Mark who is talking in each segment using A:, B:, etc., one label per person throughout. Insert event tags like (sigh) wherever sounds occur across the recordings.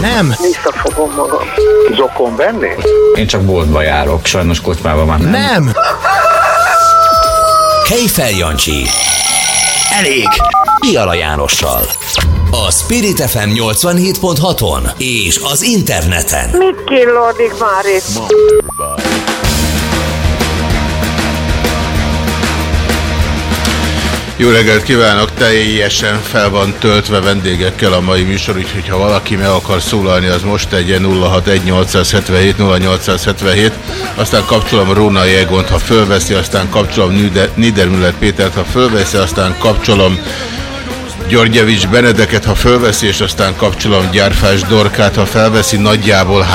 A: Nem.
B: Visszafogom magam. Zokon venni?
C: Én csak boltba járok, sajnos kocsmába már nem.
A: Nem.
D: Kejfel Jancsi.
A: Elég.
D: Piala Jánossal. A Spirit FM 87.6-on és az interneten.
B: Mit killódik már itt?
E: Jó reggelt kívánok, teljesen fel van töltve vendégekkel a mai műsor, úgyhogy ha valaki meg akar szólalni, az most tegye 061877 0877, aztán kapcsolom Róna Egont, ha fölveszi, aztán kapcsolom Niedermüller Pétert, ha fölveszi, aztán kapcsolom Györgyevics Benedeket, ha fölveszi, és aztán kapcsolom Gyárfás Dorkát, ha felveszi, nagyjából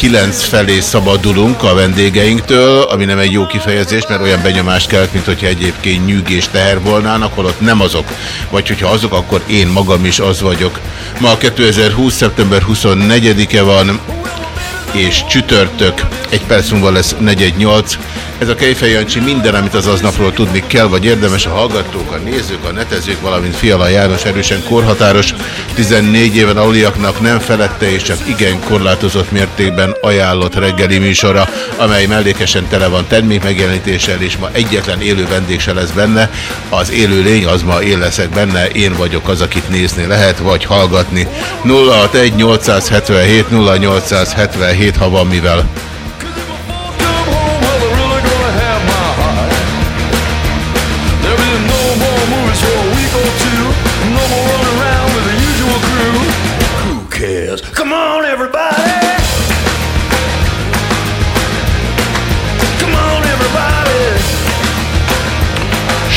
E: 3-9 felé szabadulunk a vendégeinktől, ami nem egy jó kifejezés, mert olyan benyomást kelt, mint hogyha egyébként nyűg és teher volnának, holott nem azok. Vagy hogyha azok, akkor én magam is az vagyok. Ma 2020. szeptember 24-e van, és csütörtök, egy perc múlva lesz 418. Ez a Kejfej Jancsi minden, amit az aznapról tudni kell, vagy érdemes a hallgatók, a nézők, a netezők, valamint Fiala János erősen korhatáros, 14 éven aluliaknak nem felette és csak igen korlátozott mértékben ajánlott reggeli műsora, amely mellékesen tele van termékmegjelenítéssel, és ma egyetlen élő vendég se lesz benne. Az élő lény, az ma én leszek benne, én vagyok az, akit nézni lehet, vagy hallgatni. 061 877 0877, ha van mivel.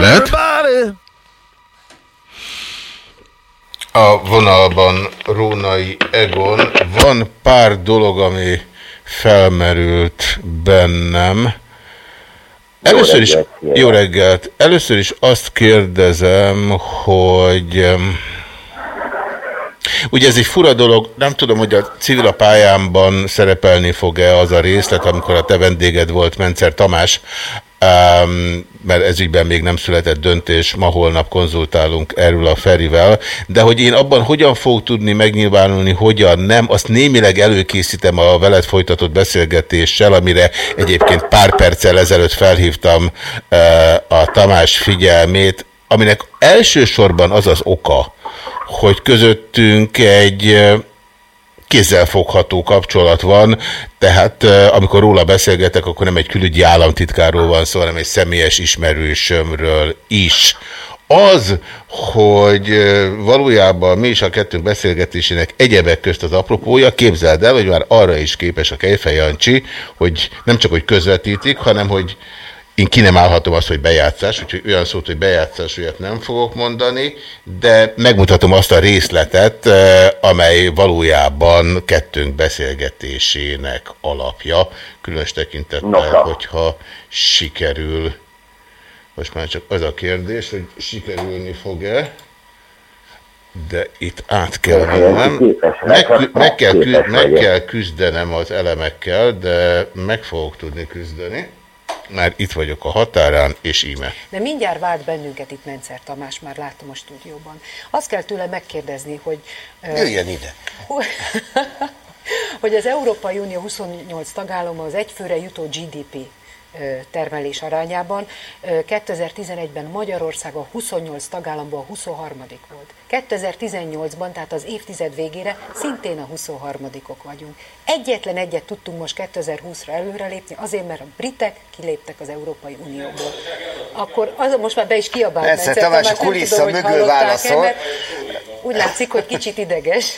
E: Lehet? A vonalban Rónai Egon. Van pár dolog, ami felmerült bennem. Először is, jó reggelt! Először is azt kérdezem, hogy... Ugye ez egy fura dolog, nem tudom, hogy a civil pályámban szerepelni fog-e az a részlet, amikor a te vendéged volt Mencer Tamás, um, mert ezügyben még nem született döntés, ma holnap konzultálunk erről a Ferivel, de hogy én abban hogyan fog tudni megnyilvánulni, hogyan nem, azt némileg előkészítem a veled folytatott beszélgetéssel, amire egyébként pár perccel ezelőtt felhívtam uh, a Tamás figyelmét, aminek elsősorban az az oka, hogy közöttünk egy kézzelfogható kapcsolat van, tehát amikor róla beszélgetek, akkor nem egy külügyi államtitkáról van szó, hanem egy személyes ismerősömről is. Az, hogy valójában mi is a kettőnk beszélgetésének egyebek közt az apropója, képzeld el, hogy már arra is képes a Kejfej Jancsi, hogy nem csak hogy közvetítik, hanem hogy én ki nem állhatom azt, hogy bejátszás, úgyhogy olyan szót, hogy bejátszás, olyat nem fogok mondani, de megmutatom azt a részletet, amely valójában kettőnk beszélgetésének alapja, különös tekintettel,
B: Noka.
E: hogyha sikerül, most már csak az a kérdés, hogy sikerülni fog-e, de itt át kell mennem. Meg,
B: vagy,
E: meg, kell, meg kell küzdenem az elemekkel, de meg fogok tudni küzdeni. Már itt vagyok a határán, és íme.
F: De mindjárt várt bennünket itt Mencer Tamás, már láttam a stúdióban. Azt kell tőle megkérdezni, hogy... ö,
E: Jöjjen ide! (laughs)
F: hogy- az Európai Unió 28 tagállama az egyfőre jutó GDP termelés arányában. Ö, 2011-ben Magyarország a 28 tagállamból a 23 volt. 2018-ban, tehát az évtized végére szintén a 23-ok vagyunk. Egyetlen egyet tudtunk most 2020-ra előrelépni, azért, mert a britek kiléptek az Európai Unióból. Akkor az, most már be is kiabált
G: Persze, Tamás kulissza mögül válaszol.
F: Úgy látszik, hogy kicsit ideges.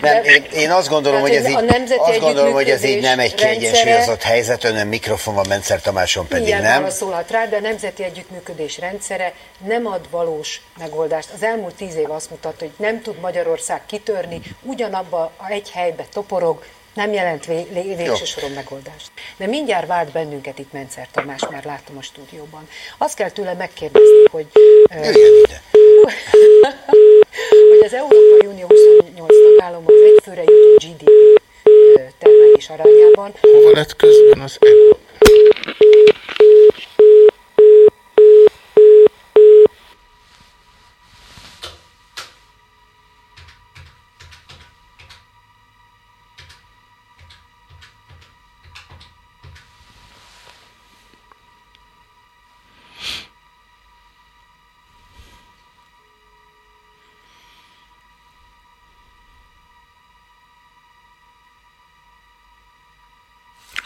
G: Nem, én, én azt gondolom,
F: Tehát
G: hogy ez így, azt gondolom, hogy ez így nem egy kiegyensúlyozott helyzet, önön mikrofon van, Mencer Tamáson pedig
F: Ilyen
G: nem.
F: válaszolhat rá, de a nemzeti együttműködés rendszere nem ad valós megoldást. Az elmúlt tíz év azt mutatta, hogy nem tud Magyarország kitörni, ugyanabba a egy helybe toporog, nem jelent végső soron megoldást. De mindjárt vált bennünket itt Mencer Tamás, már látom a stúdióban. Azt kell tőle megkérdezni, hogy,
G: Jöjjön ide. (laughs)
F: hogy az Európai Unió 28 tagállam az egyfőre jutó GDP termelés arányában
E: Hova lett közben az e-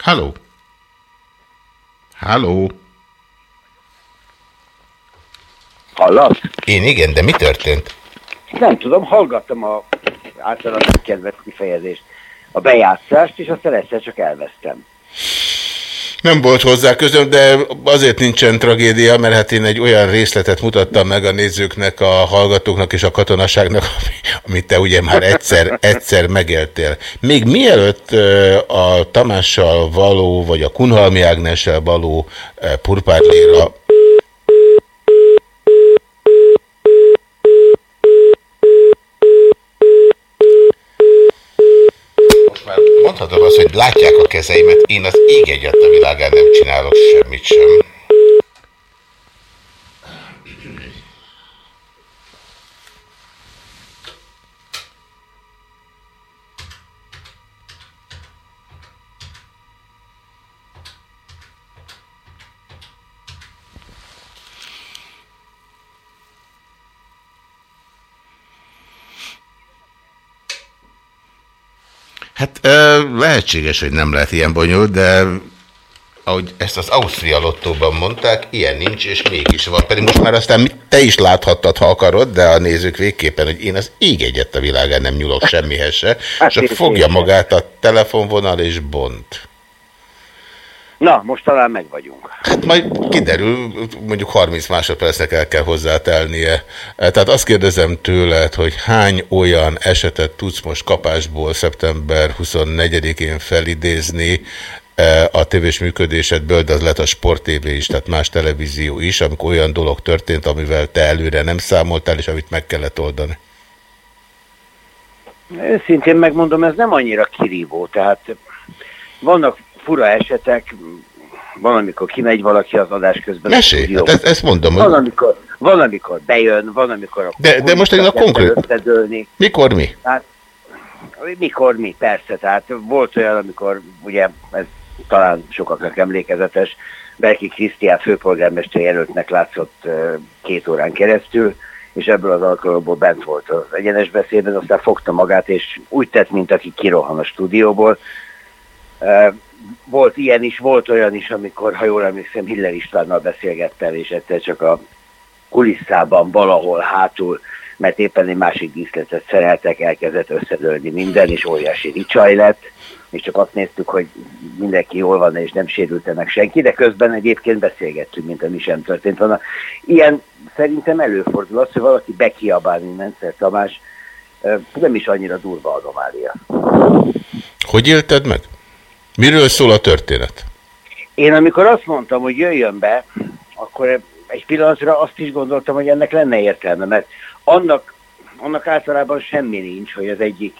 E: Halló? Halló?
H: Hallasz?
E: Én igen, de mi történt?
H: Nem tudom, hallgattam a általán nem kedves kifejezést, a bejátszást, és aztán egyszer csak elvesztem.
E: Nem volt hozzá közöm, de azért nincsen tragédia, mert hát én egy olyan részletet mutattam meg a nézőknek, a hallgatóknak és a katonaságnak, ami- amit te ugye már egyszer, egyszer megéltél. Még mielőtt a Tamással való, vagy a Kunhalmi Ágnessel való purpárléra Mondhatom azt, hogy látják a kezeimet, én az ég egyet a világán nem csinálok semmit sem. Hát lehetséges, hogy nem lehet ilyen bonyolult, de ahogy ezt az Ausztria lottóban mondták, ilyen nincs, és mégis van. Pedig most már aztán te is láthattad, ha akarod, de a nézők végképpen, hogy én az ég egyet a világán nem nyúlok semmihez se,
H: Hát
E: csak
H: én-
E: fogja magát a telefonvonal és bont.
H: Na, most talán meg vagyunk.
E: Hát majd kiderül, mondjuk 30 másodpercnek el kell hozzátelnie. Tehát azt kérdezem tőled, hogy hány olyan esetet tudsz most kapásból szeptember 24-én felidézni eh, a tévés működésedből, de az lett a Sport TV is, tehát más televízió is, amikor olyan dolog történt, amivel te előre nem számoltál, és amit meg kellett oldani.
H: Őszintén megmondom, ez nem annyira kirívó, tehát vannak fura esetek, van, amikor kimegy valaki az adás közben.
E: Mesélj, hát ezt, ezt mondom,
H: Van, amikor, van, amikor bejön, van, amikor a
E: De- de most én a konkrét-
H: összedőlni.
E: mikor mi?
H: Hát, mikor mi, persze. Tehát volt olyan, amikor, ugye, ez talán sokaknak emlékezetes, Berki Krisztián főpolgármester jelöltnek látszott két órán keresztül, és ebből az alkalomból bent volt az egyenes beszédben, aztán fogta magát, és úgy tett, mint aki kirohan a stúdióból. Volt ilyen is, volt olyan is, amikor, ha jól emlékszem, Hiller Istvánnal beszélgettem, és egyszer csak a kulisszában valahol hátul, mert éppen egy másik díszletet szereltek, elkezdett összedőlni minden, és óriási ricsaj lett, és csak azt néztük, hogy mindenki jól van, és nem sérülte meg senki, de közben egyébként beszélgettünk, mint ami sem történt volna. Ilyen szerintem előfordul az, hogy valaki bekiabál, mint Mencer Tamás, nem is annyira durva anomália.
E: Hogy élted meg? Miről szól a történet?
H: Én amikor azt mondtam, hogy jöjjön be, akkor egy pillanatra azt is gondoltam, hogy ennek lenne értelme, mert annak, annak általában semmi nincs, hogy az egyik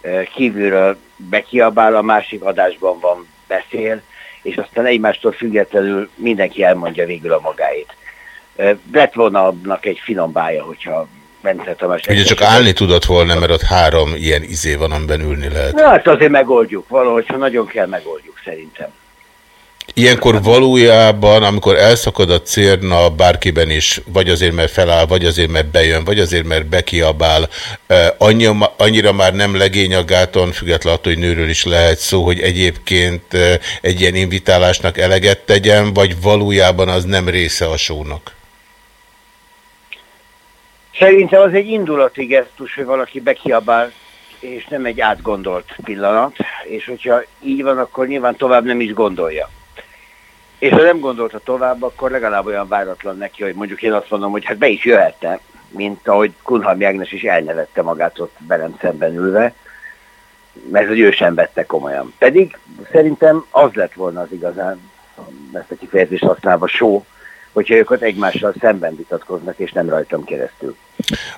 H: eh, kívülről bekiabál, a másik adásban van, beszél, és aztán egymástól függetlenül mindenki elmondja végül a magáit. Eh, Lett volna annak egy finom bája, hogyha Bence Tamás...
E: Ugye csak állni tudott volna, mert ott három ilyen izé van, amiben ülni lehet.
H: Na, hát azért megoldjuk, valahogy, ha nagyon kell, megoldjuk szerintem.
E: Ilyenkor valójában, amikor elszakad a cérna bárkiben is, vagy azért, mert feláll, vagy azért, mert bejön, vagy azért, mert bekiabál, annyira, annyira már nem legény a gáton, függetlenül attól, hogy nőről is lehet szó, hogy egyébként egy ilyen invitálásnak eleget tegyen, vagy valójában az nem része a sónak?
H: Szerintem az egy indulati gesztus, hogy valaki bekiabál, és nem egy átgondolt pillanat, és hogyha így van, akkor nyilván tovább nem is gondolja. És ha nem gondolta tovább, akkor legalább olyan váratlan neki, hogy mondjuk én azt mondom, hogy hát be is jöhetne, mint ahogy Kunhalmi Ágnes is elnevette magát ott velem szemben ülve, mert hogy ő sem vette komolyan. Pedig szerintem az lett volna az igazán, ezt a kifejezést használva, só, hogyha ők ott egymással szemben vitatkoznak, és nem rajtam keresztül.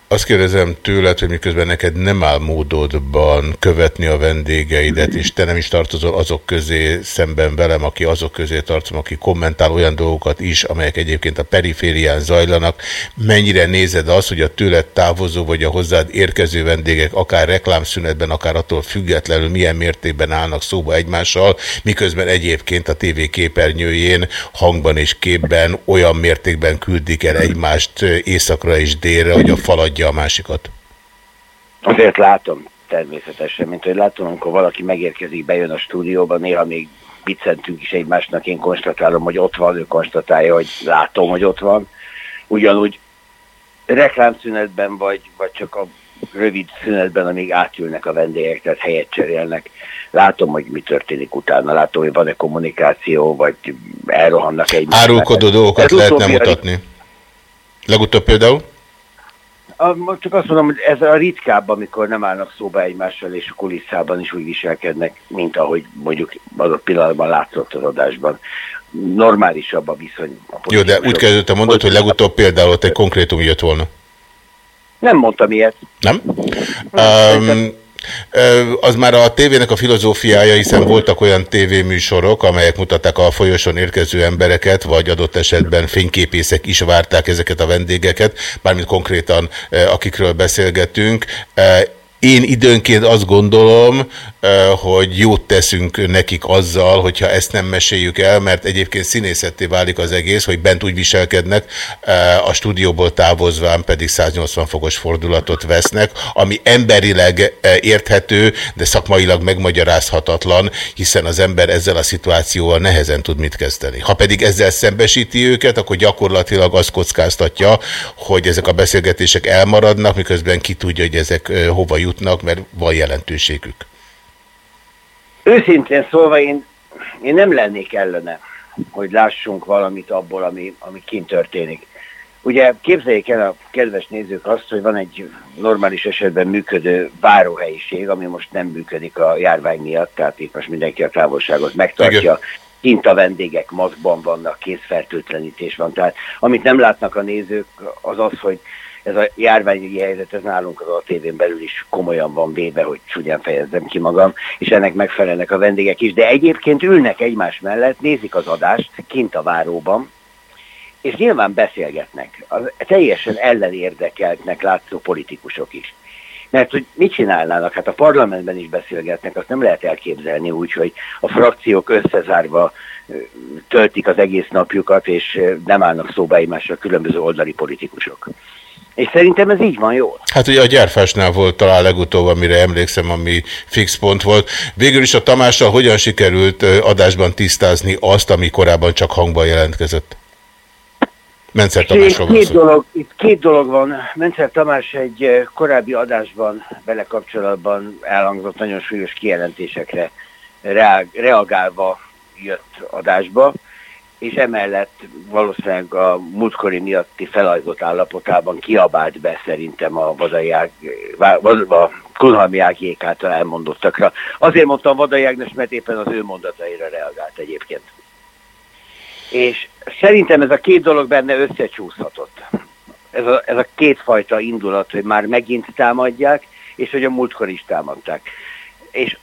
E: Azt kérdezem tőled, hogy miközben neked nem áll módodban követni a vendégeidet, és te nem is tartozol azok közé szemben velem, aki azok közé tartozom, aki kommentál olyan dolgokat is, amelyek egyébként a periférián zajlanak. Mennyire nézed azt, hogy a tőled távozó vagy a hozzád érkező vendégek akár reklámszünetben, akár attól függetlenül milyen mértékben állnak szóba egymással, miközben egyébként a tévé képernyőjén hangban és képben olyan mértékben küldik el egymást északra és délre, hogy a fal adja a másikat?
H: Azért látom természetesen, mint hogy látom, amikor valaki megérkezik, bejön a stúdióba, néha még viccentünk is egymásnak, én konstatálom, hogy ott van, ő konstatálja, hogy látom, hogy ott van. Ugyanúgy reklámszünetben vagy, vagy csak a rövid szünetben, amíg átülnek a vendégek, tehát helyet cserélnek. Látom, hogy mi történik utána, látom, hogy van-e kommunikáció, vagy elrohannak egymásnak.
E: Árulkodó dolgokat lehetne mutatni. Legutóbb például?
H: A, csak azt mondom, hogy ez a ritkább, amikor nem állnak szóba egymással, és a kulisszában is úgy viselkednek, mint ahogy mondjuk adott pillanatban látszott az adásban. Normálisabb a viszony. A
E: Jó, de úgy kezdődött a mondat, hogy legutóbb például ott egy konkrétum jött volna.
H: Nem mondtam ilyet.
E: Nem? Um, az már a tévének a filozófiája, hiszen voltak olyan tévéműsorok, amelyek mutatták a folyosón érkező embereket, vagy adott esetben fényképészek is várták ezeket a vendégeket, mármint konkrétan akikről beszélgetünk. Én időnként azt gondolom, hogy jót teszünk nekik azzal, hogyha ezt nem meséljük el, mert egyébként színészetté válik az egész, hogy bent úgy viselkednek, a stúdióból távozván pedig 180 fokos fordulatot vesznek, ami emberileg érthető, de szakmailag megmagyarázhatatlan, hiszen az ember ezzel a szituációval nehezen tud mit kezdeni. Ha pedig ezzel szembesíti őket, akkor gyakorlatilag azt kockáztatja, hogy ezek a beszélgetések elmaradnak, miközben ki tudja, hogy ezek hova jutnak, mert van jelentőségük.
H: Őszintén szólva én, én nem lennék ellene, hogy lássunk valamit abból, ami, ami kint történik. Ugye képzeljék el a kedves nézők azt, hogy van egy normális esetben működő váróhelyiség, ami most nem működik a járvány miatt, tehát itt most mindenki a távolságot megtartja. Igen. Kint a vendégek maszkban vannak, készfertőtlenítés van. Tehát amit nem látnak a nézők, az az, hogy ez a járványügyi helyzet, ez nálunk az a tévén belül is komolyan van véve, hogy csúnyán fejezzem ki magam, és ennek megfelelnek a vendégek is. De egyébként ülnek egymás mellett, nézik az adást kint a váróban, és nyilván beszélgetnek. Az teljesen ellenérdekeltnek látszó politikusok is. Mert hogy mit csinálnának? Hát a parlamentben is beszélgetnek, azt nem lehet elképzelni úgy, hogy a frakciók összezárva töltik az egész napjukat, és nem állnak szóba egymásra különböző oldali politikusok. És szerintem ez így van jól.
E: Hát ugye a gyárfásnál volt talán legutóbb, amire emlékszem, ami fix pont volt. Végül is a Tamással hogyan sikerült adásban tisztázni azt, ami korábban csak hangban jelentkezett? Mentszer Tamásról
H: két dolog, Itt két dolog van. Mentszer Tamás egy korábbi adásban vele kapcsolatban elhangzott nagyon súlyos kijelentésekre reagálva jött adásba és emellett valószínűleg a múltkori miatti felajzott állapotában kiabált be szerintem a vadai ág, a Kunhalmi által elmondottakra. Azért mondtam vadai Ágnes, mert éppen az ő mondataira reagált egyébként. És szerintem ez a két dolog benne összecsúszhatott. Ez a, ez a kétfajta indulat, hogy már megint támadják, és hogy a múltkor is támadták. És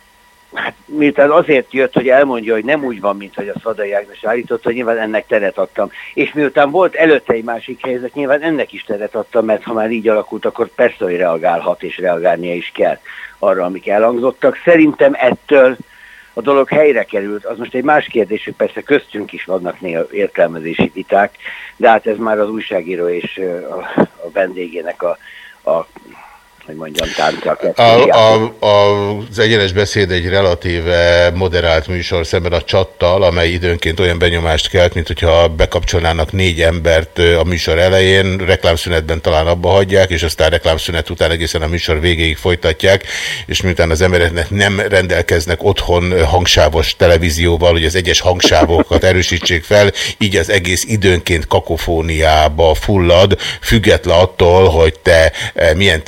H: hát miután azért jött, hogy elmondja, hogy nem úgy van, mint hogy a Szadai Ágnes állította, nyilván ennek teret adtam. És miután volt előtte egy másik helyzet, nyilván ennek is teret adtam, mert ha már így alakult, akkor persze, hogy reagálhat és reagálnia is kell arra, amik elhangzottak. Szerintem ettől a dolog helyre került. Az most egy más kérdés, hogy persze köztünk is vannak néha értelmezési viták, de hát ez már az újságíró és a vendégének a, a hogy mondjam, tánca.
E: A, a, a, az egyenes beszéd egy relatíve moderált műsor szemben a csattal, amely időnként olyan benyomást kelt, mint hogyha bekapcsolnának négy embert a műsor elején, reklámszünetben talán abba hagyják, és aztán reklámszünet után egészen a műsor végéig folytatják, és miután az embereknek nem rendelkeznek otthon hangsávos televízióval, hogy az egyes hangsávokat erősítsék fel, így az egész időnként kakofóniába fullad, független attól, hogy te eh, milyen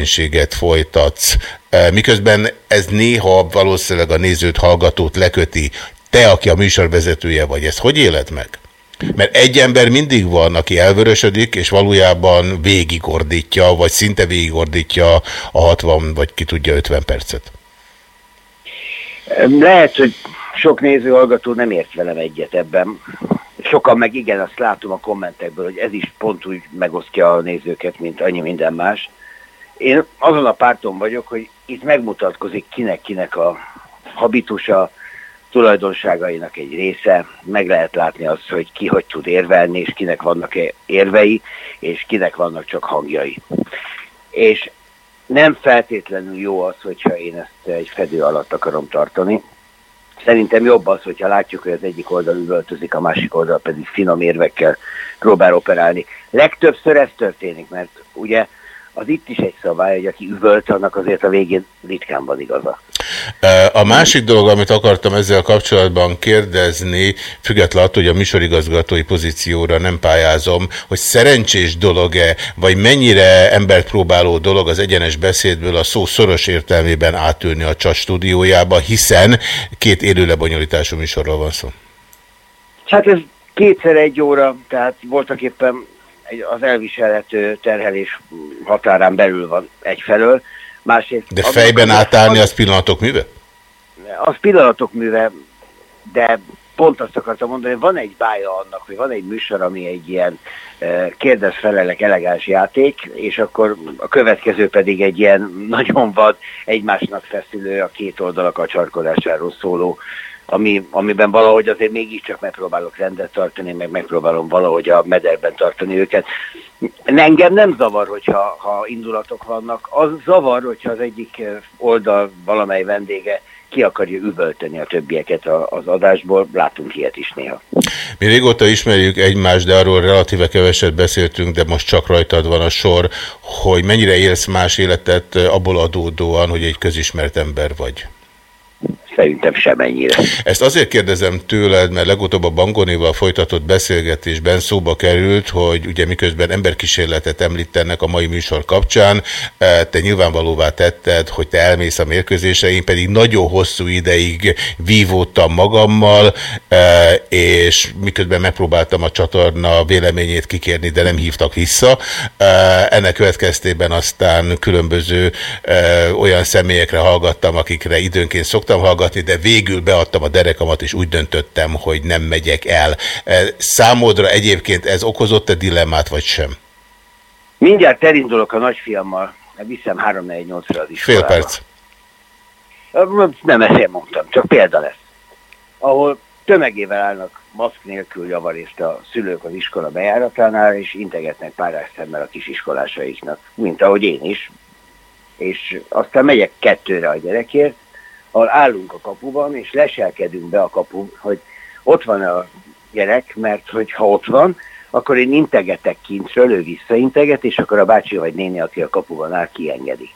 E: tevékenységet folytatsz. Miközben ez néha valószínűleg a nézőt, hallgatót leköti. Te, aki a műsorvezetője vagy, ezt hogy éled meg? Mert egy ember mindig van, aki elvörösödik, és valójában végigordítja, vagy szinte végigordítja a 60, vagy ki tudja 50 percet.
H: Lehet, hogy sok néző hallgató nem ért velem egyet ebben. Sokan meg igen, azt látom a kommentekből, hogy ez is pont úgy megosztja a nézőket, mint annyi minden más. Én azon a párton vagyok, hogy itt megmutatkozik kinek-kinek a habitusa, tulajdonságainak egy része, meg lehet látni azt, hogy ki hogy tud érvelni, és kinek vannak -e érvei, és kinek vannak csak hangjai. És nem feltétlenül jó az, hogyha én ezt egy fedő alatt akarom tartani. Szerintem jobb az, hogyha látjuk, hogy az egyik oldal üvöltözik, a másik oldal pedig finom érvekkel próbál operálni. Legtöbbször ez történik, mert ugye az itt is egy szabály, hogy aki üvölt, annak azért a végén ritkán van igaza.
E: A másik dolog, amit akartam ezzel kapcsolatban kérdezni, függetlenül attól, hogy a műsorigazgatói pozícióra nem pályázom, hogy szerencsés dolog-e, vagy mennyire embert próbáló dolog az egyenes beszédből a szó szoros értelmében átülni a csas stúdiójába, hiszen két élő lebonyolítású műsorról van szó.
H: Hát ez kétszer egy óra, tehát voltak éppen az elviselhető terhelés határán belül van egyfelől. Másrészt
E: De fejben
H: az-
E: átállni az pillanatok műve?
H: az pillanatok műve, de pont azt akartam mondani, hogy van egy bája annak, hogy van egy műsor, ami egy ilyen eh, kérdez-felelek elegáns játék, és akkor a következő pedig egy ilyen (laughs) nagyon vad, egymásnak feszülő, a két oldalak a csarkodásáról szóló, ami, amiben valahogy azért mégiscsak megpróbálok rendet tartani, meg megpróbálom valahogy a mederben tartani őket. Engem nem zavar, hogyha ha indulatok vannak, az zavar, hogyha az egyik eh, oldal valamely vendége ki akarja üvölteni a többieket az adásból, látunk ilyet is néha.
E: Mi régóta ismerjük egymást, de arról relatíve keveset beszéltünk, de most csak rajtad van a sor, hogy mennyire élsz más életet eh, abból adódóan, hogy egy közismert ember vagy.
H: Szerintem semennyire.
E: Ezt azért kérdezem tőled, mert legutóbb a Bangonival folytatott beszélgetésben szóba került, hogy ugye miközben emberkísérletet említenek a mai műsor kapcsán, eh, te nyilvánvalóvá tetted, hogy te elmész a mérkőzésre, én pedig nagyon hosszú ideig vívódtam magammal, eh, és miközben megpróbáltam a csatorna véleményét kikérni, de nem hívtak vissza. Eh, Ennek következtében aztán különböző olyan személyekre hallgattam, akikre időnként szoktam hallgatni, de végül beadtam a derekamat, és úgy döntöttem, hogy nem megyek el. Eh, Számodra egyébként ez okozott-e dilemmát, vagy sem?
H: Mindjárt elindulok a nagyfiammal, viszem 3-4-8-ra az
E: Fél
H: iskolába.
E: perc.
H: Nem én mondtam, csak példa lesz. Ahol tömegével állnak maszk nélkül javarészt a szülők az iskola bejáratánál, és integetnek párás szemmel a kisiskolásaiknak, mint ahogy én is. És aztán megyek kettőre a gyerekért, állunk a kapuban, és leselkedünk be a kapu, hogy ott van a gyerek, mert hogyha ott van, akkor én integetek kintről, ő visszainteget, és akkor a bácsi vagy néni, aki a kapuban áll, kiengedi.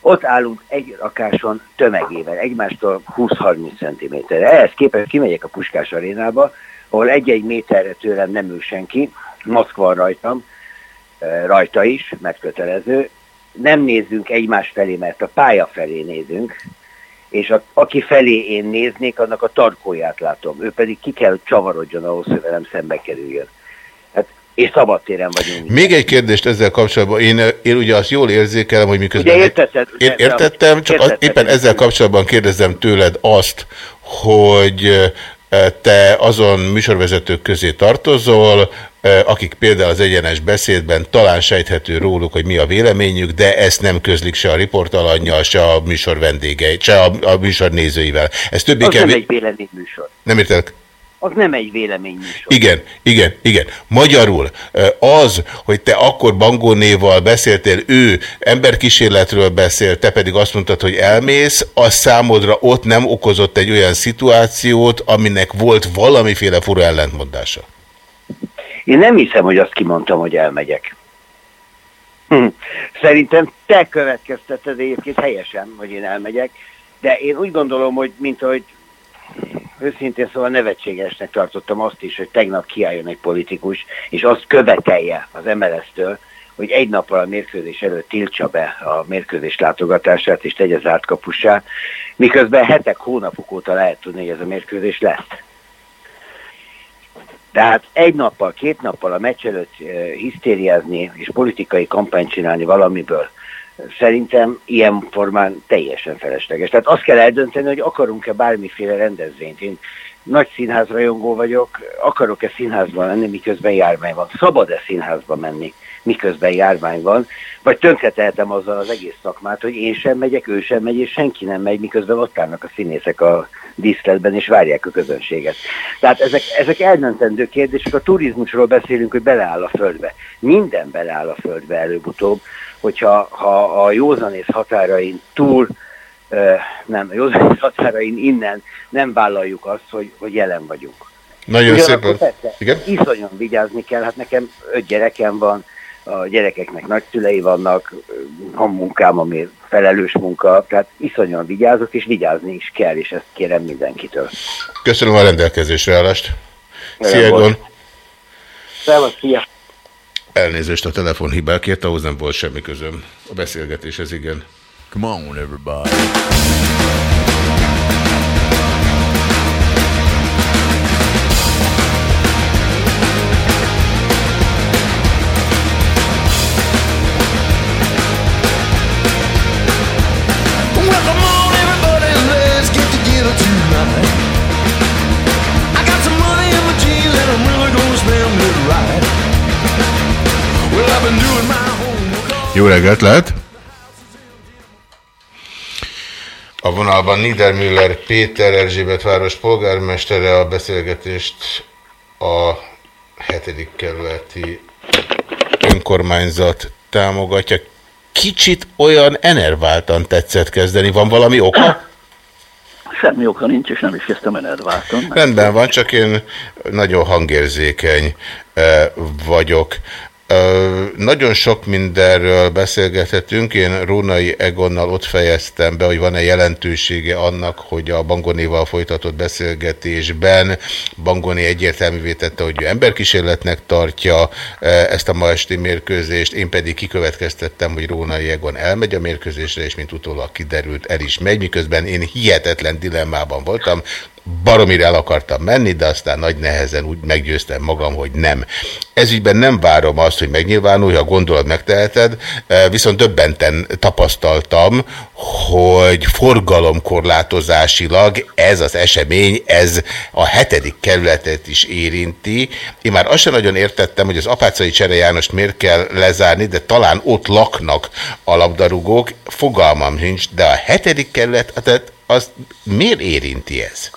H: Ott állunk egy rakáson tömegével, egymástól 20-30 cm-re. Ehhez képest kimegyek a Puskás arénába, ahol egy-egy méterre tőlem nem ül senki, maszk van rajtam, rajta is, megkötelező. Nem nézzünk egymás felé, mert a pálya felé nézünk, és a, aki felé én néznék, annak a tarkóját látom. Ő pedig ki kell, csavarodjon ahhoz, hogy velem szembe kerüljön. Hát, és szabadtéren vagyunk.
E: Még egy kérdést ezzel kapcsolatban. Én, én ugye azt jól érzékelem, hogy miközben...
H: Ugye értetted?
E: Én értettem, csak az,
H: értetted.
E: éppen ezzel kapcsolatban kérdezem tőled azt, hogy eh, te azon műsorvezetők közé tartozol, akik például az egyenes beszédben talán sejthető róluk, hogy mi a véleményük, de ezt nem közlik se a riportalanyjal, se a műsor vendégei, se a, a műsor nézőivel. Ez többé
H: Az nem
E: kevés...
H: egy véleményműsor.
E: Nem értek?
H: Az nem egy véleményműsor.
E: Igen, igen, igen. Magyarul az, hogy te akkor Bangónéval beszéltél, ő emberkísérletről beszél, te pedig azt mondtad, hogy elmész, az számodra ott nem okozott egy olyan szituációt, aminek volt valamiféle fura ellentmondása.
H: Én nem hiszem, hogy azt kimondtam, hogy elmegyek. Hm. Szerintem te következteted egyébként helyesen, hogy én elmegyek, de én úgy gondolom, hogy mint ahogy őszintén szóval nevetségesnek tartottam azt is, hogy tegnap kiálljon egy politikus, és azt követelje az MLS-től, hogy egy nappal a mérkőzés előtt tiltsa be a mérkőzés látogatását, és tegye zárt kapussá, miközben hetek, hónapok óta lehet tudni, hogy ez a mérkőzés lesz. Tehát egy nappal, két nappal a meccs előtt hisztériázni és politikai kampányt csinálni valamiből, szerintem ilyen formán teljesen felesleges. Tehát azt kell eldönteni, hogy akarunk-e bármiféle rendezvényt. Én nagy színházrajongó vagyok, akarok-e színházban lenni, miközben járvány van. Szabad-e színházba menni, miközben járvány van? Vagy tönkretehetem azzal az egész szakmát, hogy én sem megyek, ő sem megy, és senki nem megy, miközben ott állnak a színészek a díszletben, és várják a közönséget. Tehát ezek, ezek eldöntendő kérdések. A turizmusról beszélünk, hogy beleáll a földbe. Minden beleáll a földbe előbb-utóbb, hogyha ha a józanész határain túl, nem, a józanész határain innen nem vállaljuk azt, hogy, hogy jelen vagyunk.
E: Nagyon
H: Ugyanakkor
E: szépen.
H: Persze,
E: Igen?
H: iszonyan vigyázni kell, hát nekem öt gyerekem van, a gyerekeknek nagyszülei vannak, van munkám, ami felelős munka, tehát iszonyan vigyázok, és vigyázni is kell, és ezt kérem mindenkitől.
E: Köszönöm a rendelkezésre állást. Szia. Egon.
H: Szevasz, szia!
E: Elnézést a telefonhibákért, ahhoz nem volt semmi közöm. A beszélgetéshez igen.
I: Come on, everybody.
E: Jó reggelt lehet! A vonalban Niedermüller Péter Erzsébet város polgármestere a beszélgetést a hetedik kerületi önkormányzat támogatja. Kicsit olyan enerváltan tetszett kezdeni. Van valami oka?
J: Semmi oka nincs, és nem is kezdtem enerváltan.
E: Rendben van, csak én nagyon hangérzékeny eh, vagyok. Nagyon sok mindenről beszélgethetünk. Én Rónai Egonnal ott fejeztem be, hogy van-e jelentősége annak, hogy a Bangonéval folytatott beszélgetésben Bangoni egyértelművé tette, hogy ő emberkísérletnek tartja ezt a ma esti mérkőzést, én pedig kikövetkeztettem, hogy Rónai Egon elmegy a mérkőzésre, és mint utólag kiderült, el is megy, miközben én hihetetlen dilemmában voltam, baromira el akartam menni, de aztán nagy nehezen úgy meggyőztem magam, hogy nem. Ezügyben nem várom azt, hogy megnyilvánulj, ha gondolod, megteheted, eh, viszont döbbenten tapasztaltam, hogy forgalomkorlátozásilag ez az esemény, ez a hetedik kerületet is érinti. Én már azt sem nagyon értettem, hogy az Apácai Csere János miért kell lezárni, de talán ott laknak a labdarúgók, fogalmam nincs, de a hetedik kerület, tehát azt miért érinti ez?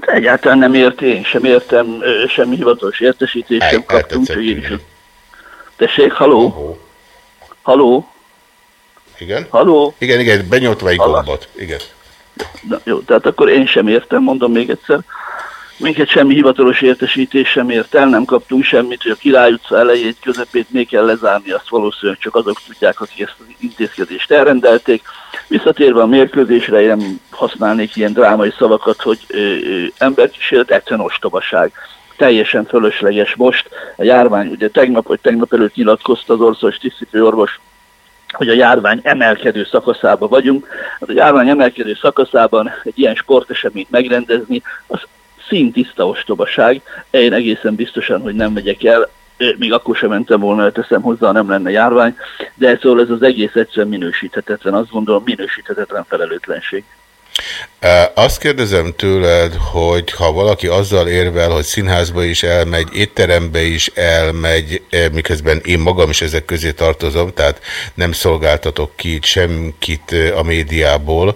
J: Hát egyáltalán nem ért, én sem értem, semmi hivatalos értesítést sem kaptunk, hogy én is. Tessék, haló? Haló?
E: Igen?
J: Haló?
E: Igen, igen, benyomtva egy gombot. Igen.
J: Na, jó, tehát akkor én sem értem, mondom még egyszer. Minket semmi hivatalos értesítés sem ért el, nem kaptunk semmit, hogy a Király utca elejét, közepét még kell lezárni, azt valószínűleg csak azok tudják, akik ezt az intézkedést elrendelték. Visszatérve a mérkőzésre, én használnék ilyen drámai szavakat, hogy ö, ö, egyszerűen ostobaság. Teljesen fölösleges most. A járvány, ugye tegnap vagy tegnap előtt nyilatkozta az országos tisztviselőorvos hogy a járvány emelkedő szakaszában vagyunk. A járvány emelkedő szakaszában egy ilyen sporteseményt megrendezni, az színtiszta ostobaság. Én egészen biztosan, hogy nem megyek el, még akkor sem mentem volna, teszem hozzá, nem lenne járvány, de szóval ez az egész egyszerűen minősíthetetlen, azt gondolom minősíthetetlen felelőtlenség.
E: Azt kérdezem tőled, hogy ha valaki azzal érvel, hogy színházba is elmegy, étterembe is elmegy, miközben én magam is ezek közé tartozom, tehát nem szolgáltatok ki eh, a médiából,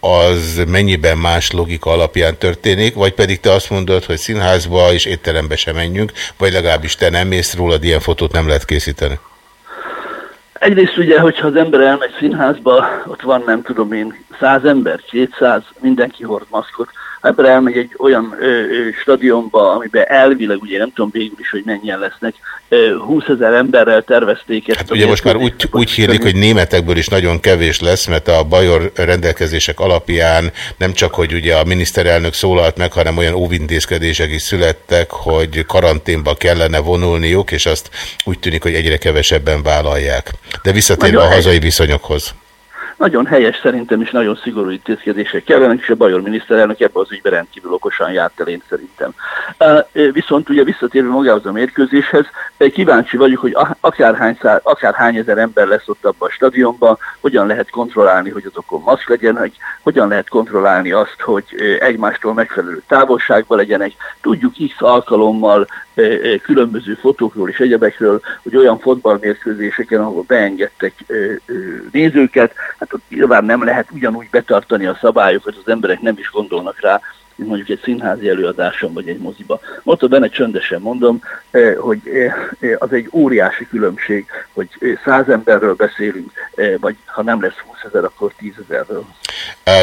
E: az mennyiben más logika alapján történik, vagy pedig te azt mondod, hogy színházba és étterembe sem menjünk, vagy legalábbis te nem mész rólad, ilyen fotót nem lehet készíteni.
J: Egyrészt ugye, hogyha az ember elmegy színházba, ott van nem tudom én, száz ember, 200, mindenki hord maszkot. Ha ember elmegy egy olyan ö, ö, stadionba, amiben elvileg, ugye nem tudom végül is, hogy mennyien lesznek, ö, 20 ezer emberrel tervezték ezt.
E: Hát ugye most már úgy, úgy hírlik, hogy németekből is nagyon kevés lesz, mert a Bajor rendelkezések alapján nem csak, hogy ugye a miniszterelnök szólalt meg, hanem olyan óvintézkedések is születtek, hogy karanténba kellene vonulniuk, és azt úgy tűnik, hogy egyre kevesebben vállalják. De visszatérve a hazai viszonyokhoz.
J: Nagyon helyes szerintem is nagyon szigorú intézkedések kellenek, és a Bajor miniszterelnök ebben az ügyben rendkívül okosan járt el én szerintem. Viszont ugye visszatérve magához a mérkőzéshez, kíváncsi vagyok, hogy akárhány, szá, akárhány ezer ember lesz ott abban a stadionban, hogyan lehet kontrollálni, hogy azokon maszk legyenek, hogyan lehet kontrollálni azt, hogy egymástól megfelelő távolságban legyenek. Tudjuk X alkalommal különböző fotókról és egyebekről, hogy olyan fotballmérkőzéseken, ahol beengedtek eh, nézőket, hát ott nyilván nem lehet ugyanúgy betartani a szabályokat, az emberek nem is gondolnak rá, mint mondjuk egy színházi előadáson vagy egy moziba. Most benne csöndesen mondom, eh, hogy eh, eh, az egy óriási különbség, hogy száz emberről beszélünk, vagy ha nem lesz 20 ezer, akkor 10 ezerről.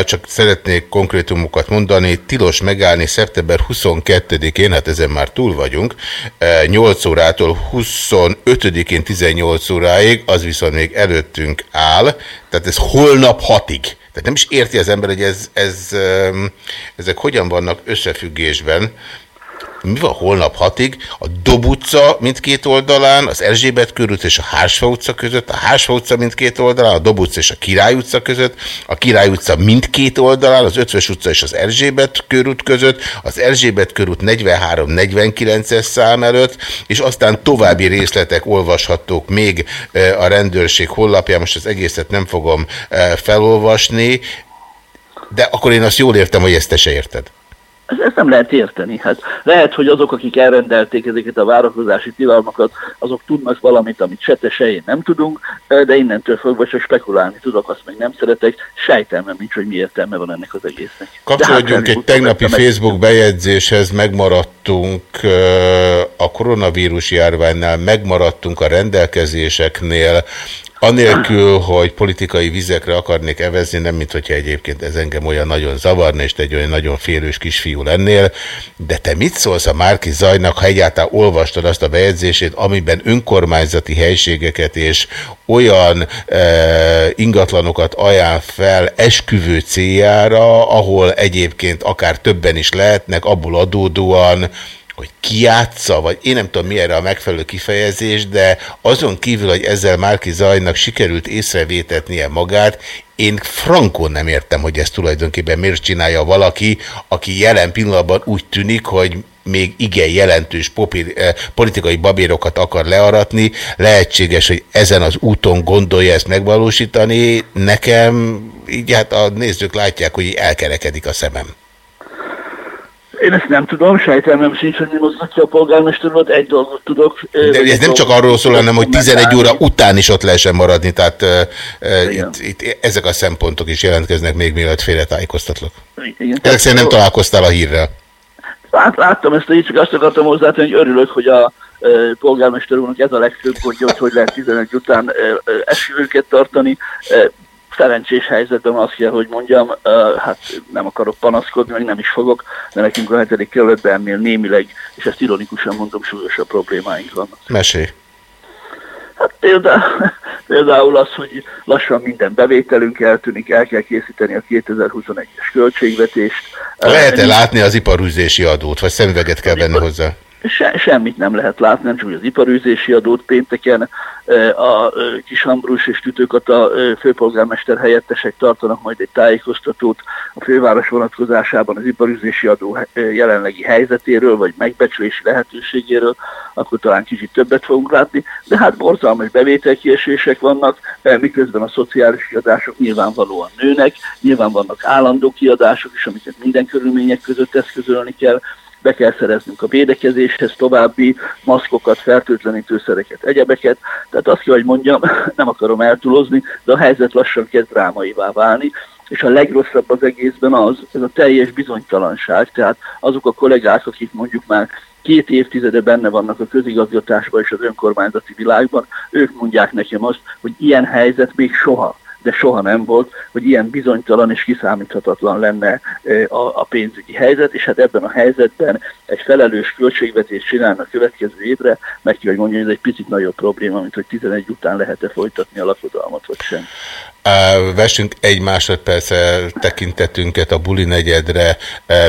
E: Csak szeretnék konkrétumokat mondani. Tilos megállni szeptember 22-én, hát ezen már túl vagyunk, ö, 8 órától 25-én 18 óráig, az viszont még előttünk áll, tehát ez holnap hatig. Tehát nem is érti az ember, hogy ez, ez, ezek hogyan vannak összefüggésben. Mi van holnap hatig? A Dob utca mindkét oldalán, az Erzsébet körút és a Hársfa utca között, a Hársfa utca mindkét oldalán, a Dob utca és a Király utca között, a Király utca mindkét oldalán, az Ötvös utca és az Erzsébet körút között, az Erzsébet körút 43-49-es szám előtt, és aztán további részletek olvashatók még a rendőrség honlapján, most az egészet nem fogom felolvasni, de akkor én azt jól értem, hogy ezt te se érted.
J: Ez, ezt nem lehet érteni. Hát lehet, hogy azok, akik elrendelték ezeket a várakozási tilalmakat, azok tudnak valamit, amit se te, se én nem tudunk, de innentől fogva csak spekulálni tudok, azt meg nem szeretek. Sejtelmem nincs, hogy mi értelme van ennek az egésznek.
E: Kapcsolódjunk
J: hát
E: egy tegnapi Facebook bejegyzéshez, megmaradtunk a koronavírus járványnál, megmaradtunk a rendelkezéseknél, anélkül, hogy politikai vizekre akarnék evezni, nem mint hogyha egyébként ez engem olyan nagyon zavarna, és te egy olyan nagyon félős kisfiú lennél, de te mit szólsz a Márki Zajnak, ha egyáltalán olvastad azt a bejegyzését, amiben önkormányzati helységeket és olyan e, ingatlanokat ajánl fel esküvő céljára, ahol egyébként akár többen is lehetnek, abból adódóan, hogy kiátsza, vagy én nem tudom mi erre a megfelelő kifejezés, de azon kívül, hogy ezzel Márki Zajnak sikerült észrevétetnie magát, én frankon nem értem, hogy ezt tulajdonképpen miért csinálja valaki, aki jelen pillanatban úgy tűnik, hogy még igen jelentős popir, eh, politikai babérokat akar learatni. Lehetséges, hogy ezen az úton gondolja ezt megvalósítani. Nekem, így hát a nézők látják, hogy elkerekedik a szemem.
J: Én ezt nem tudom, sejtelmem sincs, hogy mi mozgatja a polgármester urat, egy dolgot tudok.
E: De ez nem csak arról szól, hanem hogy 11 óra után is ott lehessen maradni, tehát uh, itt, itt ezek a szempontok is jelentkeznek még mielőtt félretájékoztatlak.
J: Igen,
E: Ezek szerint nem találkoztál a hírrel.
J: Lát, láttam ezt, így csak azt akartam hozzátenni, hogy örülök, hogy a polgármester úrnak ez a legfőbb gondja, hogy hogy lehet 11 után esküvőket tartani. Szerencsés helyzetben azt kell, hogy mondjam, hát nem akarok panaszkodni, meg nem is fogok, de nekünk a hetedik kerületben ennél némileg, és ezt ironikusan mondom, súlyosabb problémáink vannak.
E: Mesélj.
J: Hát például, (laughs) például az, hogy lassan minden bevételünk eltűnik, el kell készíteni a 2021-es költségvetést.
E: Lehet-e látni az iparűzési adót, vagy szemüveget kell venni hozzá?
J: Se, semmit nem lehet látni, nem csak hogy az iparűzési adót pénteken a Kis Ambrus és Tütőkata eh, főpolgármester helyettesek tartanak majd egy tájékoztatót a főváros vonatkozásában az iparűzési adó jelenlegi helyzetéről, vagy megbecsülési lehetőségéről, akkor talán kicsit többet fogunk látni, de hát borzalmas bevételkiesések vannak, miközben a szociális kiadások nyilvánvalóan nőnek, nyilván vannak állandó kiadások is, amiket minden körülmények között eszközölni kell, be kell szereznünk a védekezéshez további maszkokat, fertőtlenítőszereket, egyebeket. Tehát azt kell, hogy mondjam, (laughs) nem akarom eltúlozni, de a helyzet lassan kezd drámaivá válni, és a legrosszabb az egészben az, ez a teljes bizonytalanság, tehát azok a kollégák, akik mondjuk már két évtizede benne vannak a közigazgatásban és az önkormányzati világban, ők mondják nekem azt, hogy ilyen helyzet még soha de soha nem volt, hogy ilyen bizonytalan és kiszámíthatatlan lenne a, a pénzügyi helyzet, és hát ebben a helyzetben egy felelős költségvetés csinálna a következő évre, meg kell, hogy mondjam, ez egy picit nagyobb probléma, mint hogy 11 után lehet-e folytatni a lakodalmat, vagy sem.
E: Vessünk egy másodperce tekintetünket a Buli negyedre.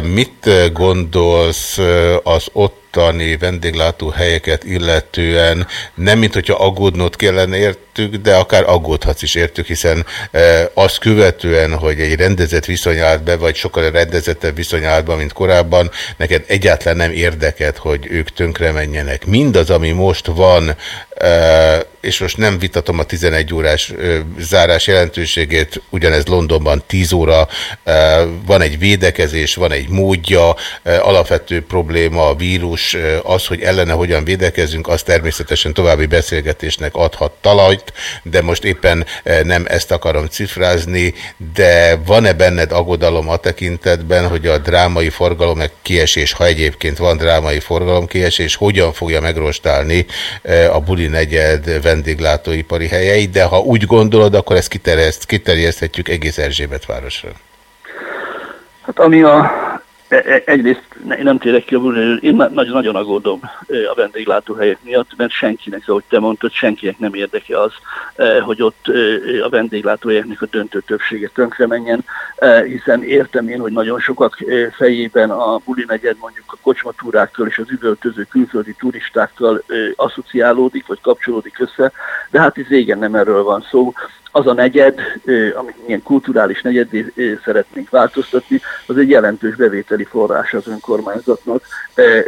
E: Mit gondolsz az ott ottani vendéglátó helyeket illetően nem, mint hogyha aggódnod kellene értük, de akár aggódhatsz is értük, hiszen e, azt követően, hogy egy rendezett viszony állt be, vagy sokkal rendezettebb viszony állt be, mint korábban, neked egyáltalán nem érdeked, hogy ők tönkre menjenek. Mindaz, ami most van, e, és most nem vitatom a 11 órás e, zárás jelentőségét, ugyanez Londonban 10 óra, e, van egy védekezés, van egy módja, e, alapvető probléma a vírus, az, hogy ellene hogyan védekezünk, az természetesen további beszélgetésnek adhat talajt, de most éppen nem ezt akarom cifrázni, de van-e benned aggodalom a tekintetben, hogy a drámai forgalom kiesés, ha egyébként van drámai forgalom kiesés, hogyan fogja megrostálni a Buli negyed vendéglátóipari helyei, de ha úgy gondolod, akkor ezt kiterjeszthetjük egész Erzsébet városra.
J: Hát ami a E, egyrészt nem térek ki a én nagyon-nagyon aggódom a vendéglátóhelyek miatt, mert senkinek, ahogy te mondtad, senkinek nem érdeke az, hogy ott a vendéglátóhelyeknek a döntő többsége tönkre menjen, hiszen értem én, hogy nagyon sokak fejében a buli negyed mondjuk a kocsmatúrákkal és az üvöltöző külföldi turistákkal asszociálódik, vagy kapcsolódik össze, de hát ez régen nem erről van szó. Az a negyed, amit milyen kulturális negyedé szeretnénk változtatni, az egy jelentős bevételi forrás az önkormányzatnak,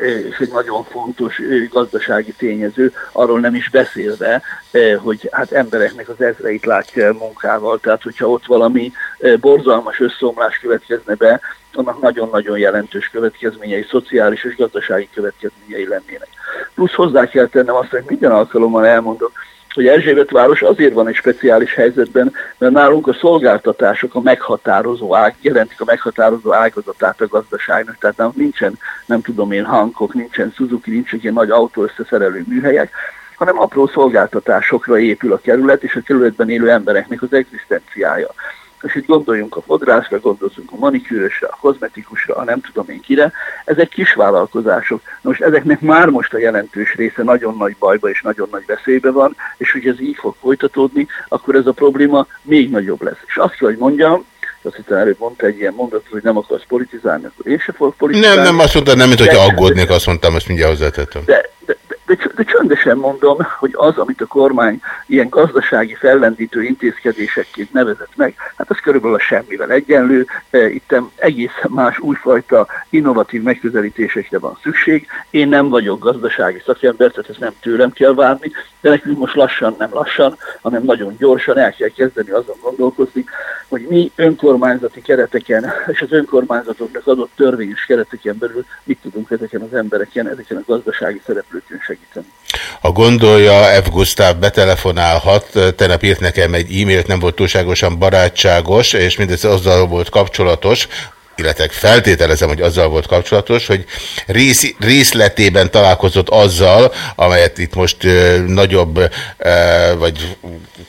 J: és egy nagyon fontos gazdasági tényező, arról nem is beszélve, hogy hát embereknek az ezreit látja munkával, tehát hogyha ott valami borzalmas összeomlás következne be, annak nagyon-nagyon jelentős következményei, szociális és gazdasági következményei lennének. Plusz hozzá kell tennem azt, hogy minden alkalommal elmondok, hogy Erzsébet város azért van egy speciális helyzetben, mert nálunk a szolgáltatások a meghatározó ág, jelentik a meghatározó ágazatát a gazdaságnak, tehát nálunk nincsen, nem tudom én, hankok, nincsen Suzuki, nincsen ilyen nagy autó összeszerelő műhelyek, hanem apró szolgáltatásokra épül a kerület, és a kerületben élő embereknek az egzisztenciája és itt gondoljunk a fodrászra, gondoljunk a manikűrösre, a kozmetikusra, a nem tudom én kire, ezek kis vállalkozások. most ezeknek már most a jelentős része nagyon nagy bajba és nagyon nagy veszélybe van, és hogy ez így fog folytatódni, akkor ez a probléma még nagyobb lesz. És azt kell, hogy mondjam, azt hiszem előbb mondta egy ilyen mondatot, hogy nem akarsz politizálni, akkor én sem fogok politizálni.
E: Nem, nem azt mondta, nem, mint hogyha aggódnék, azt mondtam, azt mindjárt hozzátettem.
J: De, de, de, de csöndesen mondom, hogy az, amit a kormány ilyen gazdasági fellendítő intézkedésekként nevezett meg, hát az körülbelül a semmivel egyenlő. E, itt egészen más újfajta innovatív megközelítésekre van szükség. Én nem vagyok gazdasági szakember, tehát ezt nem tőlem kell várni, de nekünk most lassan, nem lassan, hanem nagyon gyorsan el kell kezdeni azon gondolkozni, hogy mi önkormányzati kereteken és az önkormányzatoknak adott törvényes kereteken belül mit tudunk ezeken az embereken, ezeken a gazdasági szereplőkön segíteni.
E: Ha gondolja, F. Gustav betelefonálhat, tegnap írt nekem egy e-mailt, nem volt túlságosan barátságos, és mindez azzal volt kapcsolatos, illetve feltételezem, hogy azzal volt kapcsolatos, hogy rész, részletében találkozott azzal, amelyet itt most ö, nagyobb ö, vagy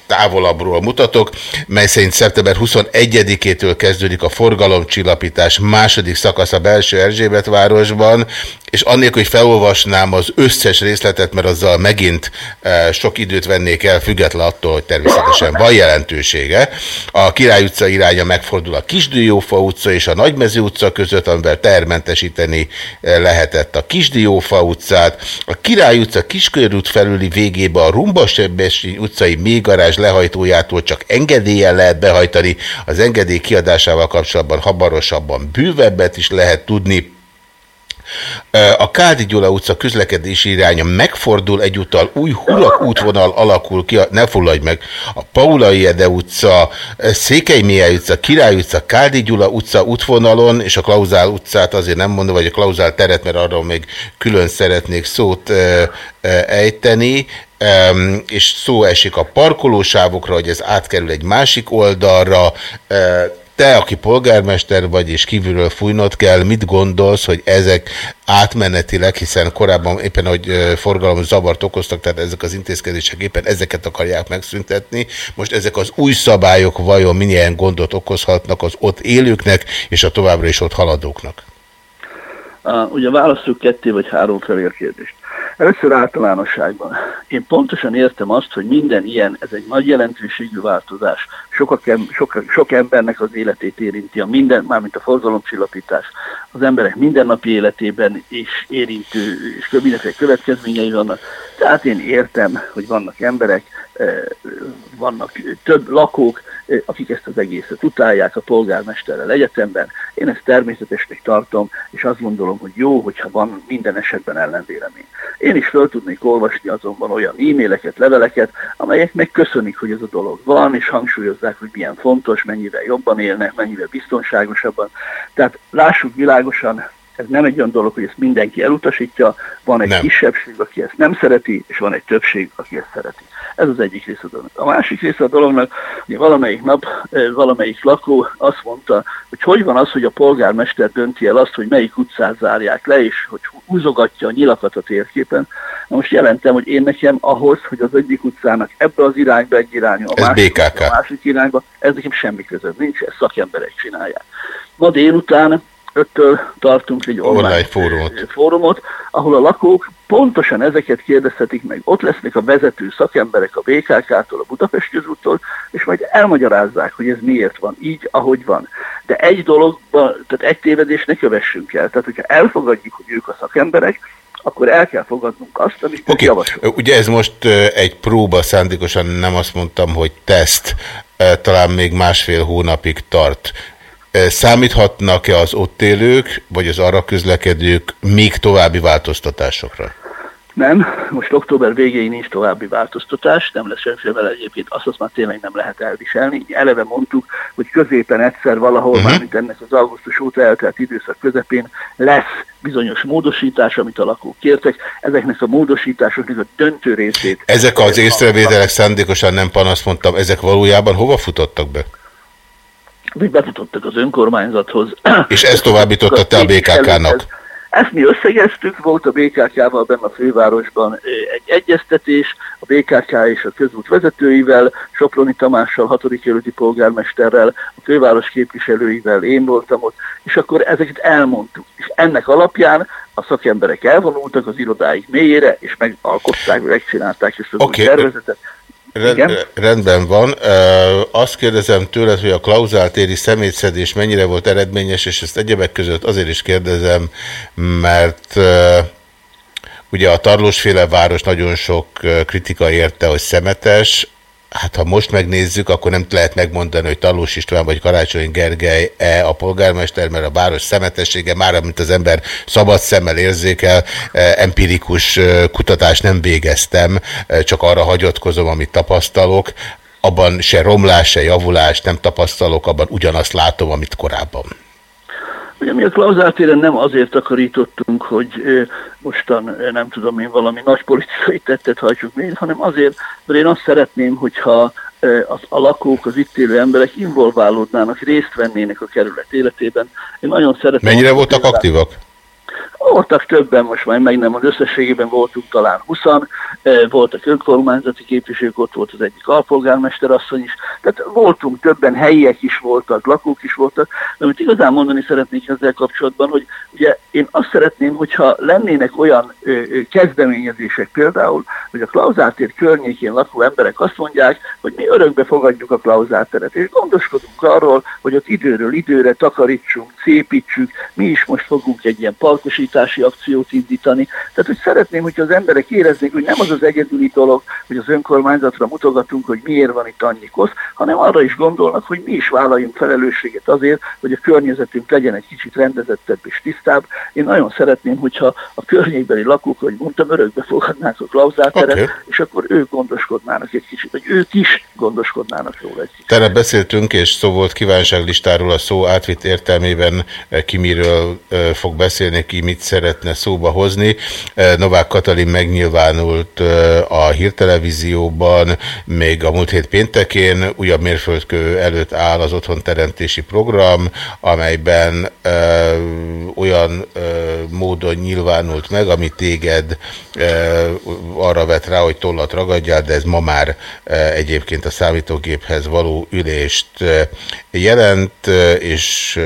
E: távolabbról mutatok, mely szerint szeptember 21-től kezdődik a forgalomcsillapítás második szakasz a belső Erzsébet városban, és annélkül, hogy felolvasnám az összes részletet, mert azzal megint e, sok időt vennék el, független attól, hogy természetesen van jelentősége. A Király utca iránya megfordul a Kisdőjófa utca és a Nagy Nagymező utca között, amivel termentesíteni eh, lehetett a Kisdiófa utcát, a Király utca Kiskörút felüli végébe a Rumbasebesi utcai mélygarázs lehajtójától csak engedélyen lehet behajtani, az engedély kiadásával kapcsolatban hamarosabban bűvebbet is lehet tudni. A Kádi Gyula utca közlekedési iránya megfordul egyúttal, új hulak útvonal alakul ki, ne fulladj meg, a Paulai Ede utca, Székely Mihály utca, Király utca, Kádi Gyula utca útvonalon, és a Klauzál utcát azért nem mondom, vagy a Klauzál teret, mert arról még külön szeretnék szót ejteni, és szó esik a parkolósávokra, hogy ez átkerül egy másik oldalra, te, aki polgármester vagy, és kívülről fújnod kell, mit gondolsz, hogy ezek átmenetileg, hiszen korábban éppen, hogy forgalom zavart okoztak, tehát ezek az intézkedések éppen ezeket akarják megszüntetni. Most ezek az új szabályok vajon milyen gondot okozhatnak az ott élőknek, és a továbbra is ott haladóknak?
J: Uh, ugye választjuk ketté vagy három felér kérdést. Először általánosságban. Én pontosan értem azt, hogy minden ilyen, ez egy nagy jelentőségű változás. Sokak, sok, sok embernek az életét érinti, a minden, mármint a forgalomcsillapítás, az emberek mindennapi életében is érintő, és mindenféle következményei vannak. Tehát én értem, hogy vannak emberek, vannak több lakók, akik ezt az egészet utálják a polgármesterrel egyetemben. Én ezt természetesnek tartom, és azt gondolom, hogy jó, hogyha van minden esetben ellenvélemény. Én is föl tudnék olvasni azonban olyan e-maileket, leveleket, amelyek megköszönik, hogy ez a dolog van, és hangsúlyozzák, hogy milyen fontos, mennyivel jobban élnek, mennyivel biztonságosabban. Tehát lássuk világosan, ez nem egy olyan dolog, hogy ezt mindenki elutasítja, van egy nem. kisebbség, aki ezt nem szereti, és van egy többség, aki ezt szereti. Ez az egyik része a dolognak. A másik része a dolognak, hogy valamelyik nap valamelyik lakó azt mondta, hogy hogy van az, hogy a polgármester dönti el azt, hogy melyik utcát zárják le, és hogy húzogatja a nyilakat a térképen. Na most jelentem, hogy én nekem ahhoz, hogy az egyik utcának ebbe az irányba egy irányú, a másik, a másik irányba, ez nekem semmi között nincs, ezt szakemberek csinálják. Ma délután öttől tartunk egy online, online fórumot. fórumot, ahol a lakók pontosan ezeket kérdezhetik meg. Ott lesznek a vezető szakemberek a BKK-tól, a Budapest közúttól, és majd elmagyarázzák, hogy ez miért van így, ahogy van. De egy dologban, tehát egy tévedést ne kövessünk el. Tehát, hogyha elfogadjuk, hogy ők a szakemberek, akkor el kell fogadnunk azt, amit okay. javasol.
E: Ugye ez most egy próba, szándékosan nem azt mondtam, hogy teszt, talán még másfél hónapig tart. Számíthatnak-e az ott élők, vagy az arra közlekedők még további változtatásokra?
J: Nem, most október végéig nincs további változtatás, nem lesz semmiféle vele egyébként, azt, azt már tényleg nem lehet elviselni. Eleve mondtuk, hogy középen egyszer valahol, uh-huh. mármint ennek az augusztus óta eltelt időszak közepén lesz bizonyos módosítás, amit a lakók kértek. Ezeknek a módosításoknak a döntő részét...
E: Ezek az észrevételek szándékosan nem panaszt mondtam, ezek valójában hova futottak be?
J: Még befutottak az önkormányzathoz. (clears throat)
E: És ezt továbbította te a BKK-nak?
J: Ezt mi összegeztük, volt a BKK-val benne a fővárosban egy egyeztetés, a BKK és a közút vezetőivel, Soproni Tamással, hatodik kerületi polgármesterrel, a főváros képviselőivel, én voltam ott, és akkor ezeket elmondtuk. És ennek alapján a szakemberek elvonultak az irodáik mélyére, és megalkották, megcsinálták ezt az okay. tervezetet.
E: Rend, rendben van. Azt kérdezem tőled, hogy a klauzáltéri szemétszedés mennyire volt eredményes, és ezt egyebek között azért is kérdezem, mert ugye a Tarlósféle város nagyon sok kritika érte, hogy szemetes, Hát ha most megnézzük, akkor nem lehet megmondani, hogy Talós István vagy Karácsony Gergely -e a polgármester, mert a város szemetessége már, amit az ember szabad szemmel érzékel, e, empirikus e, kutatást nem végeztem, e, csak arra hagyatkozom, amit tapasztalok. Abban se romlás, se javulás nem tapasztalok, abban ugyanazt látom, amit korábban.
J: Ugye mi a klauzáltéren nem azért takarítottunk, hogy mostan nem tudom én valami nagy politikai tettet hajtsuk még, hanem azért, mert én azt szeretném, hogyha az, a lakók, az itt élő emberek involválódnának, részt vennének a kerület életében. Én nagyon szeretném...
E: Mennyire voltak aktívak?
J: Voltak többen, most már meg nem, az összességében voltunk talán 20 voltak önkormányzati képviselők, ott volt az egyik alpolgármester asszony is, tehát voltunk többen, helyiek is voltak, lakók is voltak, de amit igazán mondani szeretnék ezzel kapcsolatban, hogy ugye én azt szeretném, hogyha lennének olyan ö, ö, kezdeményezések például, hogy a Klauzáltér környékén lakó emberek azt mondják, hogy mi örökbe fogadjuk a Klauzálteret, és gondoskodunk arról, hogy ott időről időre takarítsunk, szépítsük, mi is most fogunk egy ilyen parkosítási akciót indítani. Tehát, hogy szeretném, hogy az emberek éreznék, hogy nem az az egyedüli dolog, hogy az önkormányzatra mutogatunk, hogy miért van itt annyi kosz, hanem arra is gondolnak, hogy mi is vállaljunk felelősséget azért, hogy a környezetünk legyen egy kicsit rendezettebb és tisztább. Én nagyon szeretném, hogyha a környékbeli lakók, hogy mondtam, örökbe fogadnák a klauzáteret, okay. és akkor ők gondoskodnának egy kicsit, vagy ők is gondoskodnának róla egy kicsit.
E: Tegnap beszéltünk, és szó volt kívánságlistáról a szó átvitt értelmében, eh, ki miről eh, fog beszélni, ki mit szeretne szóba hozni. Novák Katalin megnyilvánult a hírtelevízióban, még a múlt hét péntekén, újabb mérföldkő előtt áll az otthonteremtési program, amelyben ö, olyan ö, módon nyilvánult meg, ami téged ö, arra vet rá, hogy tollat ragadjál, de ez ma már ö, egyébként a számítógéphez való ülést jelent, és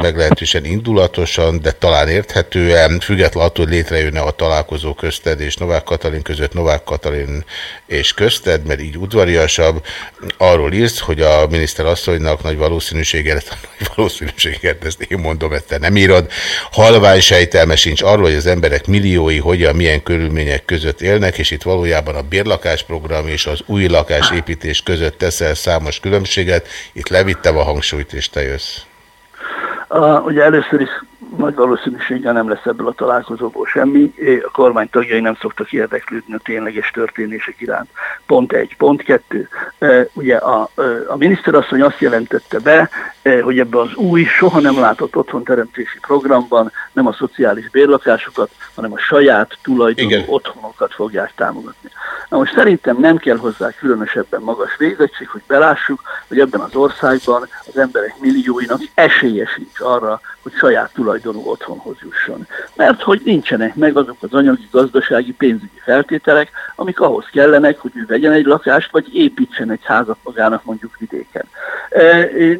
E: meglehetősen indulatosan, de talán érthetően, függetlenül attól, hogy létrejönne a találkozó közted és Novák Katalin között, Novák Katalin és közted, mert így udvariasabb, arról írsz, hogy a miniszter asszonynak nagy valószínűséggel, (laughs) nagy valószínűséggel, ezt én mondom, ezt te nem írod, halvány sejtelme sincs arról, hogy az emberek milliói hogyan, milyen körülmények között élnek, és itt valójában a bérlakásprogram és az új lakásépítés között teszel számos különbséget, itt levittem a hangsúlyt, és te jössz.
J: Uh, ugye először is nagy valószínűséggel nem lesz ebből a találkozóból semmi. A kormány tagjai nem szoktak érdeklődni a tényleges történések iránt. Pont egy. Pont kettő. Ugye a, a miniszterasszony azt jelentette be, hogy ebben az új, soha nem látott otthonteremtési programban nem a szociális bérlakásokat, hanem a saját tulajdonú Igen. otthonokat fogják támogatni. Na most szerintem nem kell hozzá különösebben magas végzettség, hogy belássuk, hogy ebben az országban az emberek millióinak esélye sincs arra, hogy saját tulajdonú otthonhoz jusson. Mert hogy nincsenek meg azok az anyagi, gazdasági, pénzügyi feltételek, amik ahhoz kellenek, hogy ő vegyen egy lakást, vagy építsen egy házat magának mondjuk vidéken.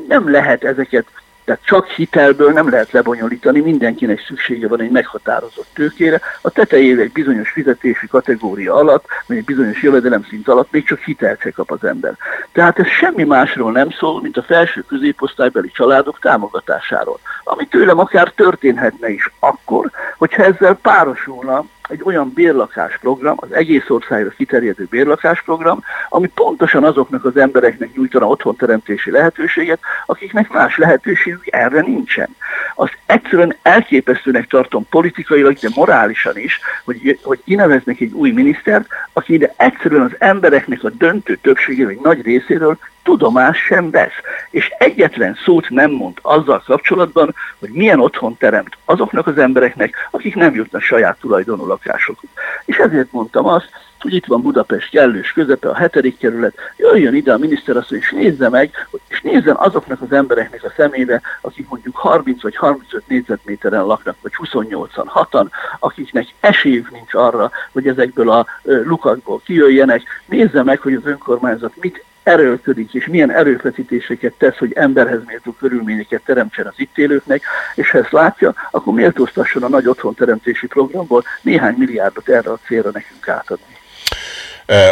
J: Nem lehet ezeket tehát csak hitelből nem lehet lebonyolítani, mindenkinek szüksége van egy meghatározott tőkére. A tetejére egy bizonyos fizetési kategória alatt, vagy egy bizonyos jövedelemszint alatt még csak hitelt kap az ember. Tehát ez semmi másról nem szól, mint a felső középosztálybeli családok támogatásáról, ami tőlem akár történhetne is akkor, hogyha ezzel párosulna egy olyan bérlakásprogram, az egész országra kiterjedő bérlakásprogram, ami pontosan azoknak az embereknek nyújtana otthonteremtési lehetőséget, akiknek más lehetőségük erre nincsen. Azt egyszerűen elképesztőnek tartom politikailag, de morálisan is, hogy, hogy kineveznek egy új minisztert, aki ide egyszerűen az embereknek a döntő többsége, vagy nagy részéről tudomás sem vesz, és egyetlen szót nem mond azzal kapcsolatban, hogy milyen otthon teremt azoknak az embereknek, akik nem jutnak saját tulajdonú lakásokhoz. És ezért mondtam azt, hogy itt van Budapest kellős közepe, a hetedik kerület, jöjjön ide a miniszterasszony, és nézze meg, és nézzen azoknak az embereknek a szemébe, akik mondjuk 30 vagy 35 négyzetméteren laknak, vagy 28-an, 6 akiknek esélyük nincs arra, hogy ezekből a lukakból kijöjjenek, nézze meg, hogy az önkormányzat mit erőlködik, és milyen erőfeszítéseket tesz, hogy emberhez méltó körülményeket teremtsen az itt élőknek, és ha ezt látja, akkor méltóztasson a nagy otthonteremtési programból néhány milliárdot erre a célra nekünk átadni.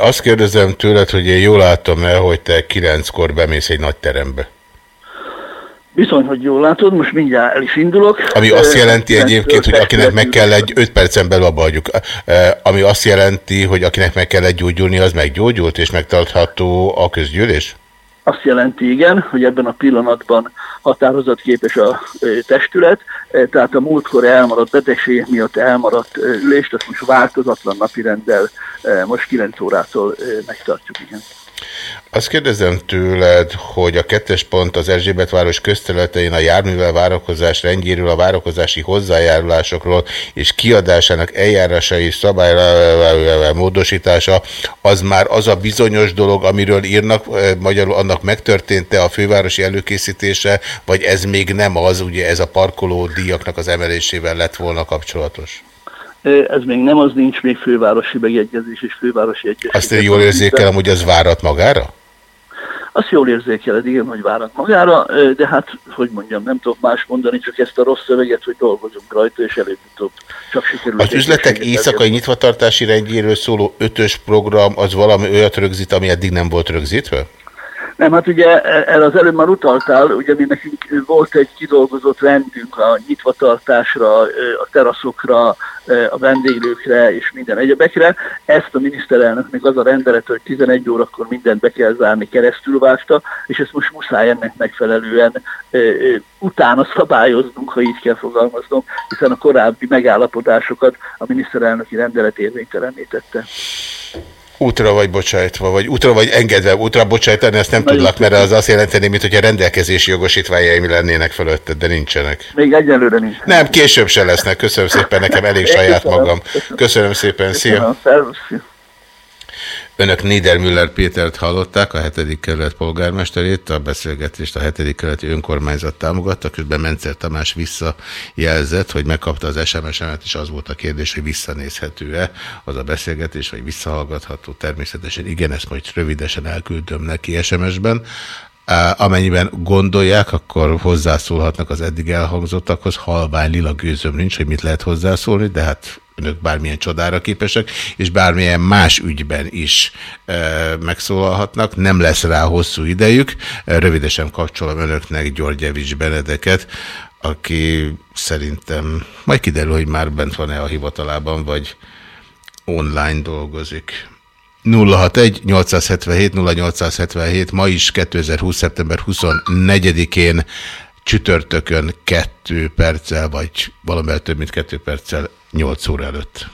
E: Azt kérdezem tőled, hogy én jól látom-e, hogy te kilenckor bemész egy nagy terembe?
J: Viszont, hogy jól látod, most mindjárt el is indulok.
E: Ami azt jelenti egyébként, hogy akinek meg kell egy 5 percen belül abba hagyjuk. Ami azt jelenti, hogy akinek meg kell egy gyógyulni, az meggyógyult és megtartható a közgyűlés?
J: Azt jelenti, igen, hogy ebben a pillanatban határozatképes a testület, tehát a múltkor elmaradt betegség miatt elmaradt ülést, azt most változatlan napirenddel most 9 órától megtartjuk, igen.
E: Azt kérdezem tőled, hogy a kettes pont az Erzsébetváros közterületein a járművel várakozás rendjéről, a várakozási hozzájárulásokról és kiadásának eljárásai szabályra módosítása, az már az a bizonyos dolog, amiről írnak, eh, magyarul annak megtörtént-e a fővárosi előkészítése, vagy ez még nem az, ugye ez a parkoló díjaknak az emelésével lett volna kapcsolatos?
J: Ez még nem az, nincs még fővárosi megegyezés és fővárosi egyesítés.
E: Azt én jól érzékelem, hogy az várat magára?
J: Azt jól érzékeled, igen, hogy várat magára, de hát, hogy mondjam, nem tudok más mondani, csak ezt a rossz szöveget, hogy dolgozunk rajta, és előbb-utóbb csak sikerül.
E: Az üzletek éjszakai nyitvatartási rendjéről szóló ötös program az valami olyat rögzít, ami eddig nem volt rögzítve?
J: Nem, hát ugye erre az előbb már utaltál, ugye mi nekünk volt egy kidolgozott rendünk a nyitvatartásra, a teraszokra, a vendéglőkre és minden egyebekre. Ezt a miniszterelnöknek az a rendelet, hogy 11 órakor mindent be kell zárni, keresztül vágta, és ezt most muszáj ennek megfelelően utána szabályoznunk, ha így kell fogalmaznom, hiszen a korábbi megállapodásokat a miniszterelnöki rendelet érvénytelenné tette.
E: Útra vagy bocsájtva, vagy útra vagy engedve, útra bocsájtani, ezt nem tudlak, mert az azt jelenteni, mint hogy a rendelkezési jogosítványaim lennének fölötted, de nincsenek.
J: Még egyelőre nincs.
E: Nem, később se lesznek. Köszönöm szépen, nekem elég saját magam. Köszönöm szépen, szia. Önök Niedermüller Pétert hallották, a 7. kerület polgármesterét, a beszélgetést a 7. kerületi önkormányzat támogatta, közben Mencer Tamás visszajelzett, hogy megkapta az SMS-emet, és az volt a kérdés, hogy visszanézhető-e az a beszélgetés, vagy visszahallgatható. Természetesen igen, ezt majd rövidesen elküldöm neki SMS-ben. Amennyiben gondolják, akkor hozzászólhatnak az eddig elhangzottakhoz. Halvány lila gőzöm nincs, hogy mit lehet hozzászólni, de hát önök bármilyen csodára képesek, és bármilyen más ügyben is e, megszólalhatnak. Nem lesz rá hosszú idejük. Rövidesen kapcsolom önöknek Györgyevics Benedeket, aki szerintem majd kiderül, hogy már bent van-e a hivatalában, vagy online dolgozik. 061 877 0877 ma is 2020. szeptember 24-én csütörtökön 2 perccel, vagy valamivel több mint 2 perccel 8 óra előtt.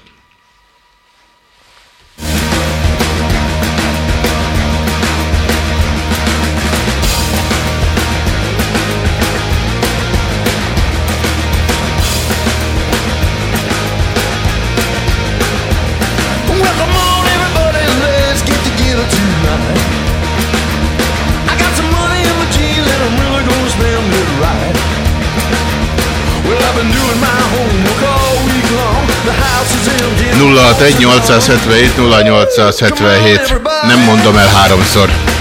E: Nulla 877 0877 Nem mondom el háromszor.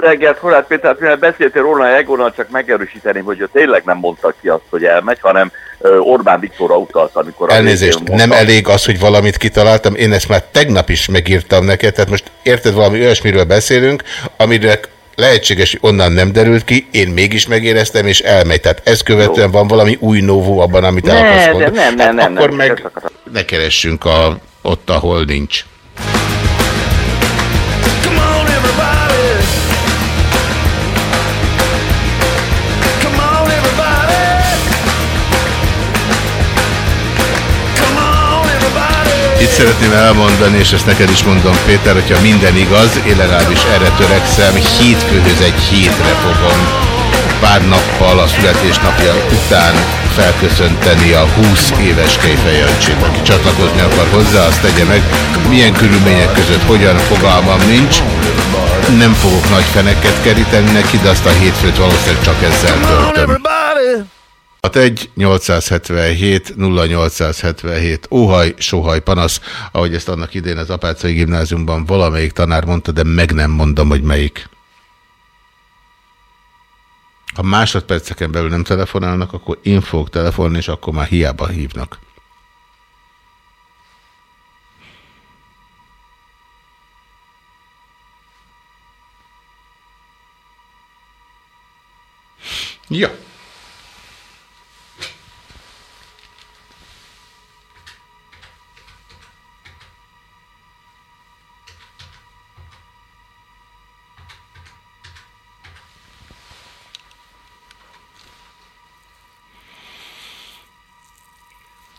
E: Jó reggelt,
K: Horát Péter, mivel beszéltél róla Egonnal, csak megerősíteni, hogy ő tényleg nem mondta ki azt, hogy elmegy, hanem Orbán Viktorra utalt, amikor...
E: Elnézést, nem elég az, hogy valamit kitaláltam, én ezt már tegnap is megírtam neked, tehát most érted, valami olyasmiről beszélünk, amire lehetséges, hogy onnan nem derült ki, én mégis megéreztem, és elmegy. Tehát ezt követően van valami új novó abban, amit el akarsz mondani.
K: Nem, nem, nem,
E: hát akkor
K: nem,
E: meg ne keressünk a, ott, ahol nincs. Szeretném elmondani, és ezt neked is mondom, Péter, hogyha minden igaz, én legalábbis erre törekszem, hétfőhöz egy hétre fogom pár nappal a születésnapja után felköszönteni a 20 éves Kejfejancsét. Aki csatlakozni akar hozzá, azt tegye meg. Milyen körülmények között, hogyan, fogalmam nincs. Nem fogok nagy feneket keríteni neki, de azt a hétfőt valószínűleg csak ezzel töltöm. 61 877 0877 óhaj, sohaj, panasz, ahogy ezt annak idén az Apácai Gimnáziumban valamelyik tanár mondta, de meg nem mondom, hogy melyik. Ha másodperceken belül nem telefonálnak, akkor én fogok telefonálni, és akkor már hiába hívnak. Ja.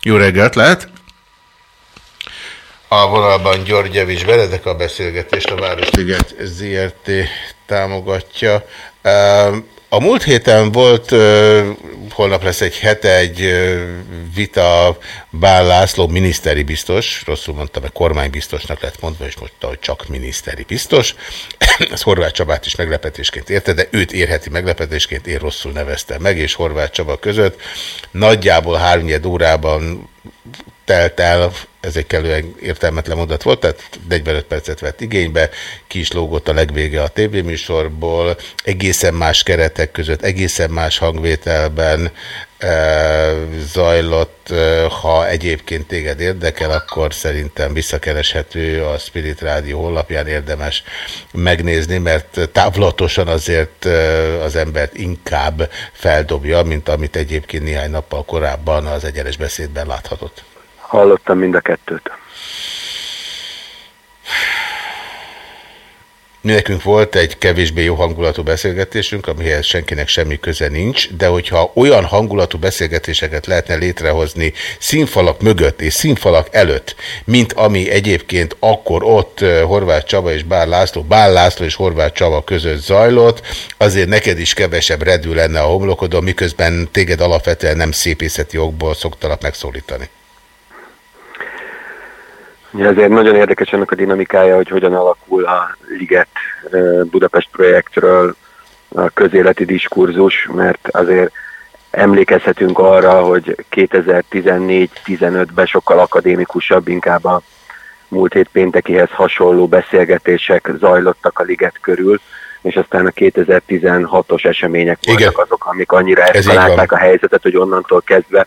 E: Jó reggelt lehet! A vonalban György Javis Benedek a beszélgetést a Városliget ZRT támogatja. A múlt héten volt, holnap lesz egy hete, egy vita Bál László miniszteri biztos, rosszul mondtam, mert kormánybiztosnak lett mondva, és mondta, hogy csak miniszteri biztos. (clears throat) Ez Horváth Csabát is meglepetésként érte, de őt érheti meglepetésként, én rosszul neveztem meg, és Horváth Csaba között nagyjából háromnyed órában telt el, ez értelmetlen mondat volt, tehát 45 percet vett igénybe, ki is lógott a legvége a tévéműsorból, egészen más keretek között, egészen más hangvételben zajlott, ha egyébként téged érdekel, akkor szerintem visszakereshető a Spirit Rádió honlapján érdemes megnézni, mert távlatosan azért az embert inkább feldobja, mint amit egyébként néhány nappal korábban az egyenes beszédben láthatott.
L: Hallottam mind a kettőt.
E: Nekünk volt egy kevésbé jó hangulatú beszélgetésünk, amihez senkinek semmi köze nincs, de hogyha olyan hangulatú beszélgetéseket lehetne létrehozni színfalak mögött és színfalak előtt, mint ami egyébként akkor ott Horváth Csaba és Bár László, Bár László és Horváth Csaba között zajlott, azért neked is kevesebb redő lenne a homlokodon, miközben téged alapvetően nem szépészeti okból szoktalak megszólítani.
L: Ezért nagyon érdekes ennek a dinamikája, hogy hogyan alakul a Liget Budapest projektről a közéleti diskurzus, mert azért emlékezhetünk arra, hogy 2014-15-ben sokkal akadémikusabb, inkább a múlt hét péntekihez hasonló beszélgetések zajlottak a Liget körül, és aztán a 2016-os események voltak Igen. azok, amik annyira eszkalálták a helyzetet, hogy onnantól kezdve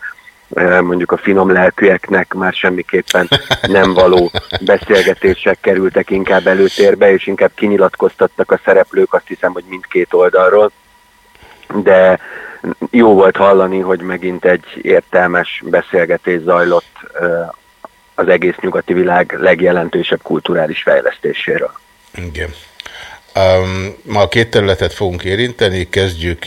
L: mondjuk a finom lelkűeknek már semmiképpen nem való beszélgetések kerültek inkább előtérbe, és inkább kinyilatkoztattak a szereplők, azt hiszem, hogy mindkét oldalról. De jó volt hallani, hogy megint egy értelmes beszélgetés zajlott az egész nyugati világ legjelentősebb kulturális fejlesztéséről.
E: Igen. Um, ma két területet fogunk érinteni, kezdjük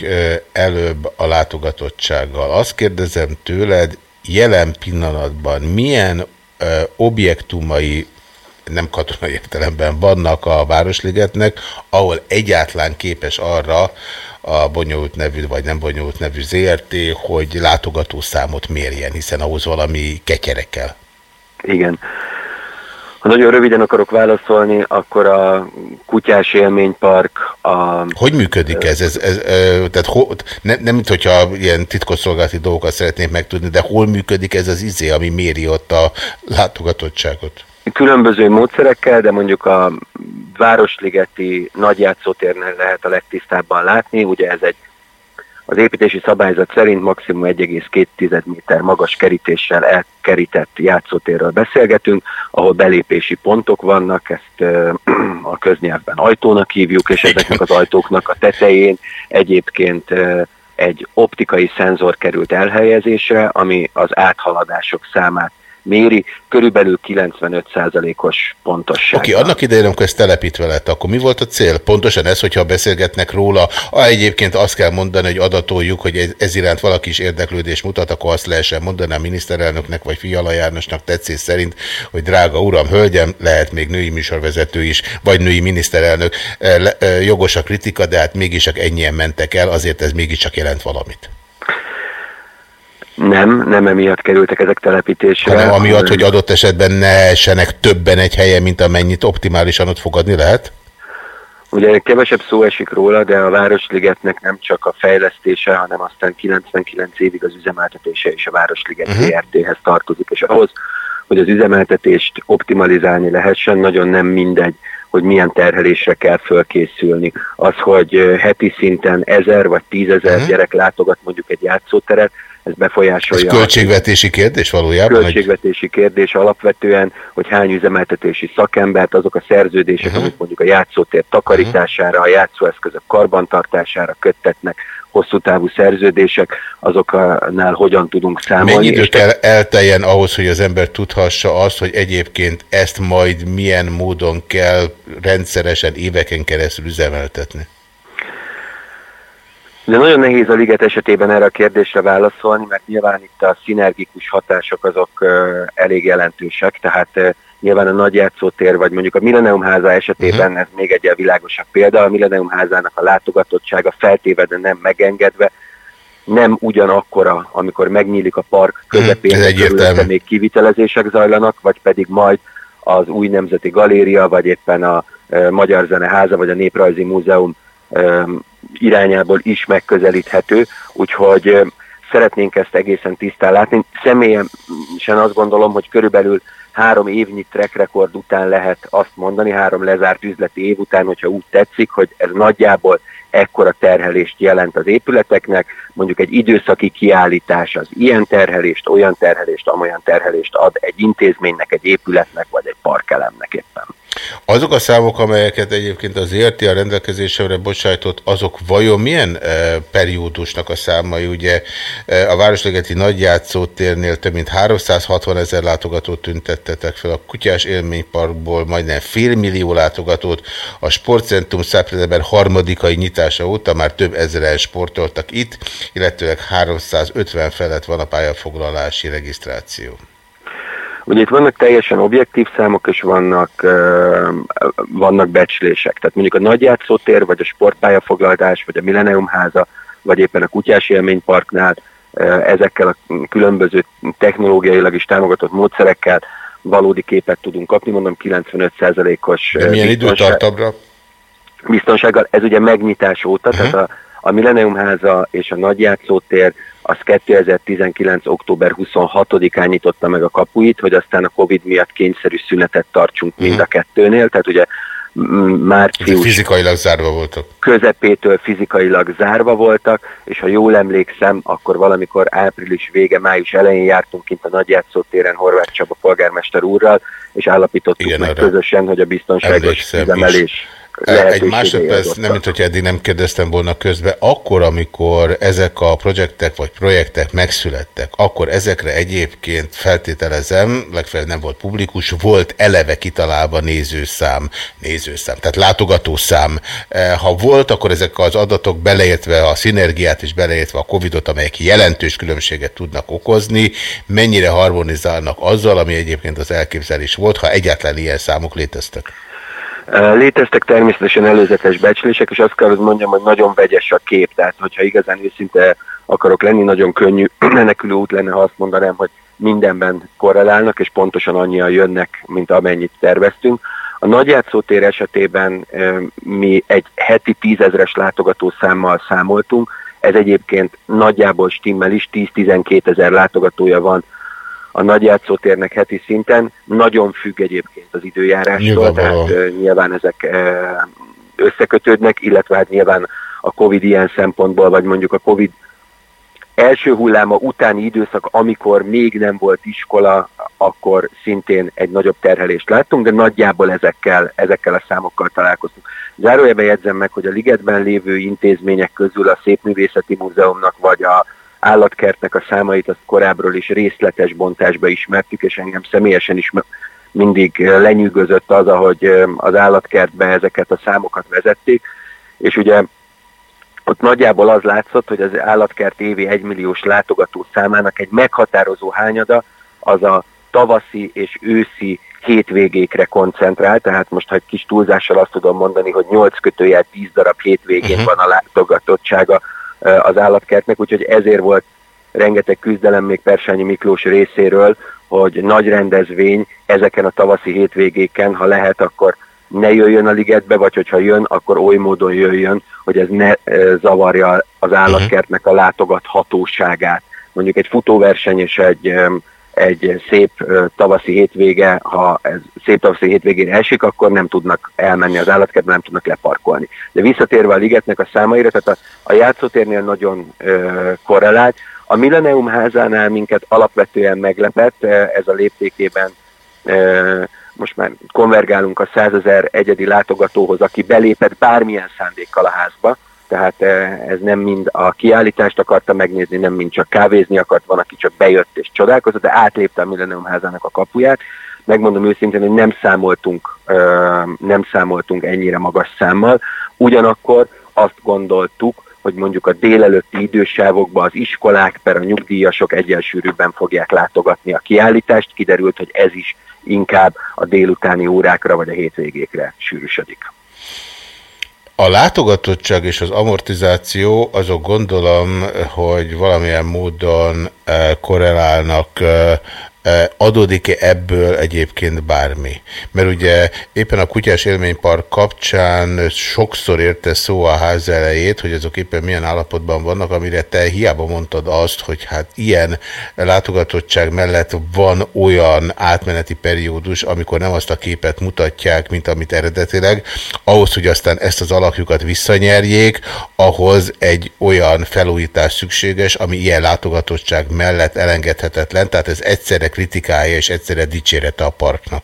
E: előbb a látogatottsággal. Azt kérdezem tőled, jelen pillanatban milyen objektumai, nem katonai értelemben vannak a Városligetnek, ahol egyáltalán képes arra a bonyolult nevű, vagy nem bonyolult nevű ZRT, hogy látogatószámot mérjen, hiszen ahhoz valami ketyerekkel.
L: Igen. Ha nagyon röviden akarok válaszolni, akkor a kutyás élménypark, a...
E: Hogy működik ez? ez, ez, ez tehát ho, ne, nem, mint hogyha ilyen titkosszolgálati dolgokat szeretnék megtudni, de hol működik ez az izé, ami méri ott a látogatottságot?
L: Különböző módszerekkel, de mondjuk a Városligeti nagyjátszótérnél lehet a legtisztábban látni, ugye ez egy az építési szabályzat szerint maximum 1,2 méter magas kerítéssel elkerített játszótérről beszélgetünk, ahol belépési pontok vannak, ezt (clears throat) a köznyelvben ajtónak hívjuk, és ezeknek az ajtóknak a tetején egyébként egy optikai szenzor került elhelyezésre, ami az áthaladások számát méri, körülbelül 95%-os pontosság.
E: Oké, okay, annak idején, amikor ez telepítve lett, akkor mi volt a cél? Pontosan ez, hogyha beszélgetnek róla, ah, egyébként azt kell mondani, hogy adatoljuk, hogy ez, iránt valaki is érdeklődés mutat, akkor azt lehessen mondani a miniszterelnöknek vagy Fiala Jánosnak tetszés szerint, hogy drága uram, hölgyem, lehet még női műsorvezető is, vagy női miniszterelnök, jogos a kritika, de hát mégis csak ennyien mentek el, azért ez mégiscsak jelent valamit.
L: Nem, nem emiatt kerültek ezek telepítésre.
E: Hanem amiatt, hogy adott esetben ne essenek többen egy helyen, mint amennyit optimálisan ott fogadni lehet?
L: Ugye kevesebb szó esik róla, de a Városligetnek nem csak a fejlesztése, hanem aztán 99 évig az üzemeltetése is a Városliget uh-huh. Mhm. ZRT-hez tartozik, és ahhoz, hogy az üzemeltetést optimalizálni lehessen, nagyon nem mindegy, hogy milyen terhelésre kell fölkészülni. Az, hogy heti szinten ezer vagy tízezer uh-huh. gyerek látogat mondjuk egy játszóteret, ez befolyásolja.
E: Ez költségvetési kérdés valójában?
L: Költségvetési kérdés alapvetően, hogy hány üzemeltetési szakembert, azok a szerződések, uh -huh. amik mondjuk a játszótér takarítására, a játszóeszközök karbantartására köttetnek, hosszú távú szerződések, azoknál hogyan tudunk számolni.
E: Mennyi idő
L: és
E: kell elteljen ahhoz, hogy az ember tudhassa azt, hogy egyébként ezt majd milyen módon kell rendszeresen éveken keresztül üzemeltetni?
L: De nagyon nehéz a liget esetében erre a kérdésre válaszolni, mert nyilván itt a szinergikus hatások azok elég jelentősek, tehát nyilván a nagy játszótér, vagy mondjuk a Millennium háza esetében uh-huh. ez még egy világosabb példa, a Millennium házának a látogatottsága feltéve, de nem megengedve, nem ugyanakkora, amikor megnyílik a park közepén,
E: Ez egyértelmű.
L: még kivitelezések zajlanak, vagy pedig majd az új nemzeti galéria, vagy éppen a Magyar Zeneháza, vagy a Néprajzi Múzeum irányából is megközelíthető, úgyhogy szeretnénk ezt egészen tisztán látni. Személyesen azt gondolom, hogy körülbelül három évnyi track record után lehet azt mondani, három lezárt üzleti év után, hogyha úgy tetszik, hogy ez nagyjából ekkora terhelést jelent az épületeknek, mondjuk egy időszaki kiállítás az ilyen terhelést, olyan terhelést, amolyan terhelést ad egy intézménynek, egy épületnek, vagy egy parkelemnek éppen.
E: Azok a számok, amelyeket egyébként az ERT a rendelkezésemre bocsájtott, azok vajon milyen e, periódusnak a számai? Ugye e, a Városligeti Nagyjátszótérnél több mint 360 ezer látogatót tüntettetek fel, a Kutyás Élményparkból majdnem fél millió látogatót, a Sportcentrum szeptember harmadikai nyitása óta már több ezeren sportoltak itt, illetőleg 350 felett van a pályafoglalási regisztráció.
L: Ugye itt vannak teljesen objektív számok, és vannak, vannak becslések. Tehát mondjuk a nagyjátszótér, vagy a sportpályafoglalás, vagy a Millennium háza, vagy éppen a Kutyás Élményparknál ezekkel a különböző technológiailag is támogatott módszerekkel valódi képet tudunk kapni, mondom 95%-os
E: De milyen időtartamra?
L: Biztonsággal, ez ugye megnyitás óta, uh-huh. tehát a, a Millennium háza és a nagyjátszótér az 2019. október 26-án nyitotta meg a kapuit, hogy aztán a Covid miatt kényszerű szünetet tartsunk mind a kettőnél, tehát ugye március...
E: Fizikailag zárva voltak.
L: Közepétől fizikailag zárva voltak, és ha jól emlékszem, akkor valamikor április vége, május elején jártunk kint a Nagyjátszótéren Horváth Csaba polgármester úrral, és állapítottuk Igen, meg közösen, hogy a biztonságos üzemelés
E: egy másodperc, nem mint hogy eddig nem kérdeztem volna közbe, akkor, amikor ezek a projektek vagy projektek megszülettek, akkor ezekre egyébként feltételezem, legfeljebb nem volt publikus, volt eleve kitalálva nézőszám, nézőszám, tehát látogatószám. Ha volt, akkor ezek az adatok beleértve a szinergiát és beleértve a Covidot, amelyek jelentős különbséget tudnak okozni, mennyire harmonizálnak azzal, ami egyébként az elképzelés volt, ha egyáltalán ilyen számok léteztek?
L: Léteztek természetesen előzetes becslések, és azt kell, hogy mondjam, hogy nagyon vegyes a kép, tehát hogyha igazán őszinte akarok lenni, nagyon könnyű (clears throat) menekülő út lenne, ha azt mondanám, hogy mindenben korrelálnak, és pontosan annyian jönnek, mint amennyit terveztünk. A nagyjátszótér esetében mi egy heti tízezres látogató számmal számoltunk, ez egyébként nagyjából stimmel is, 10-12 ezer látogatója van a nagyjátszótérnek heti szinten. Nagyon függ egyébként az időjárástól, tehát uh, nyilván ezek uh, összekötődnek, illetve hát nyilván a Covid ilyen szempontból, vagy mondjuk a Covid első hulláma utáni időszak, amikor még nem volt iskola, akkor szintén egy nagyobb terhelést láttunk, de nagyjából ezekkel, ezekkel a számokkal találkoztunk. Zárójelben jegyzem meg, hogy a ligetben lévő intézmények közül a Szépművészeti Múzeumnak vagy a állatkertnek a számait azt korábbról is részletes bontásba ismertük, és engem személyesen is mindig lenyűgözött az, ahogy az állatkertbe ezeket a számokat vezették, és ugye ott nagyjából az látszott, hogy az állatkert évi egymilliós látogató számának egy meghatározó hányada az a tavaszi és őszi hétvégékre koncentrál, tehát most ha egy kis túlzással azt tudom mondani, hogy 8 kötőjel 10 darab hétvégén uh-huh. van a látogatottsága az állatkertnek, úgyhogy ezért volt rengeteg küzdelem még Persányi Miklós részéről, hogy nagy rendezvény ezeken a tavaszi hétvégéken, ha lehet, akkor ne jöjjön a ligetbe, vagy hogyha jön, akkor oly módon jöjjön, hogy ez ne zavarja az állatkertnek a látogathatóságát. Mondjuk egy futóverseny és egy, egy szép tavaszi hétvége, ha ez szép tavaszi hétvégén esik, akkor nem tudnak elmenni az állatkertbe, nem tudnak leparkolni. De visszatérve a ligetnek a számaira, tehát a, a játszótérnél nagyon ö, korrelált, a Millennium házánál minket alapvetően meglepett, ez a léptékében most már konvergálunk a 100 ezer egyedi látogatóhoz, aki belépett bármilyen szándékkal a házba, tehát eh, ez nem mind a kiállítást akarta megnézni, nem mind csak kávézni akart, van, aki csak bejött és csodálkozott, de átlépte a Millennium házának a kapuját. Megmondom őszintén, hogy nem számoltunk, nem számoltunk ennyire magas számmal, ugyanakkor azt gondoltuk, hogy mondjuk a délelőtti idősávokban az iskolák per a nyugdíjasok egyensúlyűbben fogják látogatni a kiállítást. Kiderült, hogy ez is inkább a délutáni órákra vagy a hétvégékre sűrűsödik.
E: A látogatottság és az amortizáció azok gondolom, hogy valamilyen módon eh, korrelálnak eh, Adódik-e ebből egyébként bármi? Mert ugye éppen a Kutyás Élménypark kapcsán sokszor érte szó a ház elejét, hogy azok éppen milyen állapotban vannak, amire te hiába mondtad azt, hogy hát ilyen látogatottság mellett van olyan átmeneti periódus, amikor nem azt a képet mutatják, mint amit eredetileg, ahhoz, hogy aztán ezt az alakjukat visszanyerjék, ahhoz egy olyan felújítás szükséges, ami ilyen látogatottság mellett elengedhetetlen, tehát ez egyszerre kritikája és egyszerre dicsérete a parknak?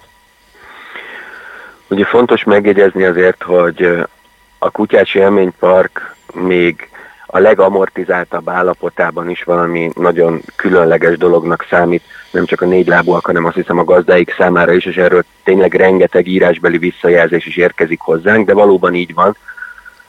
L: Ugye fontos megjegyezni azért, hogy a Kutyási Élménypark még a legamortizáltabb állapotában is valami nagyon különleges dolognak számít, nem csak a négy lábúak, hanem azt hiszem a gazdáik számára is, és erről tényleg rengeteg írásbeli visszajelzés is érkezik hozzánk, de valóban így van,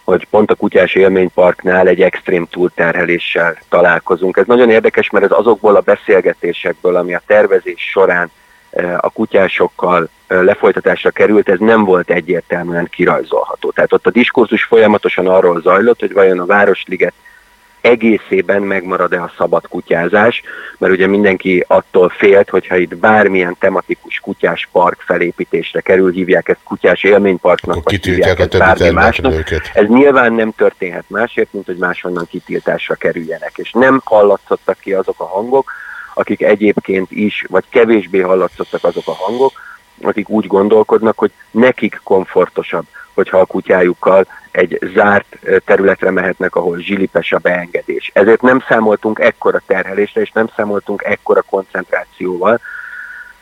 L: hogy pont a Kutyás Élményparknál egy extrém túlterheléssel találkozunk. Ez nagyon érdekes, mert ez azokból a beszélgetésekből, ami a tervezés során eh, a kutyásokkal eh, lefolytatásra került, ez nem volt egyértelműen kirajzolható. Tehát ott a diskurzus folyamatosan arról zajlott, hogy vajon a Városliget egészében megmarad-e a szabad kutyázás, mert ugye mindenki attól félt, hogyha itt bármilyen tematikus kutyás park felépítésre kerül, hívják ezt kutyás élményparknak, vagy hívják ezt bármi másnak. Őket. Ez nyilván nem történhet másért, mint hogy máshonnan kitiltásra kerüljenek. És nem hallatszottak ki azok a hangok, akik egyébként is, vagy kevésbé hallatszottak azok a hangok, akik úgy gondolkodnak, hogy nekik komfortosabb, hogyha a kutyájukkal egy zárt területre mehetnek, ahol zsilipes a beengedés. Ezért nem számoltunk ekkora terhelésre, és nem számoltunk ekkora koncentrációval,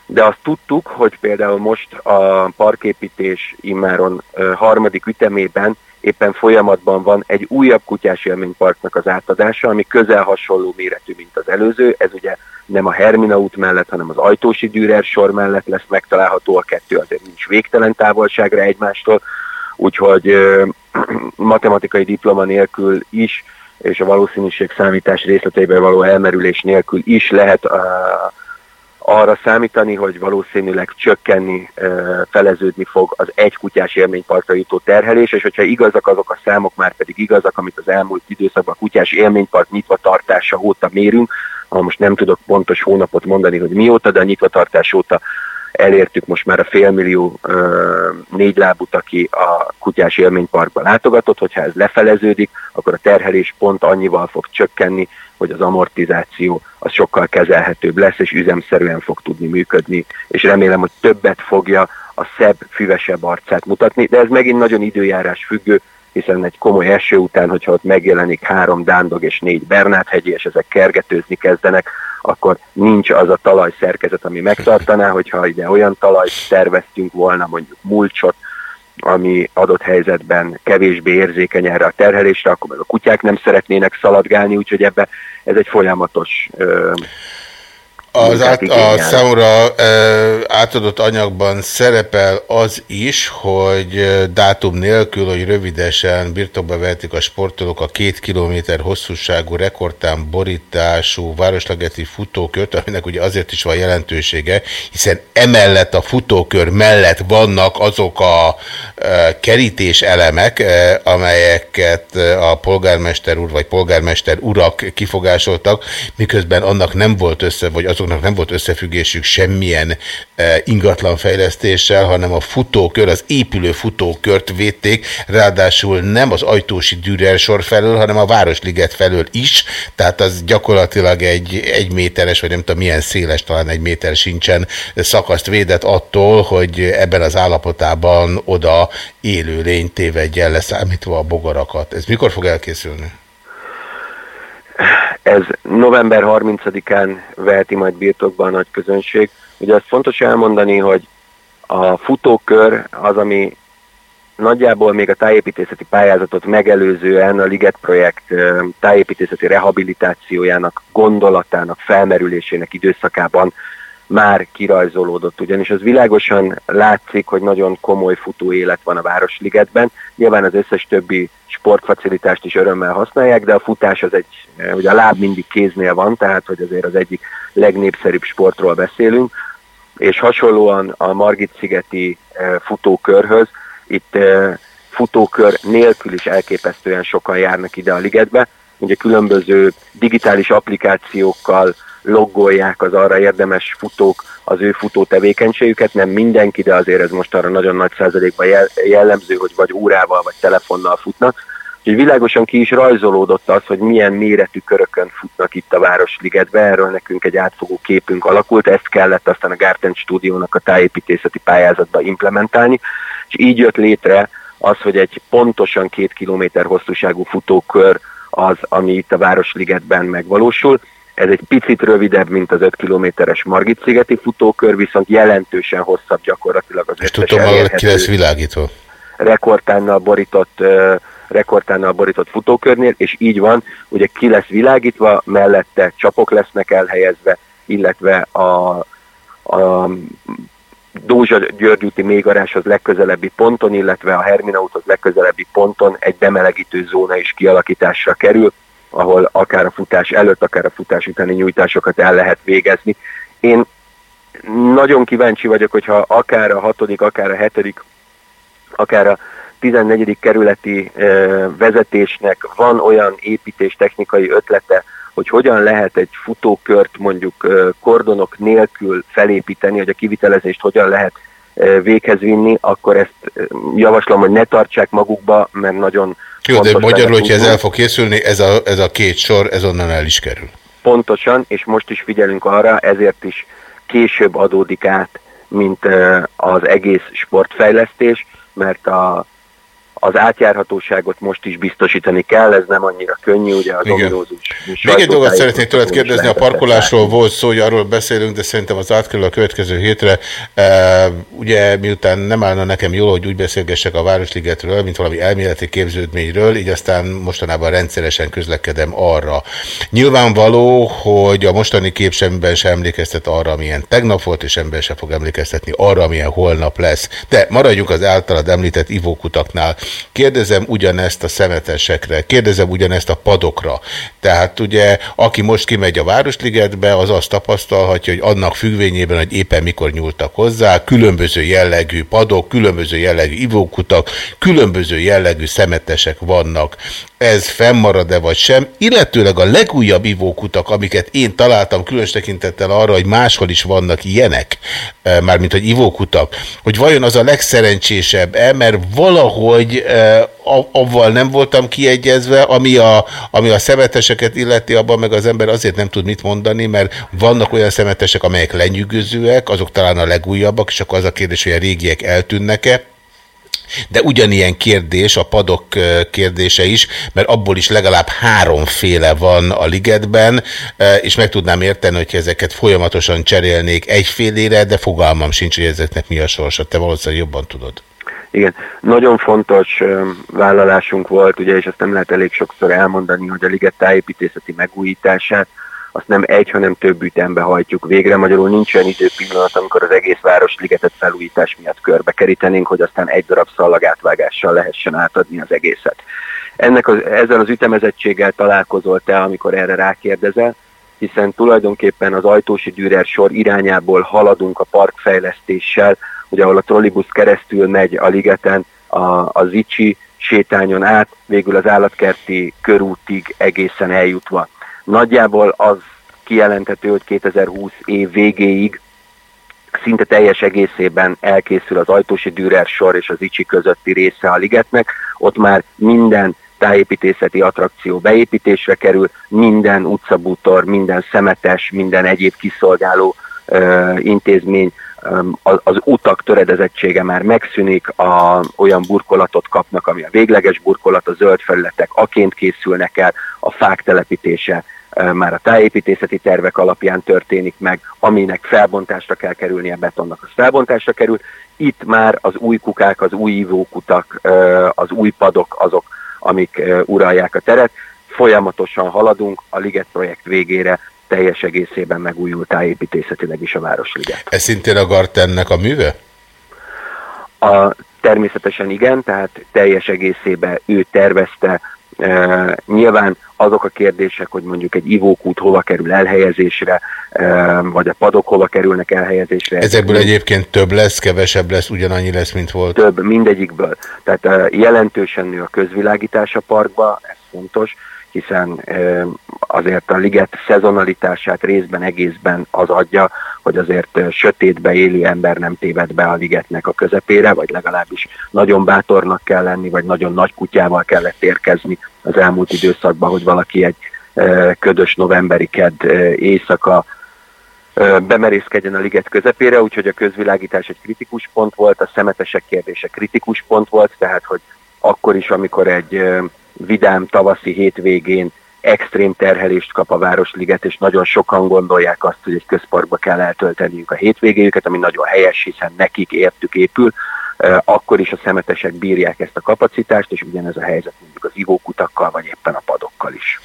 L: de azt tudtuk, hogy például most a parképítés immáron harmadik ütemében éppen folyamatban van egy újabb kutyás élményparknak az átadása, ami közel hasonló méretű, mint az előző. Ez ugye nem a Hermina út mellett, hanem az Ajtósi Dürer sor mellett lesz megtalálható, a kettő azért nincs végtelen távolságra egymástól, úgyhogy (clears throat) matematikai diploma nélkül is, és a valószínűség számítás részleteiben való elmerülés nélkül is lehet arra számítani, hogy valószínűleg csökkenni, feleződni fog az egy kutyás élményparkra jutó terhelés, és hogyha igazak azok a számok, már pedig igazak, amit az elmúlt időszakban a kutyás élménypark nyitva tartása óta mérünk, ha most nem tudok pontos hónapot mondani, hogy mióta, de a nyitva tartás óta elértük most már a félmillió négy lábút, aki a kutyás élményparkba látogatott, hogyha ez lefeleződik, akkor a terhelés pont annyival fog csökkenni, hogy az amortizáció az sokkal kezelhetőbb lesz, és üzemszerűen fog tudni működni, és remélem, hogy többet fogja a szebb, füvesebb arcát mutatni, de ez megint nagyon időjárás függő, hiszen egy komoly eső után, hogyha ott megjelenik három dándog és négy Bernát hegyi, és ezek kergetőzni kezdenek, akkor nincs az a talajszerkezet, ami megtartaná, hogyha ide olyan talajt terveztünk volna, mondjuk mulcsot, ami adott helyzetben kevésbé érzékeny erre a terhelésre, akkor meg a kutyák nem szeretnének szaladgálni, úgyhogy ebbe ez egy folyamatos ö,
E: az át, a számomra e, átadott anyagban szerepel az is, hogy dátum nélkül, hogy rövidesen birtokba vehetik a sportolók a két kilométer hosszúságú rekordtán borítású városlegeti futókört, aminek ugye azért is van jelentősége, hiszen emellett a futókör mellett vannak azok a kerítés elemek, amelyeket a polgármester úr vagy polgármester urak kifogásoltak, miközben annak nem volt össze, vagy az azoknak nem volt összefüggésük semmilyen e, ingatlan fejlesztéssel, hanem a futókör, az épülő futókört védték, ráadásul nem az ajtósi sor felől, hanem a Városliget felől is, tehát az gyakorlatilag egy egy méteres, vagy nem tudom milyen széles, talán egy méter sincsen szakaszt védett attól, hogy ebben az állapotában oda élő lény tévedjen leszámítva a bogarakat. Ez mikor fog elkészülni?
L: Ez november 30-án veheti majd birtokba a nagy közönség. Ugye azt fontos elmondani, hogy a futókör az, ami nagyjából még a tájépítészeti pályázatot megelőzően a Liget projekt tájépítészeti rehabilitációjának, gondolatának, felmerülésének időszakában már kirajzolódott, ugyanis az világosan látszik, hogy nagyon komoly futó élet van a Városligetben. Nyilván az összes többi sportfacilitást is örömmel használják, de a futás az egy, eh, ugye a láb mindig kéznél van, tehát hogy azért az egyik legnépszerűbb sportról beszélünk, és hasonlóan a Margit-szigeti eh, futókörhöz, itt eh, futókör nélkül is elképesztően sokan járnak ide a ligetbe, ugye különböző digitális applikációkkal, loggolják az arra érdemes futók az ő futó tevékenységüket, nem mindenki, de azért ez most arra nagyon nagy százalékban jellemző, hogy vagy órával, vagy telefonnal futnak. Úgyhogy világosan ki is rajzolódott az, hogy milyen méretű körökön futnak itt a Városligetbe, erről nekünk egy átfogó képünk alakult, ezt kellett aztán a Garten stúdiónak a tájépítészeti pályázatba implementálni, és így jött létre az, hogy egy pontosan két kilométer hosszúságú futókör az, ami itt a Városligetben megvalósul, ez egy picit rövidebb, mint az 5 kilométeres Margit-szigeti futókör, viszont jelentősen hosszabb gyakorlatilag az
E: És tudom, hogy ki lesz világítva.
L: Rekordtánnal borított, rekordtánnal borított futókörnél, és így van, ugye ki lesz világítva, mellette csapok lesznek elhelyezve, illetve a, a Dózsa György úti mélygaráshoz legközelebbi ponton, illetve a Hermina úthoz legközelebbi ponton egy bemelegítő zóna is kialakításra kerül, ahol akár a futás előtt, akár a futás utáni nyújtásokat el lehet végezni. Én nagyon kíváncsi vagyok, hogyha akár a hatodik, akár a hetedik, akár a 14. kerületi vezetésnek van olyan építés technikai ötlete, hogy hogyan lehet egy futókört mondjuk kordonok nélkül felépíteni, hogy a kivitelezést hogyan lehet véghez vinni, akkor ezt javaslom, hogy ne tartsák magukba, mert nagyon
E: jó, de magyarul, hogyha ez el fog készülni, ez a, ez a két sor, ez onnan el is kerül.
L: Pontosan, és most is figyelünk arra, ezért is később adódik át, mint az egész sportfejlesztés, mert a az átjárhatóságot most is biztosítani kell, ez nem annyira könnyű, ugye az ominózus.
E: Még egy dolgot szeretnék tőled kérdezni, a parkolásról volt szó, hogy arról beszélünk, de szerintem az átkerül a következő hétre. E, ugye miután nem állna nekem jól, hogy úgy beszélgessek a Városligetről, mint valami elméleti képződményről, így aztán mostanában rendszeresen közlekedem arra. Nyilvánvaló, hogy a mostani kép semmiben sem emlékeztet arra, amilyen tegnap volt, és ember sem fog emlékeztetni arra, amilyen holnap lesz. De maradjunk az általad említett ivókutaknál. Kérdezem ugyanezt a szemetesekre, kérdezem ugyanezt a padokra. Tehát ugye, aki most kimegy a Városligetbe, az azt tapasztalhatja, hogy annak függvényében, hogy éppen mikor nyúltak hozzá, különböző jellegű padok, különböző jellegű ivókutak, különböző jellegű szemetesek vannak. Ez fennmarad-e vagy sem, illetőleg a legújabb ivókutak, amiket én találtam, különös tekintettel arra, hogy máshol is vannak ilyenek, eh, mármint hogy ivókutak, hogy vajon az a legszerencsésebb-e, mert valahogy avval nem voltam kiegyezve, ami a, ami a szemeteseket illeti, abban meg az ember azért nem tud mit mondani, mert vannak olyan szemetesek, amelyek lenyűgözőek, azok talán a legújabbak, és akkor az a kérdés, hogy a régiek eltűnnek-e. De ugyanilyen kérdés, a padok kérdése is, mert abból is legalább háromféle van a ligetben, és meg tudnám érteni, hogy ezeket folyamatosan cserélnék egyfélére, de fogalmam sincs, hogy ezeknek mi a sorsa. Te valószínűleg jobban tudod.
L: Igen, nagyon fontos vállalásunk volt, ugye, és azt nem lehet elég sokszor elmondani, hogy a liget tájépítészeti megújítását azt nem egy, hanem több ütembe hajtjuk végre. Magyarul nincs olyan időpillanat, amikor az egész város ligetet felújítás miatt körbe kerítenénk, hogy aztán egy darab szallagátvágással lehessen átadni az egészet. Ennek az, ezzel az ütemezettséggel találkozol te, amikor erre rákérdezel, hiszen tulajdonképpen az ajtósi Dürer sor irányából haladunk a parkfejlesztéssel, ugye ahol a trollibusz keresztül megy a ligeten, a, a Zicsi sétányon át, végül az állatkerti körútig egészen eljutva. Nagyjából az kijelenthető, hogy 2020 év végéig szinte teljes egészében elkészül az Ajtósi Dürer sor és az Icsi közötti része a ligetnek. Ott már minden tájépítészeti attrakció beépítésre kerül, minden utcabútor, minden szemetes, minden egyéb kiszolgáló ö, intézmény az utak töredezettsége már megszűnik, a, olyan burkolatot kapnak, ami a végleges burkolat, a zöld felületek aként készülnek el, a fák telepítése már a tájépítészeti tervek alapján történik meg, aminek felbontásra kell kerülnie, betonnak az felbontásra kerül. Itt már az új kukák, az új ivókutak, az új padok azok, amik uralják a teret. Folyamatosan haladunk a Liget projekt végére, teljes egészében megújult tájépítészetileg is a Városliget.
E: Ez szintén a Gartennek a műve?
L: A, természetesen igen, tehát teljes egészében ő tervezte. E, nyilván azok a kérdések, hogy mondjuk egy ivókút hova kerül elhelyezésre, e, vagy a padok hova kerülnek elhelyezésre.
E: Ezekből egyébként több lesz, kevesebb lesz, ugyanannyi lesz, mint volt?
L: Több, mindegyikből. Tehát e, jelentősen nő a közvilágítás a parkba, ez fontos, hiszen azért a liget szezonalitását részben, egészben az adja, hogy azért sötétbe élő ember nem téved be a ligetnek a közepére, vagy legalábbis nagyon bátornak kell lenni, vagy nagyon nagy kutyával kellett érkezni az elmúlt időszakban, hogy valaki egy ködös novemberi kedd éjszaka bemerészkedjen a liget közepére, úgyhogy a közvilágítás egy kritikus pont volt, a szemetesek kérdése kritikus pont volt, tehát hogy akkor is, amikor egy vidám tavaszi hétvégén extrém terhelést kap a Városliget, és nagyon sokan gondolják azt, hogy egy közparkba kell eltölteniük a hétvégéjüket, ami nagyon helyes, hiszen nekik értük épül, akkor is a szemetesek bírják ezt a kapacitást, és ugyanez a helyzet mondjuk az ivókutakkal, vagy éppen a padokkal is.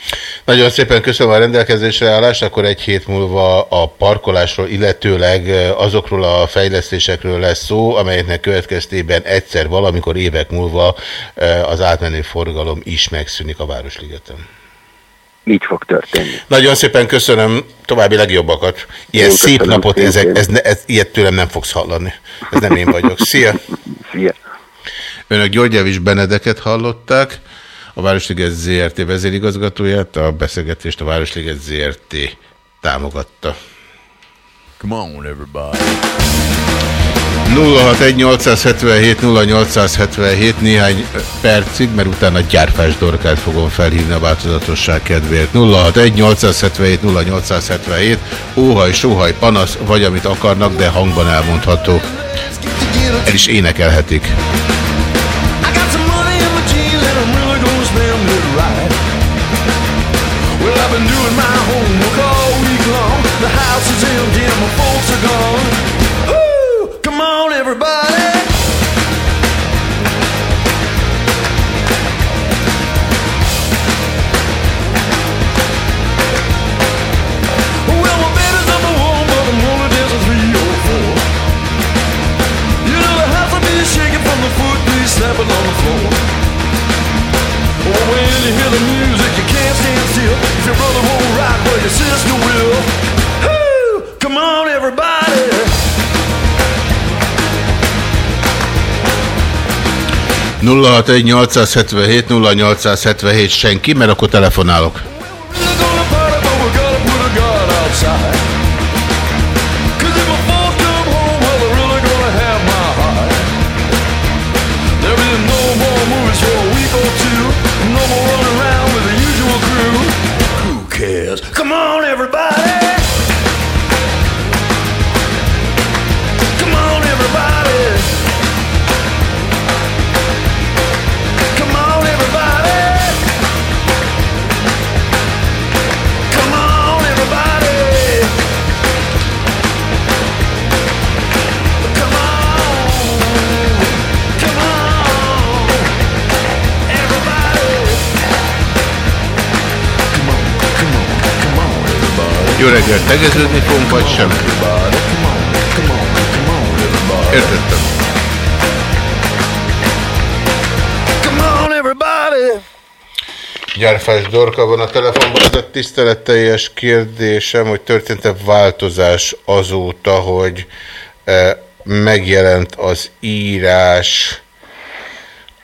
E: Nagyon szépen köszönöm a rendelkezésre állást, akkor egy hét múlva a parkolásról, illetőleg azokról a fejlesztésekről lesz szó, amelyeknek következtében egyszer valamikor évek múlva az átmenő forgalom is megszűnik a Városligeten.
L: Így fog történni.
E: Nagyon szépen köszönöm, további legjobbakat. Ilyen én szép napot, ezek, ez, ez, ilyet tőlem nem fogsz hallani. Ez nem én vagyok. Szia! (laughs)
L: Szia!
E: Önök Györgyevics Benedeket hallották, a Városliget ZRT vezérigazgatóját, a beszélgetést a Városliget ZRT támogatta.
M: Come on, everybody.
E: 061-877-0877 néhány percig, mert utána gyárfás dorkát fogom felhívni a változatosság kedvéért. 061-877-0877 óhaj, sóhaj, panasz, vagy amit akarnak, de hangban elmondható. El is énekelhetik. Well, your sister will. Woo! Come on, everybody. 061 0877 senki, mert akkor telefonálok. Jó reggelt, tegeződni fogunk, vagy sem? Értettem. Gyárfás Dorka van a telefonban, ez a tiszteletteljes kérdésem, hogy történt-e változás azóta, hogy e, megjelent az írás,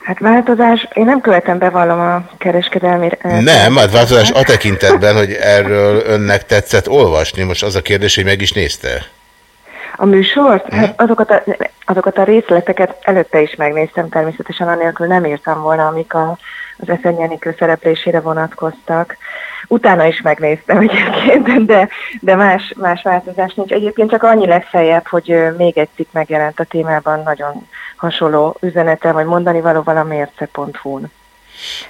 N: Hát változás, én nem követem bevallom a kereskedelmi...
E: Nem, hát változás a tekintetben, (laughs) hogy erről önnek tetszett olvasni. Most az a kérdés, hogy meg is nézte.
N: A műsort? Hmm. Hát azokat a, azokat a részleteket előtte is megnéztem, természetesen anélkül nem írtam volna, amik a, az Eszenyenikő szereplésére vonatkoztak. Utána is megnéztem egyébként, de, de más, más változás nincs. Egyébként csak annyi legfeljebb, hogy még egy cikk megjelent a témában, nagyon hasonló üzenete, vagy mondani valóval a mérce.hu-n.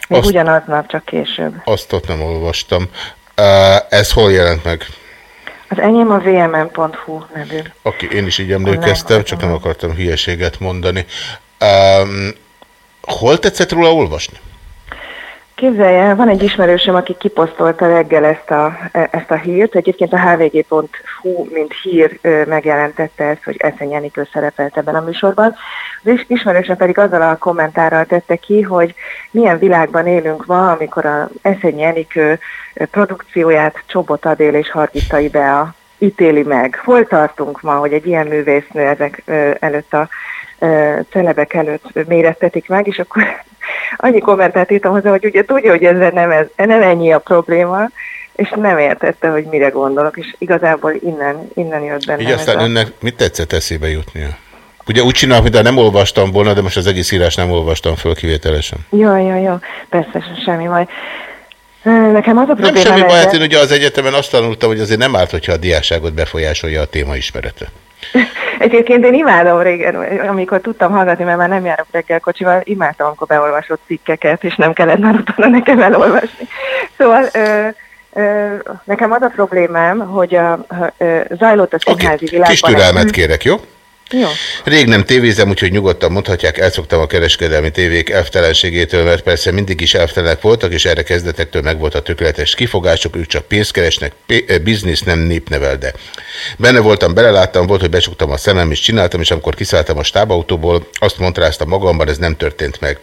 N: Még azt, ugyanaznap, csak később.
E: Azt ott nem olvastam. Ez hol jelent meg?
N: Az enyém a vmn.hu nevű.
E: Oké, én is így emlékeztem, csak nem akartam hülyeséget mondani. Um, hol tetszett róla olvasni?
N: Képzelje, el, van egy ismerősöm, aki kiposztolta reggel ezt a, ezt a hírt. Egyébként a hvg.hu, mint hír megjelentette ezt, hogy Eszenyi Enikő szerepelt ebben a műsorban. Az ismerősöm pedig azzal a kommentárral tette ki, hogy milyen világban élünk ma, amikor a Eszenyi Enikő produkcióját Csobot Adél és Hargitai Bea ítéli meg. Hol tartunk ma, hogy egy ilyen művésznő ezek előtt a celebek előtt mérettetik meg, és akkor (laughs) annyi kommentát írtam hozzá, hogy ugye tudja, hogy ez nem, ez, nem ennyi a probléma, és nem értette, hogy mire gondolok, és igazából innen, innen jött bennem.
E: Így aztán a... önnek mit tetszett eszébe jutnia? Ugye úgy csinál, mintha nem olvastam volna, de most az egész írás nem olvastam föl kivételesen.
N: Jó, jó, jó, persze, semmi baj. Nekem az a probléma...
E: Nem semmi baj, hát én ugye az egyetemen azt tanultam, hogy azért nem árt, hogyha a diáságot befolyásolja a téma ismerete.
N: Egyébként én imádom régen, amikor tudtam hallgatni, mert már nem járok reggel kocsival, imádtam, amikor beolvasott cikkeket, és nem kellett már utána nekem elolvasni. Szóval ö, ö, nekem az a problémám, hogy a, ö, zajlott a színházi okay. világban...
E: Kis türelmet kérek, jó?
N: Jó.
E: Rég nem tévézem, úgyhogy nyugodtan mondhatják, elszoktam a kereskedelmi tévék elvtelenségétől, mert persze mindig is elvtelenek voltak, és erre kezdetektől meg volt a tökéletes kifogások, ők csak pénzt keresnek, biznisz nem népnevel, de benne voltam, beleláttam, volt, hogy becsuktam a szemem, és csináltam, és amikor kiszálltam a stábautóból, azt mondta magamban, ez nem történt meg.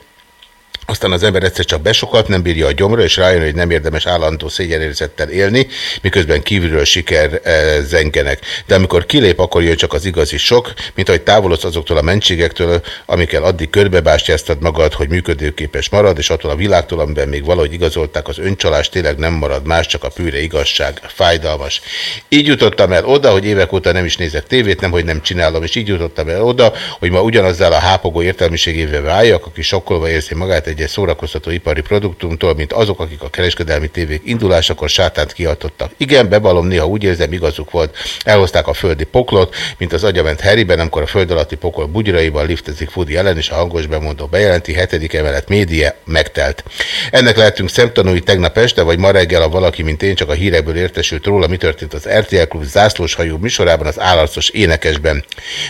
E: Aztán az ember egyszer csak besokat, nem bírja a gyomra, és rájön, hogy nem érdemes állandó szégyenérzettel élni, miközben kívülről siker e, zengenek. De amikor kilép, akkor jön csak az igazi sok, mint ahogy távolodsz azoktól a mentségektől, amikkel addig körbebástyáztad magad, hogy működőképes marad, és attól a világtól, amiben még valahogy igazolták az öncsalás, tényleg nem marad más, csak a pűre igazság, fájdalmas. Így jutottam el oda, hogy évek óta nem is nézek tévét, nem, hogy nem csinálom, és így jutottam el oda, hogy ma ugyanazzal a hápogó értelmiségével váljak, aki sokkolva érzi magát egy egy szórakoztató ipari produktumtól, mint azok, akik a kereskedelmi tévék indulásakor sátánt kiadottak. Igen, bevallom, néha úgy érzem, igazuk volt. Elhozták a földi poklot, mint az agyament Harryben, amikor a föld alatti pokol bugyraiban liftezik Fudi ellen, és a hangos bemondó bejelenti, hetedik emelet média megtelt. Ennek lehetünk szemtanúi tegnap este, vagy ma reggel, a valaki, mint én, csak a hírekből értesült róla, mi történt az RTL Klub zászlós hajú műsorában, az állarcos énekesben.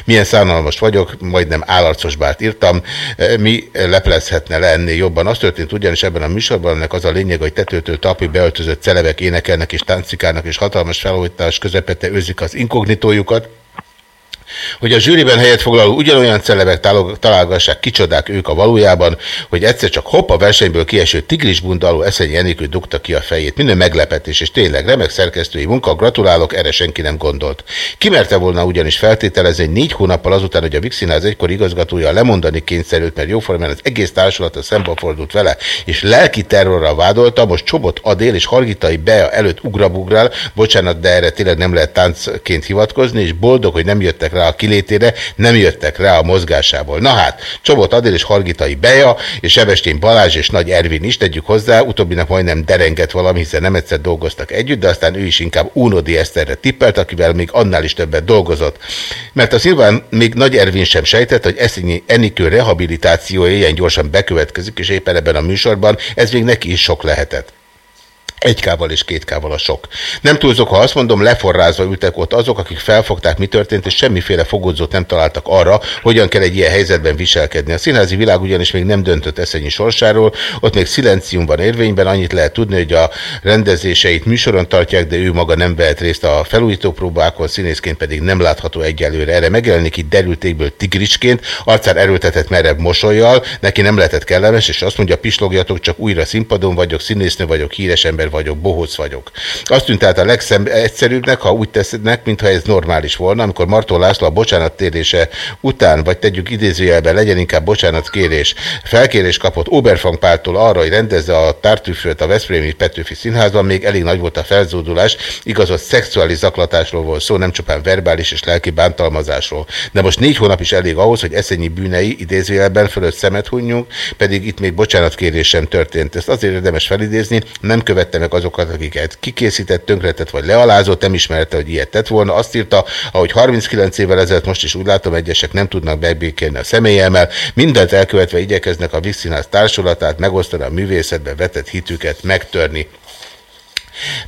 E: Milyen szánalmas vagyok, majdnem állarcos bárt írtam, mi leplezhetne le ennél jobban. Az történt ugyanis ebben a műsorban, ennek az a lényeg, hogy tetőtől tapig beöltözött celebek énekelnek és táncikálnak, és hatalmas felhojtás közepette őzik az inkognitójukat, hogy a zsűriben helyet foglaló ugyanolyan celebek találgassák, kicsodák ők a valójában, hogy egyszer csak hopp a versenyből kieső tigris bundaló Eszenyi Enikő dugta ki a fejét. Minden meglepetés, és tényleg remek szerkesztői munka, gratulálok, erre senki nem gondolt. Kimerte volna ugyanis feltételezni, hogy négy hónappal azután, hogy a Vixinál egykor igazgatója lemondani kényszerült, mert jóformán az egész társulat a szembe fordult vele, és lelki terrorra vádolta, most Csobot Adél és Hargitai Bea előtt ugrabugrál, bocsánat, de erre tényleg nem lehet táncként hivatkozni, és boldog, hogy nem jöttek rá a kilétére, nem jöttek rá a mozgásából. Na hát, Csobot Adél és Hargitai Beja, és Sebestén Balázs és Nagy Ervin is tegyük hozzá, utóbbinak majdnem derenget valami, hiszen nem egyszer dolgoztak együtt, de aztán ő is inkább Unodi Eszterre tippelt, akivel még annál is többet dolgozott. Mert a Szilván még Nagy Ervin sem sejtett, hogy Eszenyi Enikő rehabilitációja ilyen gyorsan bekövetkezik, és éppen ebben a műsorban ez még neki is sok lehetett. Egy kával és két kával a sok. Nem túlzok, ha azt mondom, leforrázva ültek ott azok, akik felfogták, mi történt, és semmiféle fogodzót nem találtak arra, hogyan kell egy ilyen helyzetben viselkedni. A színházi világ ugyanis még nem döntött eszenyi sorsáról, ott még szilencium van érvényben, annyit lehet tudni, hogy a rendezéseit műsoron tartják, de ő maga nem vehet részt a felújító próbákon, színészként pedig nem látható egyelőre. Erre megjelenik itt derültékből tigrisként, arcán erőltetett merev mosolyjal, neki nem lehetett kellemes, és azt mondja, pislogjatok, csak újra színpadon vagyok, színésznő vagyok, híres ember vagyok, bohóc vagyok. Azt tűnt tehát a legegyszerűbbnek, ha úgy tesznek, mintha ez normális volna, amikor Martó László a bocsánattérése után, vagy tegyük idézőjelben, legyen inkább bocsánatkérés, felkérés kapott Oberfang Pártól arra, hogy rendezze a tártűfőt a Veszprémi Petőfi Színházban, még elég nagy volt a felzódulás, igaz, hogy szexuális zaklatásról volt szó, nem csupán verbális és lelki bántalmazásról. De most négy hónap is elég ahhoz, hogy eszenyi bűnei idézőjelben fölött szemet hunyjunk, pedig itt még bocsánatkérés sem történt. Ezt azért érdemes felidézni, nem követtem meg azokat, akiket kikészített, tönkretett vagy lealázott, nem ismerte, hogy ilyet tett volna. Azt írta, ahogy 39 évvel ezelőtt most is úgy látom, egyesek nem tudnak megbékélni a személyemmel, mindent elkövetve igyekeznek a Vixinház társulatát megosztani a művészetbe vetett hitüket megtörni.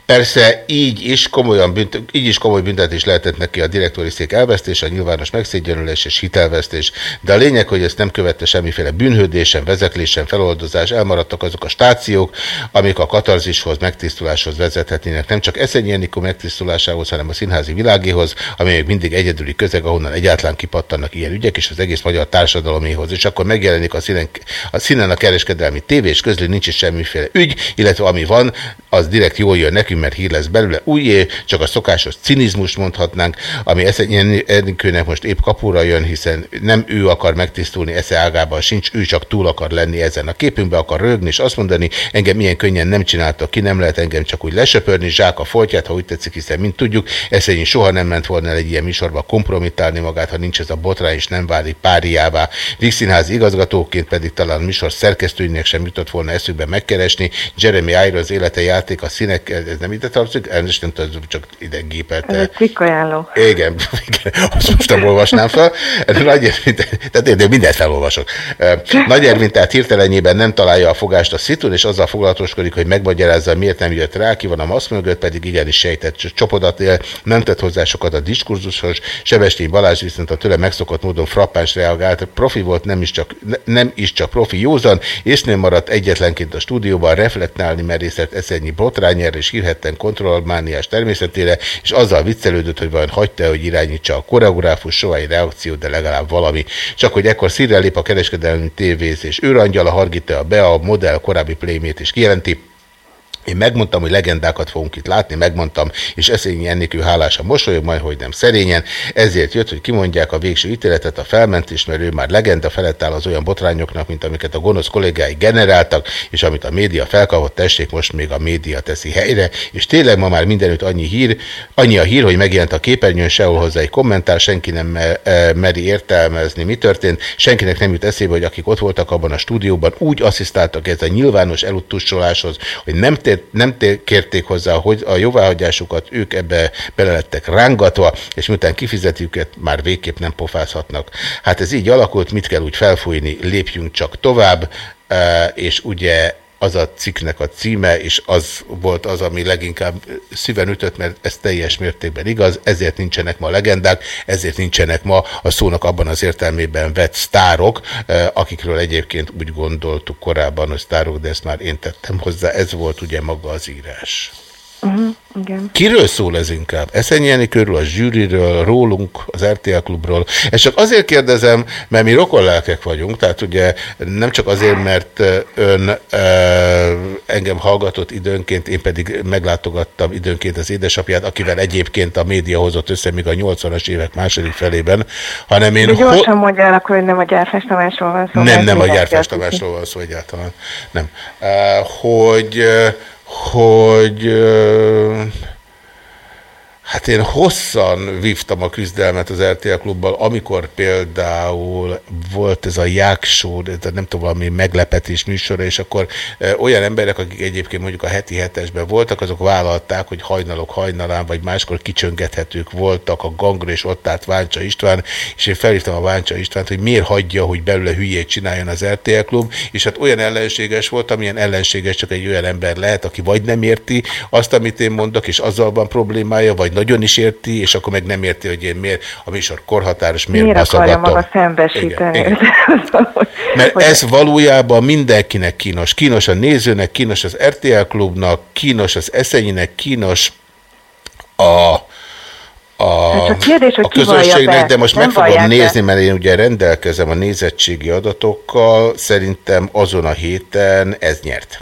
E: Persze így is, komolyan bünt, így is komoly büntetés lehetett neki a direktori szék elvesztése, a nyilvános megszégyenülés és hitelvesztés, de a lényeg, hogy ezt nem követte semmiféle bűnhődésen, vezeklésen, feloldozás, elmaradtak azok a stációk, amik a katarzishoz, megtisztuláshoz vezethetnének, nem csak Eszenyi Enikó megtisztulásához, hanem a színházi világéhoz, ami még mindig egyedüli közeg, ahonnan egyáltalán kipattannak ilyen ügyek, és az egész magyar társadaloméhoz. És akkor megjelenik a színen a, színen a kereskedelmi tévés közül nincs is semmiféle ügy, illetve ami van, az direkt jól jön nekünk, mert hír lesz belőle. Újjé, csak a szokásos cinizmus mondhatnánk, ami Eszenyi Enikőnek most épp kapura jön, hiszen nem ő akar megtisztulni, esze ágában sincs, ő csak túl akar lenni ezen a képünkbe, akar rögni és azt mondani, engem milyen könnyen nem csinálta ki, nem lehet engem csak úgy lesöpörni, zsák a foltját, ha úgy tetszik, hiszen mint tudjuk, Eszenyi soha nem ment volna egy ilyen műsorba kompromittálni magát, ha nincs ez a botrány, és nem válik páriává. Vígszínházi igazgatóként pedig talán műsor szerkesztőinek sem jutott volna eszükbe megkeresni. Jeremy Irons élete játék, a színek, ez nem ide tartozik, ez nem tudom, csak ide gépelte.
N: Ez egy ajánló.
E: Igen, (laughs) igen, azt most nem olvasnám fel. Nagy Ervin, tehát én mindent felolvasok. Nagy Ervin tehát hirtelenjében nem találja a fogást a szitun, és azzal foglalatoskodik, hogy megmagyarázza, miért nem jött rá, ki van a masz mögött, pedig igenis sejtett csopodat él, nem tett hozzá sokat a diskurzushoz. Sebestény Balázs viszont a tőle megszokott módon frappáns reagált, profi volt, nem is csak, nem is csak profi józan, észnél maradt egyetlenként a stúdióban reflektálni merészett eszenyi botrányára és hírhetten kontrollmániás természetére, és azzal viccelődött, hogy vajon hagyta, hogy irányítsa a koreográfus, soha egy reakció, de legalább valami. Csak hogy ekkor szírre lép a kereskedelmi tévézés. Őrangyal, a Hargita, a Bea, a modell korábbi playmate is kijelenti, én megmondtam, hogy legendákat fogunk itt látni, megmondtam, és Eszényi Ennikő hálása mosolyog, majd hogy nem szerényen. Ezért jött, hogy kimondják a végső ítéletet, a felmentést, mert ő már legenda felett áll az olyan botrányoknak, mint amiket a gonosz kollégái generáltak, és amit a média felkapott, tessék, most még a média teszi helyre. És tényleg ma már mindenütt annyi hír, annyi a hír, hogy megjelent a képernyőn, sehol hozzá egy kommentár, senki nem meri értelmezni, mi történt, senkinek nem jut eszébe, hogy akik ott voltak abban a stúdióban, úgy asszisztáltak ez a nyilvános eluttussoláshoz, hogy nem nem kérték hozzá hogy a jóváhagyásukat, ők ebbe bele lettek rángatva, és miután kifizetik őket, már végképp nem pofázhatnak. Hát ez így alakult, mit kell úgy felfújni, lépjünk csak tovább, és ugye az a cikknek a címe, és az volt az, ami leginkább szíven ütött, mert ez teljes mértékben igaz, ezért nincsenek ma legendák, ezért nincsenek ma a szónak abban az értelmében vett sztárok, akikről egyébként úgy gondoltuk korábban, hogy sztárok, de ezt már én tettem hozzá, ez volt ugye maga az írás.
N: Uh -huh, igen.
E: Kiről szól ez inkább? Eszenyi körül, a zsűriről, rólunk, az RTL klubról. Ezt csak azért kérdezem, mert mi rokonlelkek vagyunk, tehát ugye nem csak azért, mert ön e, engem hallgatott időnként, én pedig meglátogattam időnként az édesapját, akivel egyébként a média hozott össze még a 80-as évek második felében, hanem én...
N: Gyorsan mondja el, akkor, hogy nem a gyárfestamásról van szó.
E: Nem, nem a gyárfestamásról van szó egyáltalán. Nem. E, hogy hogy hát én hosszan vívtam a küzdelmet az RTL klubban, amikor például volt ez a jáksó, nem tudom, valami meglepetés műsora, és akkor olyan emberek, akik egyébként mondjuk a heti hetesben voltak, azok vállalták, hogy hajnalok hajnalán, vagy máskor kicsöngethetők voltak a gangra, és ott állt Váncsa István, és én felhívtam a Váncsa Istvánt, hogy miért hagyja, hogy belőle hülyét csináljon az RTL klub, és hát olyan ellenséges volt, amilyen ellenséges csak egy olyan ember lehet, aki vagy nem érti azt, amit én mondok, és azzal van problémája, vagy nagyon is érti, és akkor meg nem érti, hogy én miért a műsor korhatáros, miért,
N: miért akarja maga szembesíteni? Igen, igen. (laughs)
E: Mert ez valójában mindenkinek kínos. Kínos a nézőnek, kínos az RTL klubnak, kínos az eszenyinek, kínos a a,
N: hát a, kérdés, hogy
E: a közönségnek, de most meg fogom nézni, mert én ugye rendelkezem a nézettségi adatokkal, szerintem azon a héten ez nyert.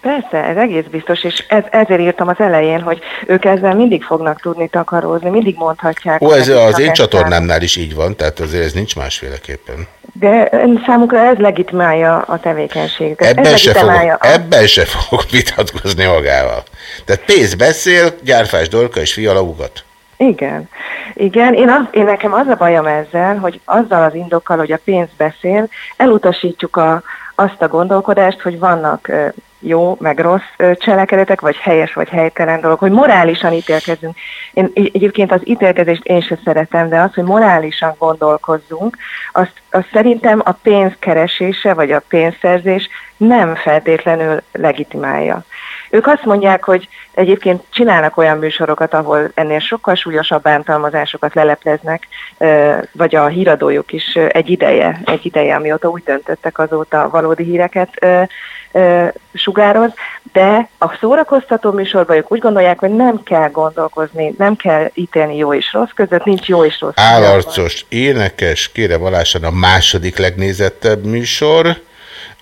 N: Persze, ez egész biztos, és ez, ezért írtam az elején, hogy ők ezzel mindig fognak tudni takarózni, mindig mondhatják.
E: Ó, ez az én csatornámnál is így van, tehát azért ez nincs másféleképpen.
N: De számukra ez legitimálja a tevékenységet.
E: Ebben, se fogok, a... ebben se fogok (laughs) vitatkozni magával. Tehát pénz beszél, gyárfás dolka és fiala ugat.
N: Igen. Igen, én, az, én nekem az a bajom ezzel, hogy azzal az indokkal, hogy a pénz beszél, elutasítjuk a, azt a gondolkodást, hogy vannak jó, meg rossz cselekedetek, vagy helyes, vagy helytelen dolog, hogy morálisan ítélkezünk. Én egyébként az ítélkezést én sem szeretem, de az, hogy morálisan gondolkozzunk, azt, azt szerintem a pénz keresése, vagy a pénzszerzés nem feltétlenül legitimálja. Ők azt mondják, hogy egyébként csinálnak olyan műsorokat, ahol ennél sokkal súlyosabb bántalmazásokat lelepleznek, vagy a híradójuk is egy ideje, egy ideje, amióta úgy döntöttek, azóta valódi híreket sugároz, de a szórakoztató műsorban ők úgy gondolják, hogy nem kell gondolkozni, nem kell ítélni jó és rossz között, nincs jó és rossz.
E: Állarcos énekes, kére valásan a második legnézettebb műsor,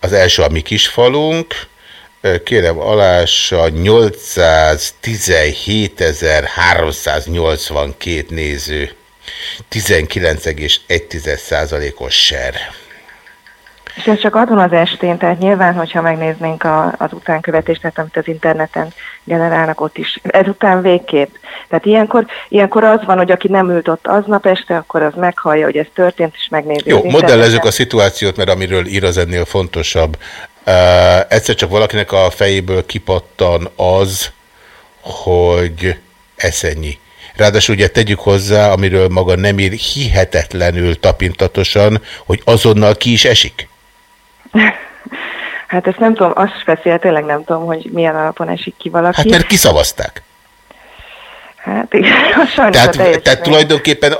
E: az első a mi kis falunk, kérem alása 817.382 néző, 19,1%-os ser.
N: És ez csak adon az estén, tehát nyilván, hogyha megnéznénk a, az utánkövetést, tehát amit az interneten generálnak ott is, ezután végképp. Tehát ilyenkor, ilyenkor az van, hogy aki nem ült ott aznap este, akkor az meghallja, hogy ez történt, és megnézi.
E: Jó, modellezzük a szituációt, mert amiről ír az ennél fontosabb. Uh, egyszer csak valakinek a fejéből kipattan az, hogy eszenyi. Ráadásul ugye tegyük hozzá, amiről maga nem ír hihetetlenül tapintatosan, hogy azonnal ki is esik. (laughs)
N: Hát ezt nem tudom, azt speciál tényleg nem tudom, hogy milyen alapon esik ki valaki.
E: Hát mert kiszavazták.
N: Hát igen, (laughs) sajnos
E: Tehát,
N: a
E: tehát tulajdonképpen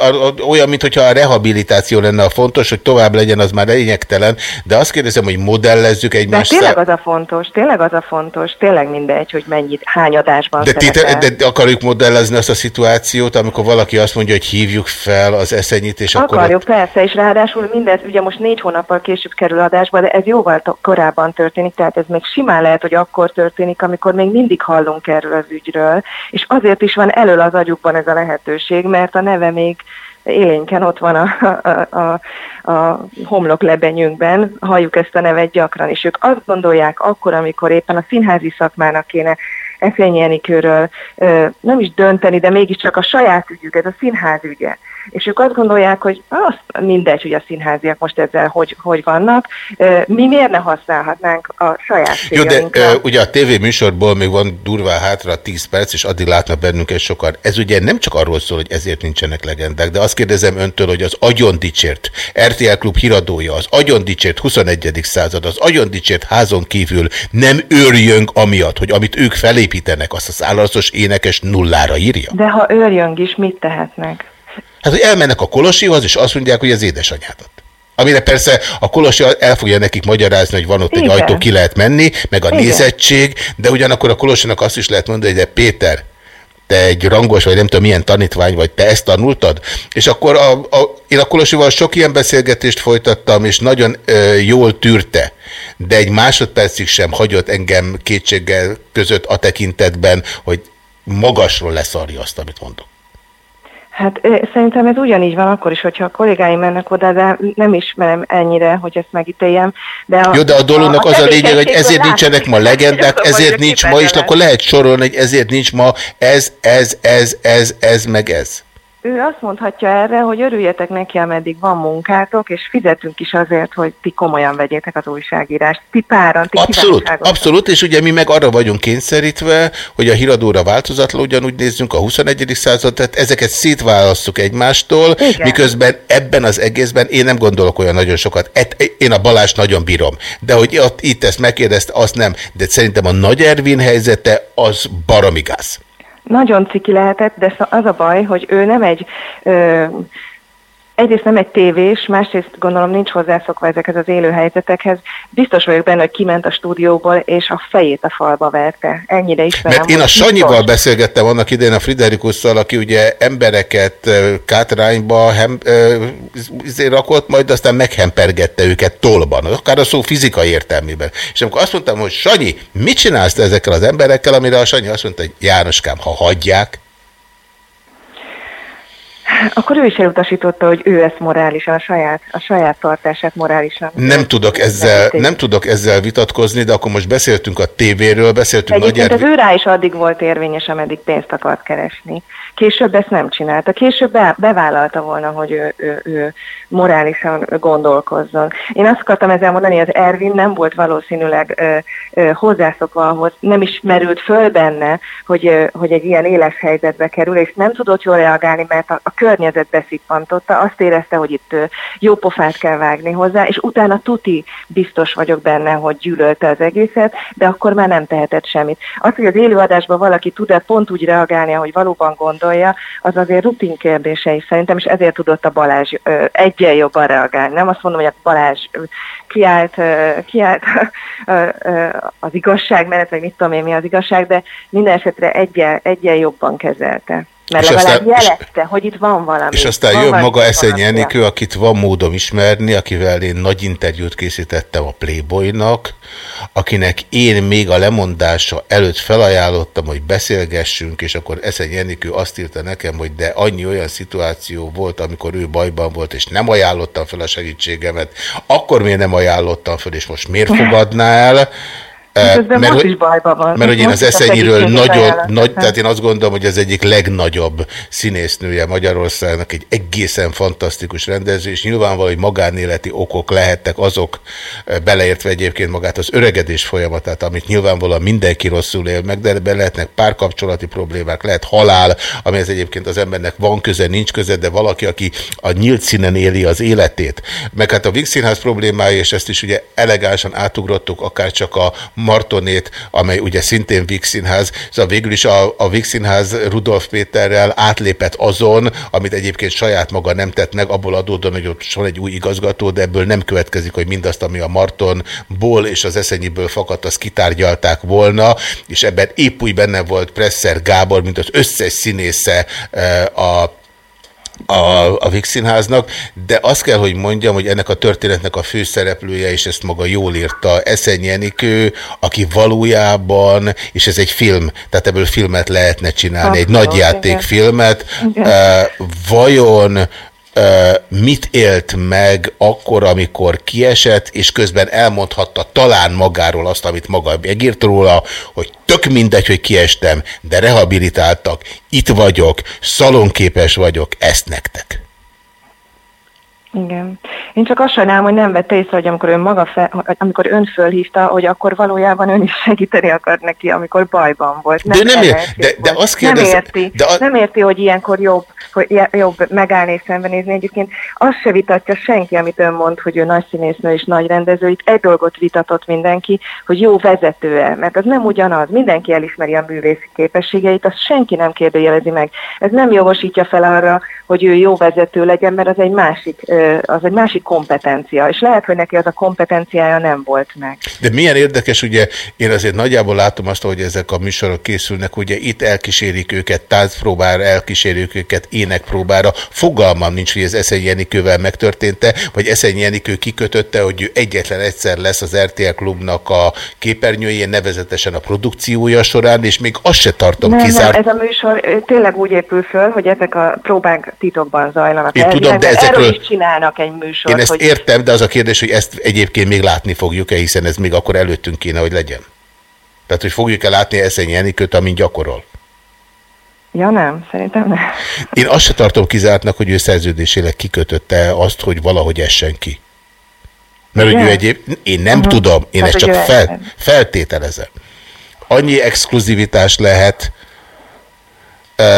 E: olyan, mintha a rehabilitáció lenne a fontos, hogy tovább legyen, az már lényegtelen, de azt kérdezem, hogy modellezzük
N: De
E: egymást.
N: tényleg
E: szá-
N: az a fontos, tényleg az a fontos, tényleg mindegy, hogy mennyit, hány adásban
E: De,
N: szerepel.
E: de akarjuk modellezni azt a szituációt, amikor valaki azt mondja, hogy hívjuk fel az eszenyit, és akkor
N: Akarjuk, persze, és ráadásul mindez ugye most négy hónappal később kerül adásba, de ez jóval korábban történik, tehát ez még simán lehet, hogy akkor történik, amikor még mindig hallunk erről az ügyről, és azért is van elől az agyukban ez a lehetőség, mert a neve még élénken ott van a, a, a, a homlok lebenyünkben, halljuk ezt a nevet gyakran, és ők azt gondolják akkor, amikor éppen a színházi szakmának kéne Eszényi Enikőről ö, nem is dönteni, de mégiscsak a saját ügyük, ez a színház ügye. És ők azt gondolják, hogy azt mindegy, hogy a színháziak most ezzel hogy, hogy vannak, mi miért ne használhatnánk a saját
E: Jó, de ö, ugye a tévéműsorból még van durván hátra 10 perc, és addig látnak bennünket sokan. Ez ugye nem csak arról szól, hogy ezért nincsenek legendák, de azt kérdezem öntől, hogy az agyon dicsért RTL Klub híradója, az agyon dicsért 21. század, az agyon dicsért házon kívül nem őrjöng amiatt, hogy amit ők felépítenek, azt az állarcos énekes nullára írja?
N: De ha őrjöng is, mit tehetnek?
E: Hát, hogy elmennek a Kolosihoz, és azt mondják, hogy az édesanyádat. Amire persze a Kolosi el fogja nekik magyarázni, hogy van ott egy
N: Igen.
E: ajtó, ki lehet menni, meg a
N: Igen.
E: nézettség, de ugyanakkor a Kolosinak azt is lehet mondani, hogy de Péter, te egy rangos, vagy nem tudom milyen tanítvány vagy, te ezt tanultad? És akkor a, a, én a Kolosival sok ilyen beszélgetést folytattam, és nagyon ö, jól tűrte, de egy másodpercig sem hagyott engem kétséggel között a tekintetben, hogy magasról leszarja azt, amit mondok.
N: Hát szerintem ez ugyanígy van akkor is, hogyha a kollégáim mennek oda, de nem ismerem ennyire, hogy ezt megítéljem. De a,
E: Jó, de a dolognak az a lényeg, hogy ezért nincsenek ma legendák, ezért nincs ma,
N: kibennem.
E: akkor lehet sorolni, hogy ezért nincs ma ez, ez, ez, ez, ez, meg ez.
N: Ő azt mondhatja erre, hogy örüljetek neki, ameddig van munkátok, és fizetünk is azért, hogy ti komolyan vegyétek az újságírást. Ti páran, ti
E: Abszolút, abszolút, és ugye mi meg arra vagyunk kényszerítve, hogy a híradóra változatlan ugyanúgy nézzünk a 21. század, tehát ezeket szétválasztjuk egymástól,
N: Igen.
E: miközben ebben az egészben én nem gondolok olyan nagyon sokat. Et, én a Balázs nagyon bírom, de hogy ott, itt ezt megkérdezte, azt nem, de szerintem a Nagy Ervin helyzete az baromi gáz.
N: Nagyon ciki lehetett, de az a baj, hogy ő nem egy... Ö, Egyrészt nem egy tévés, másrészt gondolom nincs hozzászokva ezekhez az élő helyzetekhez. Biztos vagyok benne, hogy kiment a stúdióból, és a fejét a falba verte. Ennyire ismerem.
E: Mert én a Sanyival
N: biztos.
E: beszélgettem annak idején a Friderikusszal, aki ugye embereket kátrányba hem, ö, izé rakott, majd aztán meghempergette őket tolban, akár a szó fizikai értelmében. És amikor azt mondtam, hogy Sanyi, mit csinálsz ezekkel az emberekkel, amire a Sanyi azt mondta, hogy Jánoskám, ha hagyják,
N: Akkor ő is elutasította, hogy ő ezt morálisan, a saját, a saját tartását morálisan.
E: nem tudok, ezzel, nem tudok ezzel vitatkozni, de akkor most beszéltünk a tévéről, beszéltünk Nagy
N: Egyébként az ő rá is addig volt érvényes, ameddig pénzt akart keresni. Később ezt nem csinálta. Később be, bevállalta volna, hogy ő, ő, ő morálisan gondolkozzon. Én azt akartam ezzel mondani, hogy az Ervin nem volt valószínűleg ö, ö, hozzászokva ahhoz, nem is merült föl benne, hogy, ö, hogy egy ilyen éles helyzetbe kerül, és nem tudott jól reagálni, mert a, a környezet beszippantotta, azt érezte, hogy itt ö, jó pofát kell vágni hozzá, és utána tuti biztos vagyok benne, hogy gyűlölte az egészet, de akkor már nem tehetett semmit. Az, hogy az élőadásban valaki tud-e pont úgy reagálni, ahogy valóban gondolja, az azért rutin kérdései szerintem, és ezért tudott a Balázs egyen jobban reagálni. Nem azt mondom, hogy a Balázs kiállt, kiállt az igazság mellett, vagy mit tudom én mi az igazság, de minden esetre egyen, egyen jobban kezelte. Mert
E: És
N: legalább
E: aztán- és-
N: jelezte, hogy itt van valami.
E: És aztán
N: van
E: jön maga Eszenyi. Enikő, akit van módom ismerni, akivel én nagy interjút készítettem a Playboynak, akinek én még a lemondása előtt felajánlottam, hogy beszélgessünk, és akkor Eszenyi Enikő azt írta nekem, hogy de annyi olyan szituáció volt, amikor ő bajban volt, és nem ajánlottam fel a segítségemet, akkor miért nem ajánlottam fel, és most miért fogadná el? Eh,
N: Miközben most
E: hogy-
N: is bajban van.
E: mert hogy én az Eszenyiről nagyon, nagy, tehát én azt gondolom, hogy az egyik legnagyobb színésznője Magyarországnak, egy egészen fantasztikus rendező, és nyilvánvaló, hogy magánéleti okok lehettek azok, eh, beleértve egyébként magát az öregedés folyamatát, amit nyilvánvalóan mindenki rosszul él meg, de ebben lehetnek párkapcsolati problémák, lehet halál, amihez egyébként az embernek van köze, nincs köze, de valaki, aki a nyílt színen éli az életét. Meg hát a Víg Színház problémája, és ezt is ugye elegánsan átugrottuk, akár csak a Martonét, amely ugye szintén Víg Színház, szóval végül is a, a Víg Színház Rudolf Péterrel átlépett azon, amit egyébként saját maga nem tett meg, abból adódóan, hogy ott van egy új igazgató, de ebből nem következik, hogy mindazt, ami a Martonból és az Eszenyiből fakadt, azt kitárgyalták volna, és ebben épp úgy benne volt Presser Gábor, mint az összes színésze eh, a a, a Vix Színháznak, de azt kell, hogy mondjam, hogy ennek a történetnek a főszereplője, és ezt maga jól írta, Eszenyi Enikő, aki valójában, és ez egy film, tehát ebből filmet lehetne csinálni, egy
N: Abszolút,
E: nagy játékfilmet,
N: Igen.
E: Uh, vajon mit élt meg akkor, amikor kiesett, és közben elmondhatta talán magáról azt, amit maga megírt róla, hogy tök mindegy, hogy kiestem, de rehabilitáltak, itt vagyok, szalonképes vagyok, ezt nektek.
N: Igen. Én csak azt sajnálom, hogy nem vette észre, hogy amikor ön maga fel, amikor ön fölhívta, hogy akkor valójában ön is segíteni akart neki, amikor bajban volt.
E: De nem ér- de- de azt kérdezem-
N: nem érti,
E: de a-
N: nem érti, hogy ilyenkor jobb, hogy jobb megállni és szembenézni. Egyébként azt se vitatja senki, amit ön mond, hogy ő nagy színésznő és nagy rendező. Itt egy dolgot vitatott mindenki, hogy jó vezető-e, mert az nem ugyanaz. Mindenki elismeri a művészi képességeit, azt senki nem kérdőjelezi meg. Ez nem jogosítja fel arra, hogy ő jó vezető legyen, mert az egy másik, az egy másik kompetencia, és lehet, hogy neki az a kompetenciája nem volt meg.
E: De milyen érdekes, ugye én azért nagyjából látom azt, hogy ezek a műsorok készülnek, ugye itt elkísérik őket táncpróbára, elkísérik őket énekpróbára. Fogalmam nincs, hogy ez Eszenyi Jenikővel megtörténte, vagy Eszenyi Jenikő kikötötte, hogy ő egyetlen egyszer lesz az RTL klubnak a képernyőjén, nevezetesen a produkciója során, és még azt se tartom
N: nem,
E: kizárt.
N: nem, ez a műsor tényleg úgy épül föl, hogy ezek a próbák titokban zajlanak.
E: Én tudom, de ezekről-
N: csinálnak egy műsort.
E: Én ezt
N: hogy...
E: értem, de az a kérdés, hogy ezt egyébként még látni fogjuk-e, hiszen ez még akkor előttünk kéne, hogy legyen. Tehát, hogy fogjuk-e látni Eszenyi Jenikőt, amint gyakorol.
N: Ja nem, szerintem nem.
E: Én azt se tartom kizártnak, hogy ő szerződéséleg kikötötte azt, hogy valahogy essen ki. Mert hogy ő egyéb, én nem
N: Aha.
E: tudom, én
N: Tehát,
E: ezt csak fel, feltételezem. Annyi exkluzivitás lehet, eh,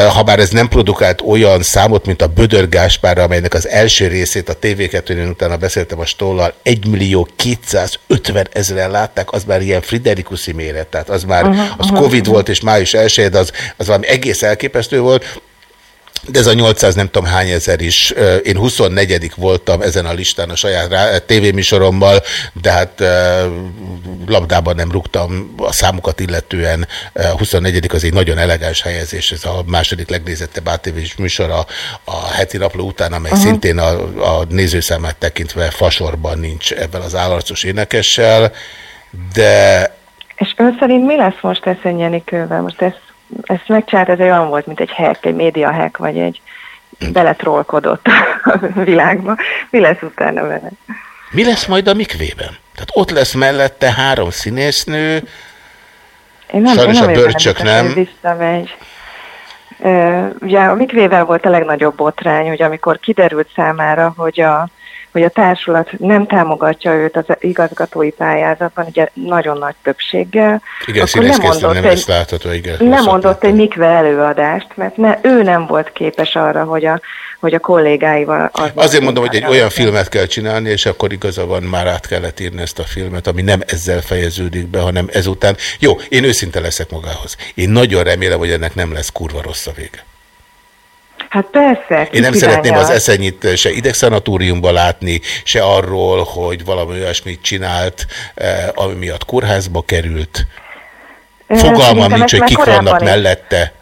E: ha bár ez nem produkált olyan számot, mint a Bödör Gáspárra, amelynek az első részét a tv 2 utána beszéltem a Stollal, 1 millió 250 ezeren látták, az már ilyen Friderikusi méret, tehát az már, az Covid volt, és május 1 de az, az valami egész elképesztő volt, de ez a 800 nem tudom hány ezer is. Én 24 voltam ezen a listán a saját tévéműsorommal, de hát labdában nem rúgtam a számokat illetően. Ö, 24 az egy nagyon elegáns helyezés, ez a második legnézettebb ATV-s műsor a, a heti napló után, amely
N: Aha.
E: szintén a, a nézőszámát tekintve fasorban nincs ebben az állarcos énekessel, de
N: És ön szerint mi lesz most Eszenyi Enikővel? Most ezt, ezt megcsinált, ez egy olyan volt, mint egy hack, egy média hack, vagy egy beletrollkodott a (laughs) világba. Mi lesz utána vele?
E: mi lesz majd a mikvében? Tehát ott lesz mellette három színésznő,
N: Én nem,
E: Sajnos
N: én
E: a
N: nem vagyok
E: bőrcsök nem.
N: hogy Visszamegy. Ugye a Mikvével volt a legnagyobb botrány, hogy amikor kiderült számára, hogy a hogy a társulat nem támogatja őt az igazgatói pályázatban, ugye nagyon nagy többséggel,
E: Igen,
N: akkor
E: színészkészítőn nem
N: egy,
E: látható, igen.
N: lemondott egy mikve előadást, mert ne, ő nem volt képes arra, hogy a, hogy a kollégáival... Az
E: Azért mondom, hogy egy olyan filmet kell csinálni, és akkor igaza van, már át kellett írni ezt a filmet, ami nem ezzel fejeződik be, hanem ezután. Jó, én őszinte leszek magához. Én nagyon remélem, hogy ennek nem lesz kurva rossz a vége.
N: Hát persze.
E: Én nem szeretném az eszenyit se idegszanatóriumban látni, se arról, hogy valami olyasmit csinált, eh, ami miatt kórházba került. Fogalmam nincs, hogy kik vannak mellette.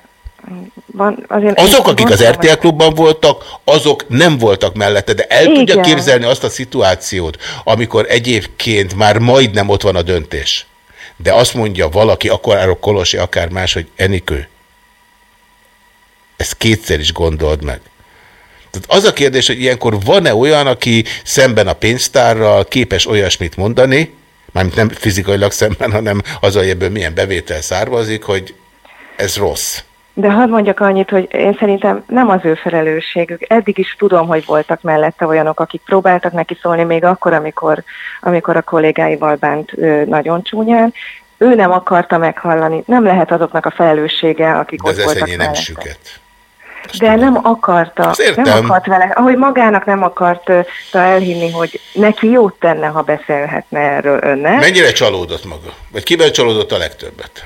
N: Van, azért
E: azok, akik az RTL klubban voltak, azok nem voltak mellette, de el Igen. tudja képzelni azt a szituációt, amikor egyébként már majdnem ott van a döntés. De azt mondja valaki, akkor Kolosi, akár más, hogy Enikő, ezt kétszer is gondold meg. Tehát az a kérdés, hogy ilyenkor van-e olyan, aki szemben a pénztárral képes olyasmit mondani, mármint nem fizikailag szemben, hanem az, hogy ebből milyen bevétel származik, hogy ez rossz.
N: De hadd mondjak annyit, hogy én szerintem nem az ő felelősségük. Eddig is tudom, hogy voltak mellette olyanok, akik próbáltak neki szólni még akkor, amikor, amikor a kollégáival bánt nagyon csúnyán. Ő nem akarta meghallani. Nem lehet azoknak a felelőssége, akik
E: De
N: ott voltak
E: nem
N: mellette.
E: süket.
N: De nem akarta, nem akart vele, ahogy magának nem akarta elhinni, hogy neki jót tenne, ha beszélhetne erről önnek.
E: Mennyire csalódott maga? Vagy kiben csalódott a legtöbbet?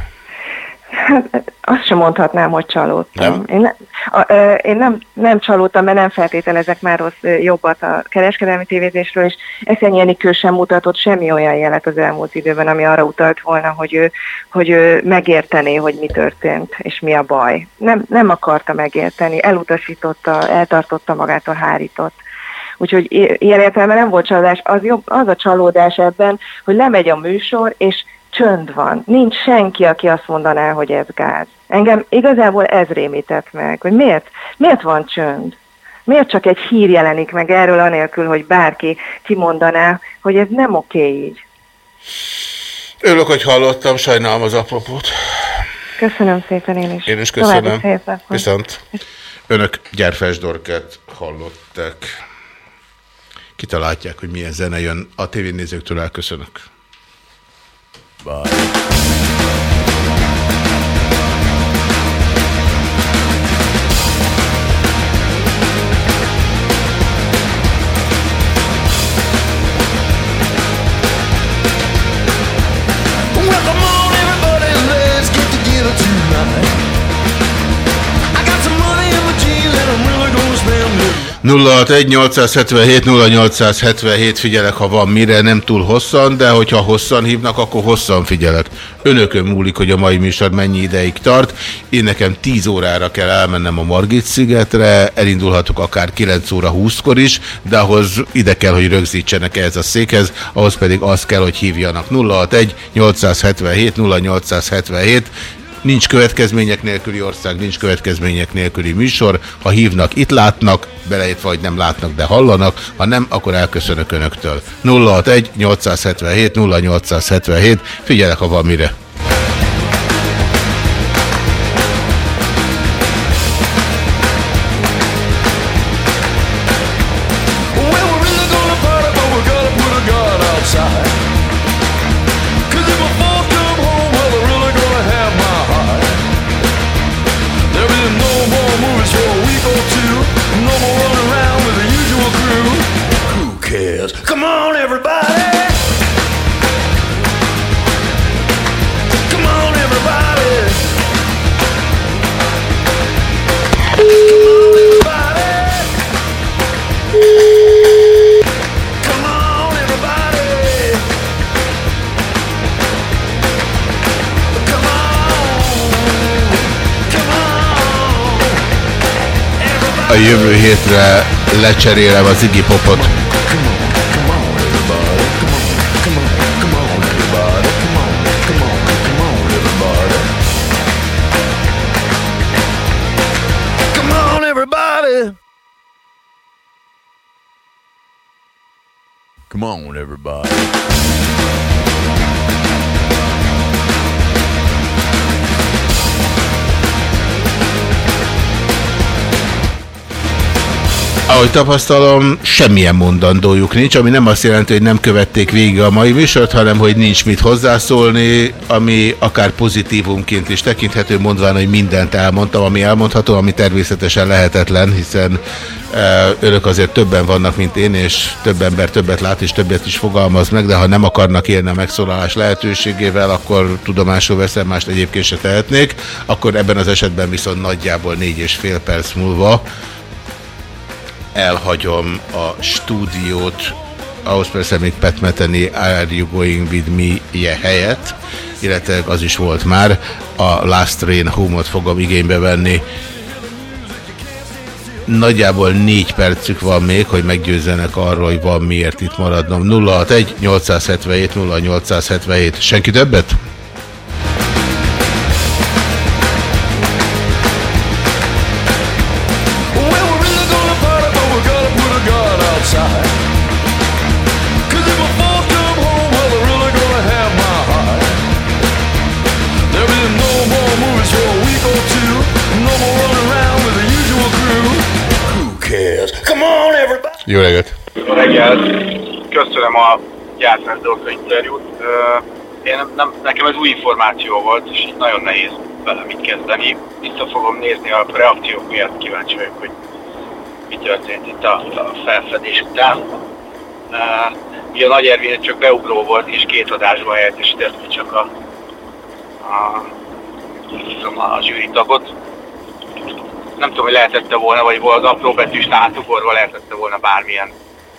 N: Hát, azt sem mondhatnám, hogy csalódtam.
E: Nem?
N: Én, ne, a, ö, én nem, nem csalódtam, mert nem feltételezek már rossz jobbat a kereskedelmi tévézésről, és Eszenyi Enikő sem mutatott semmi olyan jelet az elmúlt időben, ami arra utalt volna, hogy ő, hogy ő megértené, hogy mi történt, és mi a baj. Nem, nem akarta megérteni, elutasította, eltartotta magától, hárított. Úgyhogy ilyen értelemben nem volt csalódás. Az, jobb, az a csalódás ebben, hogy lemegy a műsor, és csönd van. Nincs senki, aki azt mondaná, hogy ez gáz. Engem igazából ez rémített meg, hogy miért, miért van csönd? Miért csak egy hír jelenik meg erről, anélkül, hogy bárki kimondaná, hogy ez nem oké így?
E: Örülök, hogy hallottam, sajnálom az apropót.
N: Köszönöm szépen én is.
E: Én is köszönöm. Viszont önök Gyerfes Dorket hallottak. Kitalálják, hogy milyen zene jön. A tévénézőktől elköszönök. Bye.
I: 061
E: 0877 figyelek, ha van mire, nem túl hosszan, de hogyha hosszan hívnak, akkor hosszan figyelek. Önökön múlik, hogy a mai műsor mennyi ideig tart. Én nekem 10 órára kell elmennem a Margit szigetre, elindulhatok akár 9 óra 20-kor is, de ahhoz ide kell, hogy rögzítsenek ehhez a székhez, ahhoz pedig az kell, hogy hívjanak 061 877 0877 Nincs következmények nélküli ország, nincs következmények nélküli műsor. Ha hívnak, itt látnak, beleértve, vagy nem látnak, de hallanak. Ha nem, akkor elköszönök Önöktől. 061 877 0877. Figyelek, ha van mire.
I: A
E: jövő hétre lecserélem az Iggy Popot.
I: Come on, everybody.
E: Ahogy tapasztalom, semmilyen mondandójuk nincs, ami nem azt jelenti, hogy nem követték végig a mai műsort, hanem hogy nincs mit hozzászólni, ami akár pozitívumként is tekinthető, mondván, hogy mindent elmondtam, ami elmondható, ami természetesen lehetetlen, hiszen e, önök azért többen vannak, mint én, és több ember többet lát, és többet is fogalmaz meg, de ha nem akarnak élni a megszólalás lehetőségével, akkor tudomásul veszem, mást egyébként se tehetnék, akkor ebben az esetben viszont nagyjából négy és fél perc múlva elhagyom a stúdiót, ahhoz persze még petmeteni Are You Going With Me-je helyett, illetve az is volt már, a Last Train Home-ot fogom igénybe venni. Nagyjából négy percük van még, hogy meggyőzzenek arról, hogy van miért itt maradnom. 061 877 0877. Senki többet? Reggelt!
O: Köszönöm a Dorka interjút. Én nem, nekem ez új információ volt, és így nagyon nehéz vele mit kezdeni. Vissza fogom nézni a reakciók miatt, kíváncsi vagyok, hogy mi történt itt a, a felfedés után. Ugye a Nagy Ervin csak beugró volt, és két adásban helyettesített csak a, a, a, a zsűri tagot nem tudom, hogy lehetette volna, vagy az apró betűs átugorva lehetette volna bármilyen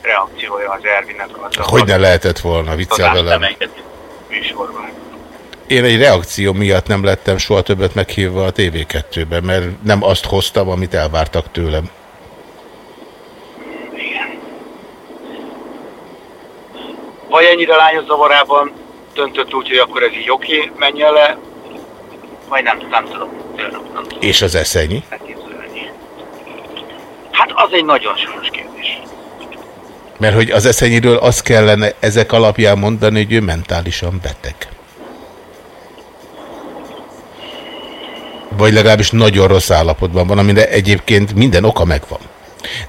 O: reakciója az Ervinnek.
E: Hogy ne lehetett volna, viccel velem. Én egy reakció miatt nem lettem soha többet meghívva a TV2-be, mert nem azt hoztam, amit elvártak tőlem.
O: Igen. Vagy ennyire lányos zavarában döntött úgy, hogy akkor ez így oké, menjen le, vagy nem, nem tudom. Nem, nem tudom.
E: És az eszenyi?
O: Hát az egy nagyon súlyos kérdés.
E: Mert hogy az eszenyiről azt kellene ezek alapján mondani, hogy ő mentálisan beteg. Vagy legalábbis nagyon rossz állapotban van, amire egyébként minden oka megvan.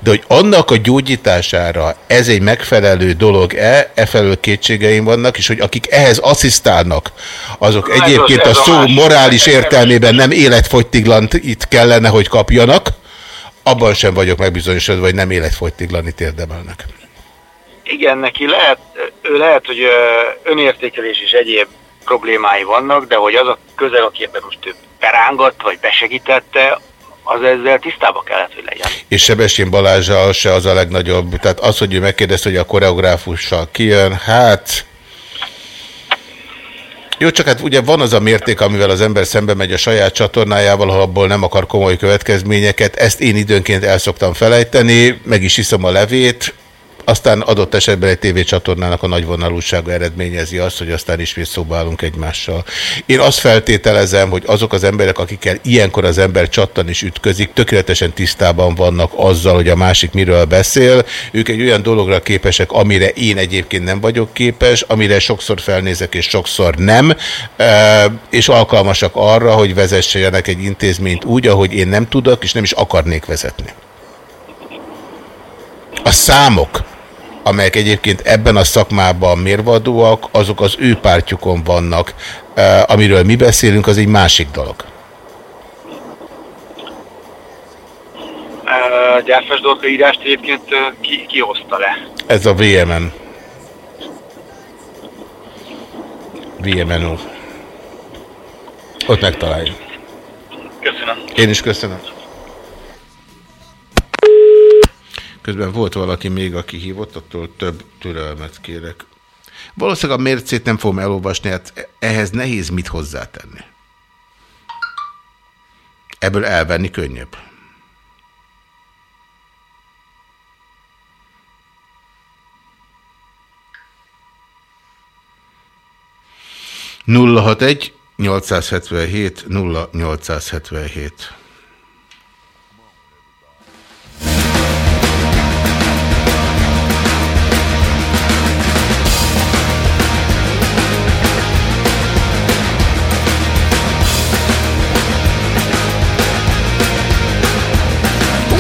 E: De hogy annak a gyógyítására ez egy megfelelő dolog-e, e felől kétségeim vannak, és hogy akik ehhez asszisztálnak, azok ez egyébként az, a szó a morális értelmében nem életfogytiglant itt kellene, hogy kapjanak, abban sem vagyok megbizonyosodva, hogy nem életfogytiglanit érdemelnek.
O: Igen, neki lehet, ő lehet, hogy önértékelés és egyéb problémái vannak, de hogy az a közel, aki ebben most ő perángat, vagy besegítette, az ezzel tisztába kellett, hogy legyen.
E: És Sebestyén Balázsal se az a legnagyobb, tehát az, hogy ő megkérdezte, hogy a koreográfussal kijön, hát jó, csak hát ugye van az a mérték, amivel az ember szembe megy a saját csatornájával, ha abból nem akar komoly következményeket. Ezt én időnként el szoktam felejteni, meg is iszom a levét, aztán adott esetben egy tévécsatornának a nagyvonalúsága eredményezi azt, hogy aztán ismét szóba állunk egymással. Én azt feltételezem, hogy azok az emberek, akikkel ilyenkor az ember csattan is ütközik, tökéletesen tisztában vannak azzal, hogy a másik miről beszél. Ők egy olyan dologra képesek, amire én egyébként nem vagyok képes, amire sokszor felnézek és sokszor nem, és alkalmasak arra, hogy vezessenek egy intézményt úgy, ahogy én nem tudok, és nem is akarnék vezetni. A számok, amelyek egyébként ebben a szakmában mérvadóak, azok az ő pártjukon vannak. Amiről mi beszélünk, az egy másik dolog.
O: A gyárfás dolga írást egyébként ki, ki hozta le?
E: Ez a VMN. VMNO. Ott megtaláljuk.
O: Köszönöm.
E: Én is köszönöm. Közben volt valaki még, aki hívott, attól több türelmet kérek. Valószínűleg a mércét nem fogom elolvasni, hát ehhez nehéz mit hozzátenni. Ebből elvenni könnyebb. Nulla hat egy 877 0877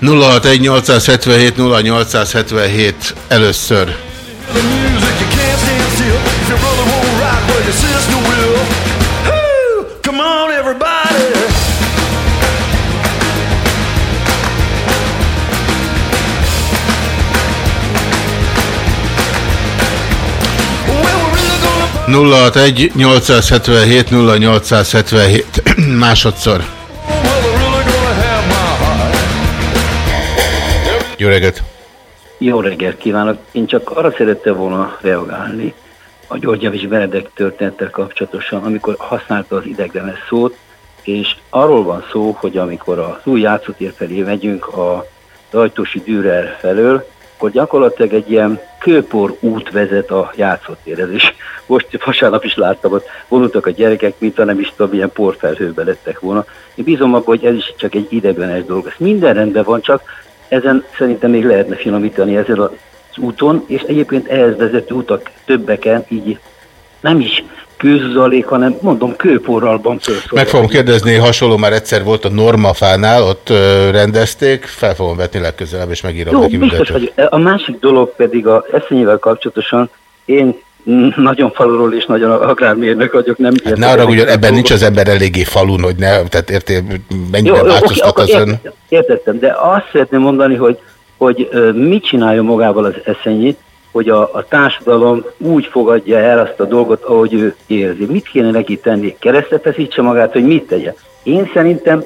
E: 061 0877 először. nulla 0877 0877 (clears throat) másodszor. Jó reggelt!
P: Jó reggelt kívánok! Én csak arra szerettem volna reagálni a György Javis Benedek történettel kapcsolatosan, amikor használta az ideglenes szót, és arról van szó, hogy amikor az új játszótér felé megyünk a Rajtósi Dürer felől, akkor gyakorlatilag egy ilyen kőpor út vezet a játszótérhez, és most vasárnap is láttam, ott vonultak a gyerekek, mint ha nem is tudom, ilyen porfelhőbe lettek volna. Én bízom abban, hogy ez is csak egy ideglenes dolog. Ez minden rendben van, csak ezen szerintem még lehetne finomítani ezen az úton, és egyébként ehhez vezető utak többeken így nem is kőzalék, hanem mondom kőporral van felszólva.
E: Meg fogom kérdezni, hasonló már egyszer volt a Normafánál, ott rendezték, fel fogom vetni legközelebb, és megírom
P: Jó,
E: neki
P: biztos
E: mindent.
P: vagy. A másik dolog pedig a eszenyével kapcsolatosan, én nagyon faluról és nagyon agrármérnök vagyok, nem
E: Hát ne arra, hogy ebben nincs az ember eléggé falun, hogy ne, tehát értél, mennyiben változtat
P: akkor
E: az ön?
P: ért- Értettem, de azt szeretném mondani, hogy, hogy mit csinálja magával az eszenyi, hogy a, a társadalom úgy fogadja el azt a dolgot, ahogy ő érzi. Mit kéne neki tenni? Keresztre feszítse magát, hogy mit tegye? Én szerintem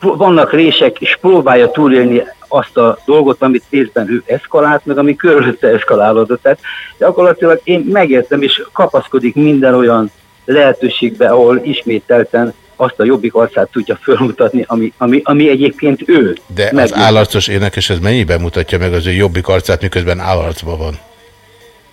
P: vannak rések, és próbálja túlélni azt a dolgot, amit részben ő eszkalált, meg ami körülötte eszkalálódott. Tehát gyakorlatilag én megértem, és kapaszkodik minden olyan lehetőségbe, ahol ismételten azt a jobbik arcát tudja fölmutatni, ami, ami, ami egyébként ő.
E: De az
P: Megérti.
E: állarcos énekes ez mennyiben mutatja meg az ő jobbik arcát, miközben állarcban van?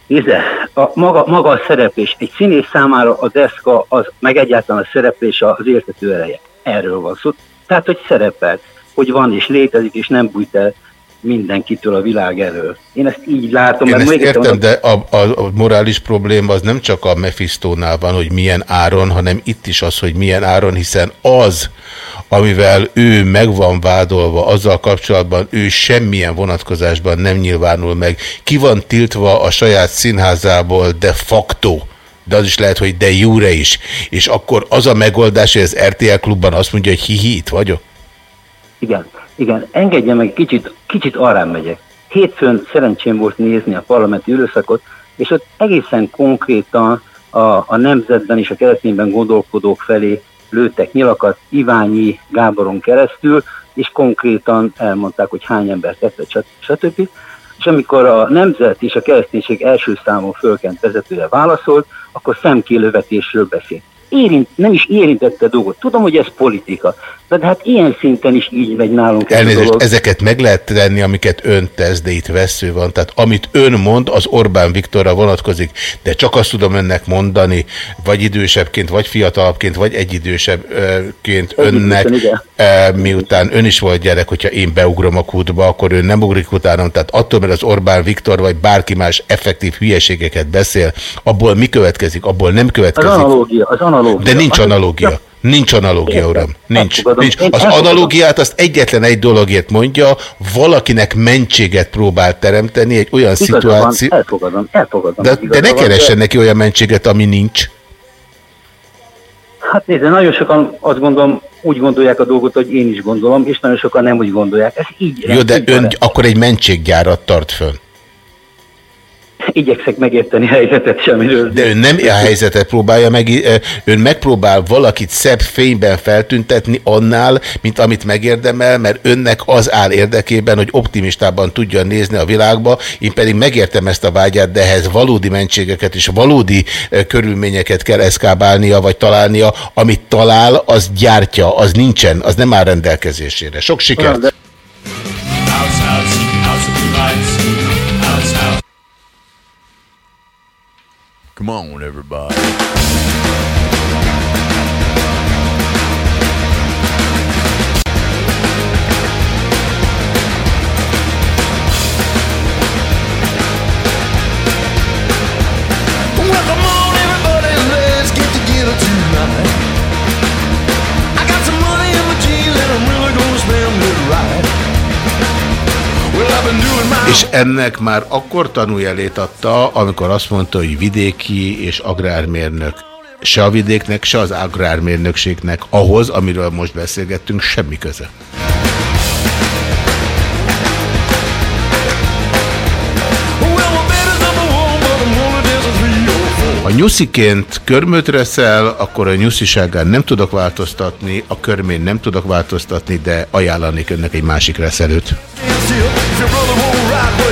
P: Nézze, a maga, maga a szereplés, egy színész számára a deszka, az, meg egyáltalán a szereplés az értető ereje. Erről van szó. Tehát, hogy szerepelt, hogy van és létezik, és nem bújt el mindenkitől a világ elől. Én ezt így látom.
E: Én
P: mert
E: ezt értem,
P: mondom,
E: de a, a, a morális probléma az nem csak a Mephistónál van, hogy milyen áron, hanem itt is az, hogy milyen áron, hiszen az, amivel ő meg van vádolva, azzal kapcsolatban ő semmilyen vonatkozásban nem nyilvánul meg. Ki van tiltva a saját színházából de facto, de az is lehet, hogy de jure is. És akkor az a megoldás, hogy az RTL klubban azt mondja, hogy hihi, itt vagyok?
P: Igen, igen, engedje meg, kicsit, kicsit arra megyek. Hétfőn szerencsém volt nézni a parlamenti ülőszakot, és ott egészen konkrétan a, a nemzetben és a keresztényben gondolkodók felé lőttek nyilakat Iványi Gáboron keresztül, és konkrétan elmondták, hogy hány ember tette, stb. És amikor a nemzet és a kereszténység első számú fölkent vezetője válaszolt, akkor szemkélövetésről beszélt. Érint, nem is érintette dolgot. Tudom, hogy ez politika, de hát ilyen szinten is így megy nálunk ez a
E: Elnézést,
P: dolog.
E: ezeket meg lehet tenni, amiket ön tesz, de itt vesző van. Tehát amit ön mond, az Orbán Viktorra vonatkozik. De csak azt tudom önnek mondani, vagy idősebbként, vagy fiatalabbként, vagy egyidősebbként önnek,
P: igen.
E: eh, miután ön is volt gyerek, hogyha én beugrom a kútba, akkor ön nem ugrik utánom. Tehát attól, mert az Orbán Viktor, vagy bárki más effektív hülyeségeket beszél, abból mi következik, abból nem
P: Az
E: következik.
P: analógia, az analógia.
E: De nincs analógia. Nincs analógia, uram. Nincs.
P: Elfogadom.
E: nincs.
P: Én
E: Az
P: elfogadom.
E: analógiát azt egyetlen egy dologért mondja, valakinek mentséget próbál teremteni egy olyan szituáció.
P: elfogadom, elfogadom.
E: De, de ne keressen neki olyan mentséget, ami nincs.
P: Hát nézd, nagyon sokan azt gondolom, úgy gondolják a dolgot, hogy én is gondolom, és nagyon sokan nem úgy gondolják. Ez így,
E: Jó, de
P: így van.
E: ön akkor egy mentséggyárat tart fönn.
P: Igyekszek megérteni a helyzetet semmiről.
E: De ön nem a helyzetet próbálja meg, eh, ön megpróbál valakit szebb fényben feltüntetni annál, mint amit megérdemel, mert önnek az áll érdekében, hogy optimistában tudjon nézni a világba, én pedig megértem ezt a vágyát, de ehhez valódi mentségeket és valódi eh, körülményeket kell eszkábálnia, vagy találnia, amit talál, az gyártja, az nincsen, az nem áll rendelkezésére. Sok sikert!
M: Come on, everybody.
E: És ennek már akkor tanújelét adta, amikor azt mondta, hogy vidéki és agrármérnök. Se a vidéknek, se az agrármérnökségnek ahhoz, amiről most beszélgettünk, semmi köze. Ha nyusziként körmöt reszel, akkor a nyusziságán nem tudok változtatni, a körmén nem tudok változtatni, de ajánlanék önnek egy másik reszelőt.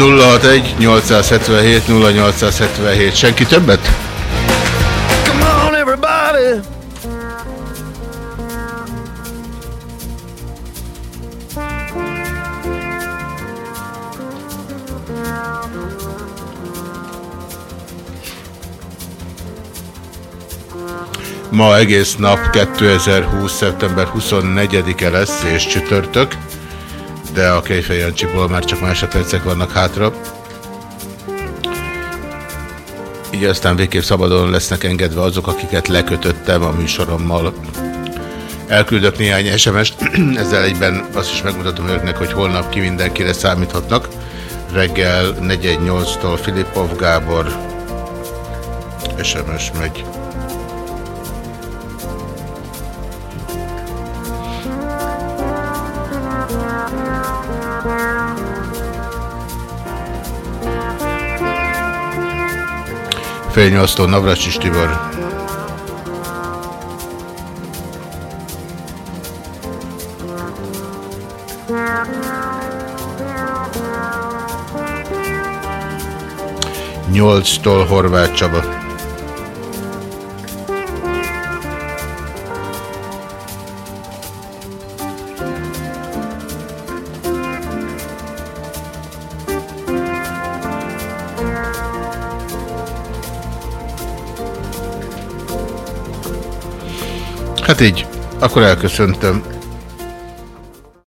E: 061 877 0877 Senki többet?
I: Come on, everybody.
E: Ma egész nap 2020. szeptember 24-e lesz és csütörtök, de a Kejfej Jancsiból már csak másodpercek vannak hátra. Így aztán végképp szabadon lesznek engedve azok, akiket lekötöttem a műsorommal. Elküldök néhány SMS-t, (clears throat) ezzel egyben azt is megmutatom önöknek, hogy holnap ki mindenkire számíthatnak. Reggel 418-tól Filipov Gábor SMS megy. Fél nyolctól Navracsis Tibor. Nyolctól Horváth Csaba. Így, akkor elköszöntöm.